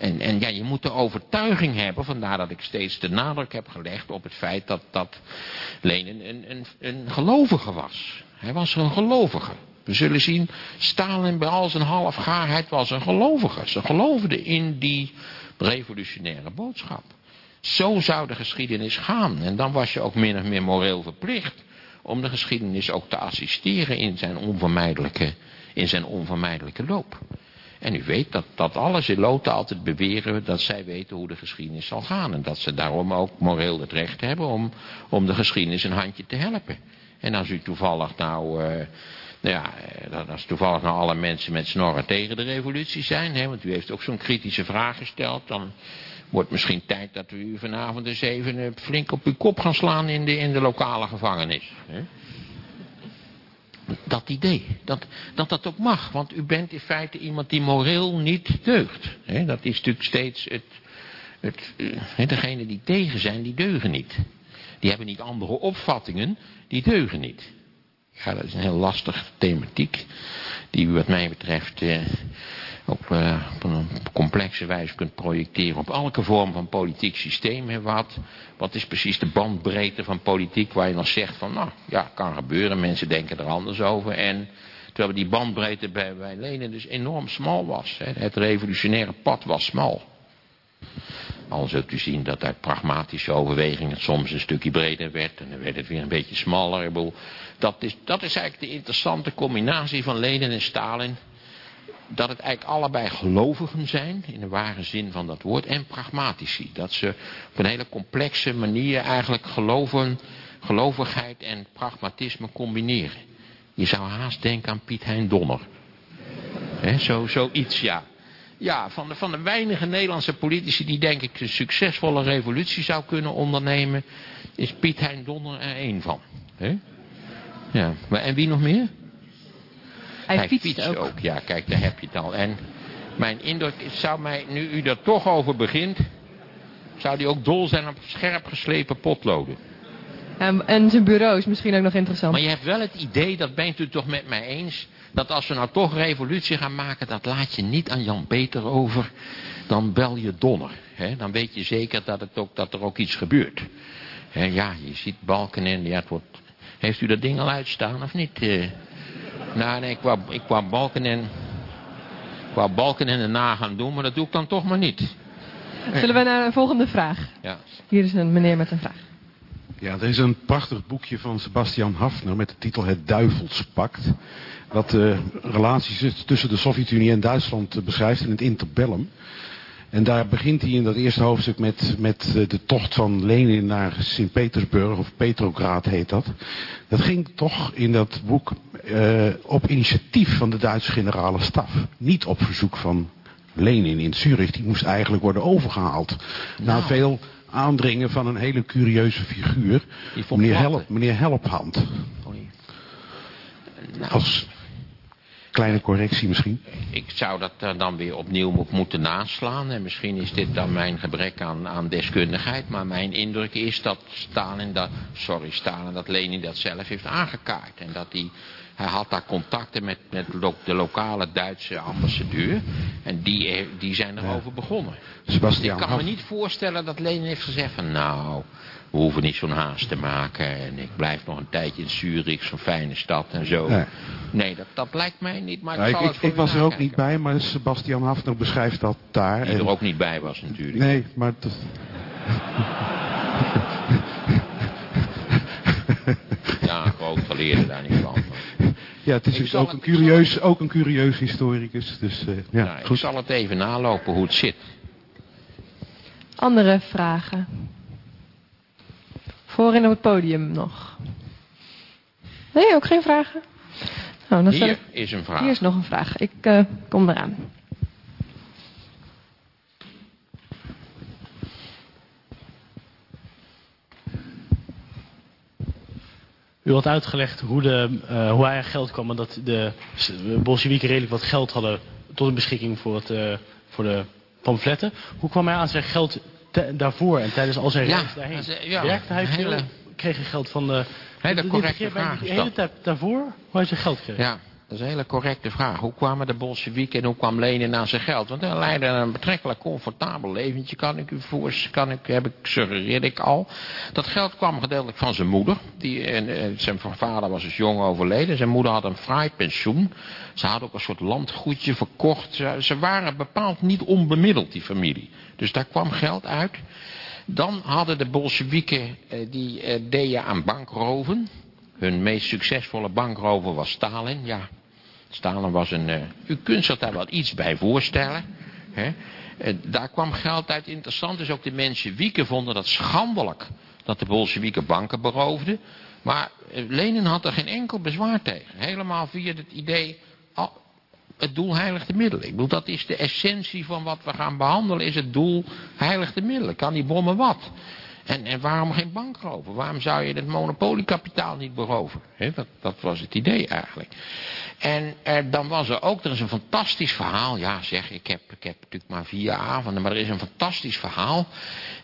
Speaker 2: En, en ja, je moet de overtuiging hebben, vandaar dat ik steeds de nadruk heb gelegd op het feit dat, dat Lenin een, een, een gelovige was. Hij was een gelovige. We zullen zien, Stalin bij al zijn halfgaarheid was een gelovige. Ze geloofden in die revolutionaire boodschap. Zo zou de geschiedenis gaan. En dan was je ook min of meer moreel verplicht om de geschiedenis ook te assisteren in zijn onvermijdelijke, in zijn onvermijdelijke loop. En u weet dat, dat alle zeloten altijd beweren dat zij weten hoe de geschiedenis zal gaan. En dat ze daarom ook moreel het recht hebben om, om de geschiedenis een handje te helpen. En als u toevallig nou, uh, nou ja, als toevallig nou alle mensen met snorren tegen de revolutie zijn, hè, want u heeft ook zo'n kritische vraag gesteld, dan wordt misschien tijd dat we u vanavond eens even uh, flink op uw kop gaan slaan in de, in de lokale gevangenis. Hè. Dat idee, dat, dat dat ook mag, want u bent in feite iemand die moreel niet deugt. Hè. Dat is natuurlijk steeds het, het, uh, degene die tegen zijn, die deugen niet. Die hebben niet andere opvattingen, die deugen niet. Ja, dat is een heel lastige thematiek, die wat mij betreft eh, op, uh, op, een complexe wijze kunt projecteren op elke vorm van politiek systeem. Wat, wat is precies de bandbreedte van politiek waar je nog zegt van, nou ja, kan gebeuren, mensen denken er anders over. En terwijl die bandbreedte bij, Lenin dus enorm smal was. Hè. Het revolutionaire pad was smal. Al zult u zien dat uit pragmatische overwegingen het soms een stukje breder werd. En dan werd het weer een beetje smaller. Dat, is, dat is eigenlijk de interessante combinatie van Lenin en Stalin. Dat het eigenlijk allebei gelovigen zijn, in de ware zin van dat woord, en pragmatici. Dat ze op een hele complexe manier eigenlijk geloven, gelovigheid en pragmatisme combineren. Je zou haast denken aan Piet Hein Donner. Zo, zoiets, ja. Ja, van de, van de weinige Nederlandse politici die denk ik een succesvolle revolutie zou kunnen ondernemen, is Piet Hein Donner er één van. Ja, maar en wie nog meer?
Speaker 1: Hij,
Speaker 2: Hij
Speaker 1: fietst,
Speaker 2: fietst
Speaker 1: ook.
Speaker 2: ook. Ja, kijk, daar heb je het al. En mijn indruk zou mij, nu u er toch over begint, zou die ook dol zijn op scherp geslepen potloden.
Speaker 1: En, en zijn bureau is misschien ook nog interessant.
Speaker 2: Maar je hebt wel het idee, dat bent u toch met mij eens, dat als we nou toch revolutie gaan maken, dat laat je niet aan Jan Peter over, dan bel je Donner. Hè? Dan weet je zeker dat, het ook, dat er ook iets gebeurt. Hè, ja, je ziet balken in, ja, het wordt... Heeft u dat ding al uitstaan of niet? Eh, nou, nee, ik wou, ik wou balken in... Ik wou balken in de na gaan doen, maar dat doe ik dan toch maar niet.
Speaker 1: Zullen we naar een volgende vraag?
Speaker 2: Ja.
Speaker 1: Hier is een meneer met een vraag.
Speaker 7: Ja, er is een prachtig boekje van Sebastian Hafner met de titel Het Duivelspact. Wat de relaties tussen de Sovjet-Unie en Duitsland eh, beschrijft in het interbellum. En daar begint hij in dat eerste hoofdstuk met, met eh, de tocht van Lenin naar Sint-Petersburg, of Petrograd heet dat. Dat ging toch in dat boek uh, op initiatief van de Duitse generale staf. Niet op verzoek van Lenin in Zurich. Die moest eigenlijk worden overgehaald. Na
Speaker 2: Nou.
Speaker 7: veel aandringen van een hele curieuze figuur. Meneer. Help, meneer Helphand.
Speaker 2: Oei. Nou,
Speaker 7: Als kleine correctie misschien.
Speaker 2: ik zou dat er dan weer opnieuw mo- moeten naslaan. En misschien is dit dan mijn gebrek aan, aan deskundigheid. Maar mijn indruk is dat Stalin dat, sorry Stalin, dat Lenin dat zelf heeft aangekaart. En dat hij, hij had daar contacten met, met de lokale Duitse ambassadeur. En die, eh, die zijn erover begonnen. Ik
Speaker 7: Sebastian
Speaker 2: kan me niet voorstellen dat Lenin heeft gezegd van nou, we hoeven niet zo'n haast te maken. En ik blijf nog een tijdje in Zurich, zo'n fijne stad en zo.
Speaker 7: Nee.
Speaker 2: Nee, dat, dat lijkt mij niet. Maar
Speaker 7: Ja,
Speaker 2: ik,
Speaker 7: ik,
Speaker 2: zal
Speaker 7: ik,
Speaker 2: het
Speaker 7: ik was er ook niet bij, maar Sebastian Hafner beschrijft dat daar.
Speaker 2: Die
Speaker 7: en-
Speaker 2: er ook niet bij was natuurlijk.
Speaker 7: Nee, maar... dat-
Speaker 2: Ja, een groot geleerde daar niet van.
Speaker 7: Ja, het is
Speaker 2: Ik
Speaker 7: dus ook
Speaker 2: het-
Speaker 7: een,
Speaker 2: ik
Speaker 7: curieus, ook een curieus historicus. Dus eh, ja,
Speaker 2: Nou, ik
Speaker 7: goed.
Speaker 2: zal het even nalopen hoe het zit.
Speaker 1: Andere vragen? Voorin op het podium nog. Nee, ook geen vragen? Nou, dan
Speaker 2: Hier
Speaker 1: ik...
Speaker 2: is een vraag.
Speaker 1: Hier is nog een vraag. Ik eh, kom eraan.
Speaker 8: U had uitgelegd hoe, de, uh, hoe hij aan geld kwam en dat de Bolsjewieken redelijk wat geld hadden tot een beschikking voor, het, uh, voor de pamfletten. Hoe kwam hij aan zijn geld daarvoor en tijdens al zijn reis daarheen? Ja, Werkte hij veel? Hele... Kreeg hij geld van de...
Speaker 2: Hele correcte vraag.
Speaker 8: De hele tijd daarvoor hoe hij zijn geld kreeg?
Speaker 2: Ja, dat is een hele correcte vraag. Hoe kwamen de Bolsjewieken en hoe kwam Lenin aan zijn geld? Want hij leidde een betrekkelijk comfortabel leventje, kan ik u voorstellen, heb ik, suggereerde ik al. Dat geld kwam gedeeltelijk van zijn moeder. Die, en, zijn vader was dus jong overleden. Zijn moeder had een fraai pensioen. Ze had ook een soort landgoedje verkocht. Ze, ze waren bepaald niet onbemiddeld, die familie. Dus daar kwam geld uit. Dan hadden de Bolsjewieken, eh, die eh, deden aan bankroven. Hun meest succesvolle bankrover was Stalin, ja. Stalin was een... Uh, u kunt zich daar wel iets bij voorstellen. Hè? Uh, daar kwam geld uit. Interessant is ook de mensen Wieken vonden dat schandelijk dat de Bolsjewieken banken beroofden. Maar uh, Lenin had er geen enkel bezwaar tegen. Helemaal via het idee, het doel heiligt de middelen. Ik bedoel, dat is de essentie van wat we gaan behandelen, is het doel heiligt de middelen. Kan die bommen wat? En, en waarom geen bankroven? Waarom zou je het monopoliekapitaal niet beroven? dat, dat was het idee eigenlijk. En er, dan was er ook, er is een fantastisch verhaal. Ja zeg, ik heb, ik heb natuurlijk maar vier avonden. Maar er is een fantastisch verhaal.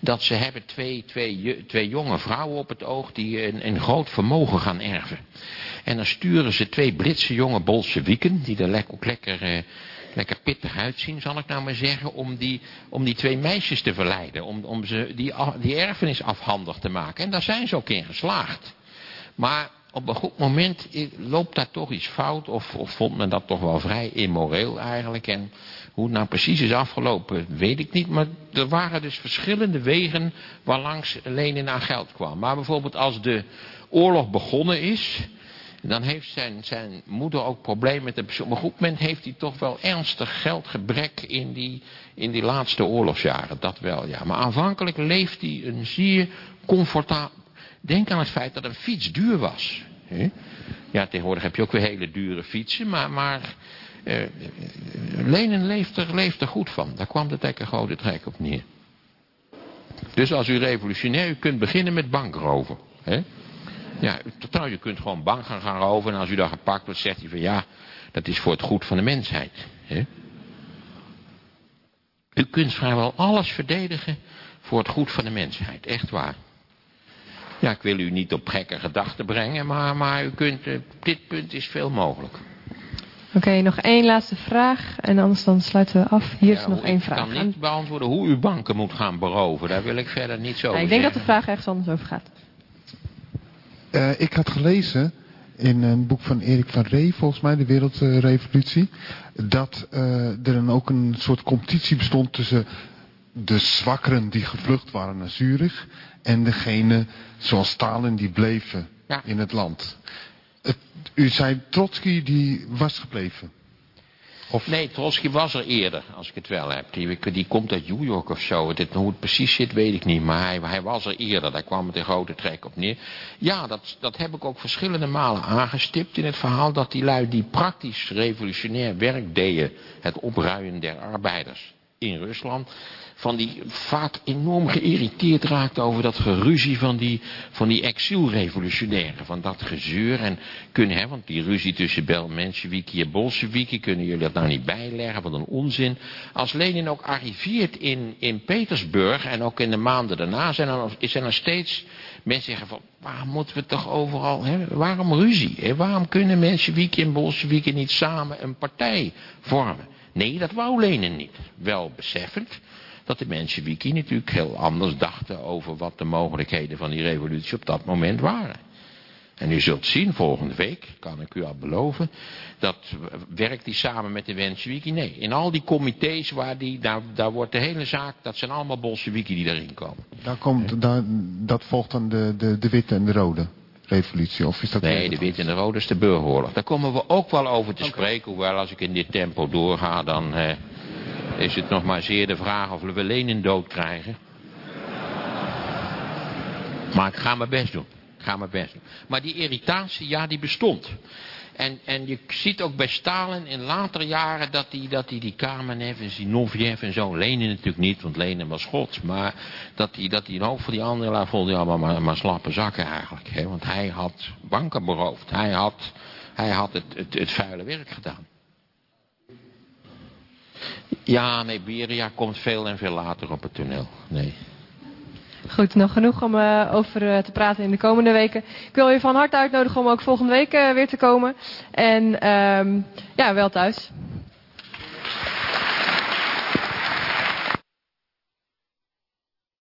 Speaker 2: Dat ze hebben twee, twee, twee jonge vrouwen op het oog die een, een groot vermogen gaan erven. En dan sturen ze twee Britse jonge Bolsjewieken. Die er lekker, lekker eh, lekker pittig uitzien, zal ik nou maar zeggen, om die, om die twee meisjes te verleiden. Om, om ze die, die erfenis afhandig te maken. En daar zijn ze ook in geslaagd. Maar op een goed moment loopt daar toch iets fout, of, of vond men dat toch wel vrij immoreel eigenlijk. En hoe het nou precies is afgelopen, weet ik niet. Maar er waren dus verschillende wegen waarlangs Lenin aan geld kwam. Maar bijvoorbeeld als de oorlog begonnen is, dan heeft zijn, zijn moeder ook problemen met Op een goed moment heeft hij toch wel ernstig geldgebrek in die, in die laatste oorlogsjaren. Dat wel, ja. Maar aanvankelijk leeft hij een zeer comfortabel... Denk aan het feit dat een fiets duur was. Ja, tegenwoordig heb je ook weer hele dure fietsen, maar... maar uh, Lenin leeft er, leeft er goed van. Daar kwam de tekker grote trek op neer. Dus als u revolutionair, u kunt beginnen met bankroven. Hè? Ja, totaal, je kunt gewoon bang gaan gaan roven. En als u dan gepakt wordt, zegt hij van ja, dat is voor het goed van de mensheid. Hè? U kunt vrijwel alles verdedigen voor het goed van de mensheid. Echt waar. Ja, ik wil u niet op gekke gedachten brengen, maar, maar u kunt, op dit punt is veel mogelijk.
Speaker 1: Oké, nog één laatste vraag en anders dan sluiten we af. Hier is nog één vraag.
Speaker 2: Ik kan niet beantwoorden hoe u banken moet gaan beroven. Daar wil ik verder niet zo over
Speaker 1: Ik denk dat de vraag ergens anders over gaat.
Speaker 9: Uh, ik had gelezen in een boek van Erik van Ree, volgens mij, de Wereldrevolutie, dat uh, er dan ook een soort competitie bestond tussen de zwakkeren die gevlucht waren naar Zurich en degene zoals Stalin die bleven ja. in het land. Het, u zei Trotsky die was gebleven.
Speaker 2: Of... Nee, Trotsky was er eerder, als ik het wel heb. Die, die komt uit New York of zo. Dit, hoe het precies zit, weet ik niet. Maar hij, hij was er eerder. Daar kwam het een grote trek op neer. Ja, dat, dat heb ik ook verschillende malen aangestipt in het verhaal... dat die lui die praktisch revolutionair werk deden... het opruien der arbeiders in Rusland van die vaak enorm geïrriteerd raakt over dat geruzie van die, van die exilrevolutionairen. Van dat gezeur en kunnen, hè, want die ruzie tussen Bel, Mensheviki en Bolsheviki, kunnen jullie dat nou niet bijleggen? Wat een onzin. Als Lenin ook arriveert in, in Petersburg en ook in de maanden daarna zijn er, is er nog steeds mensen zeggen van, waarom moeten we toch overal, hè, waarom ruzie? Hè? Waarom kunnen Mensheviki en Bolsheviki niet samen een partij vormen? Nee, dat wou Lenin niet. Wel beseffend dat de mensen Wiki natuurlijk heel anders dachten over wat de mogelijkheden van die revolutie op dat moment waren. En u zult zien volgende week, kan ik u al beloven, dat werkt die samen met de Mensheviki? Nee, in al die comité's waar die, daar, daar wordt de hele zaak, dat zijn allemaal Bolsheviki die daarin komen.
Speaker 9: Daar komt, daar, dat volgt dan de, de, de witte en de rode revolutie, of is dat
Speaker 2: Nee, de witte en de rode is de burgeroorlog. Daar komen we ook wel over te spreken, hoewel als ik in dit tempo doorga, dan... Eh, is het nog maar zeer de vraag of we Lenin dood krijgen. Maar ik ga mijn best doen. Ga mijn best doen. Maar die irritatie, ja, die bestond. En, en je ziet ook bij Stalin in latere jaren dat hij dat die, die Kamenev en Zinoviev en zo, Lenin natuurlijk niet, want Lenin was gods, maar dat hij dat die een hoop van die anderen laat vond hij allemaal maar, maar slappe zakken eigenlijk. Hè? Want hij had banken beroofd, hij had, hij had het, het, het vuile werk gedaan. Ja, nee, Beria komt veel en veel later op het toneel. Nee.
Speaker 1: Goed, nog genoeg om eh, over eh, te praten in de komende weken. Ik wil je van harte uitnodigen om ook volgende week eh, weer te komen. En ehm, ja, wel thuis.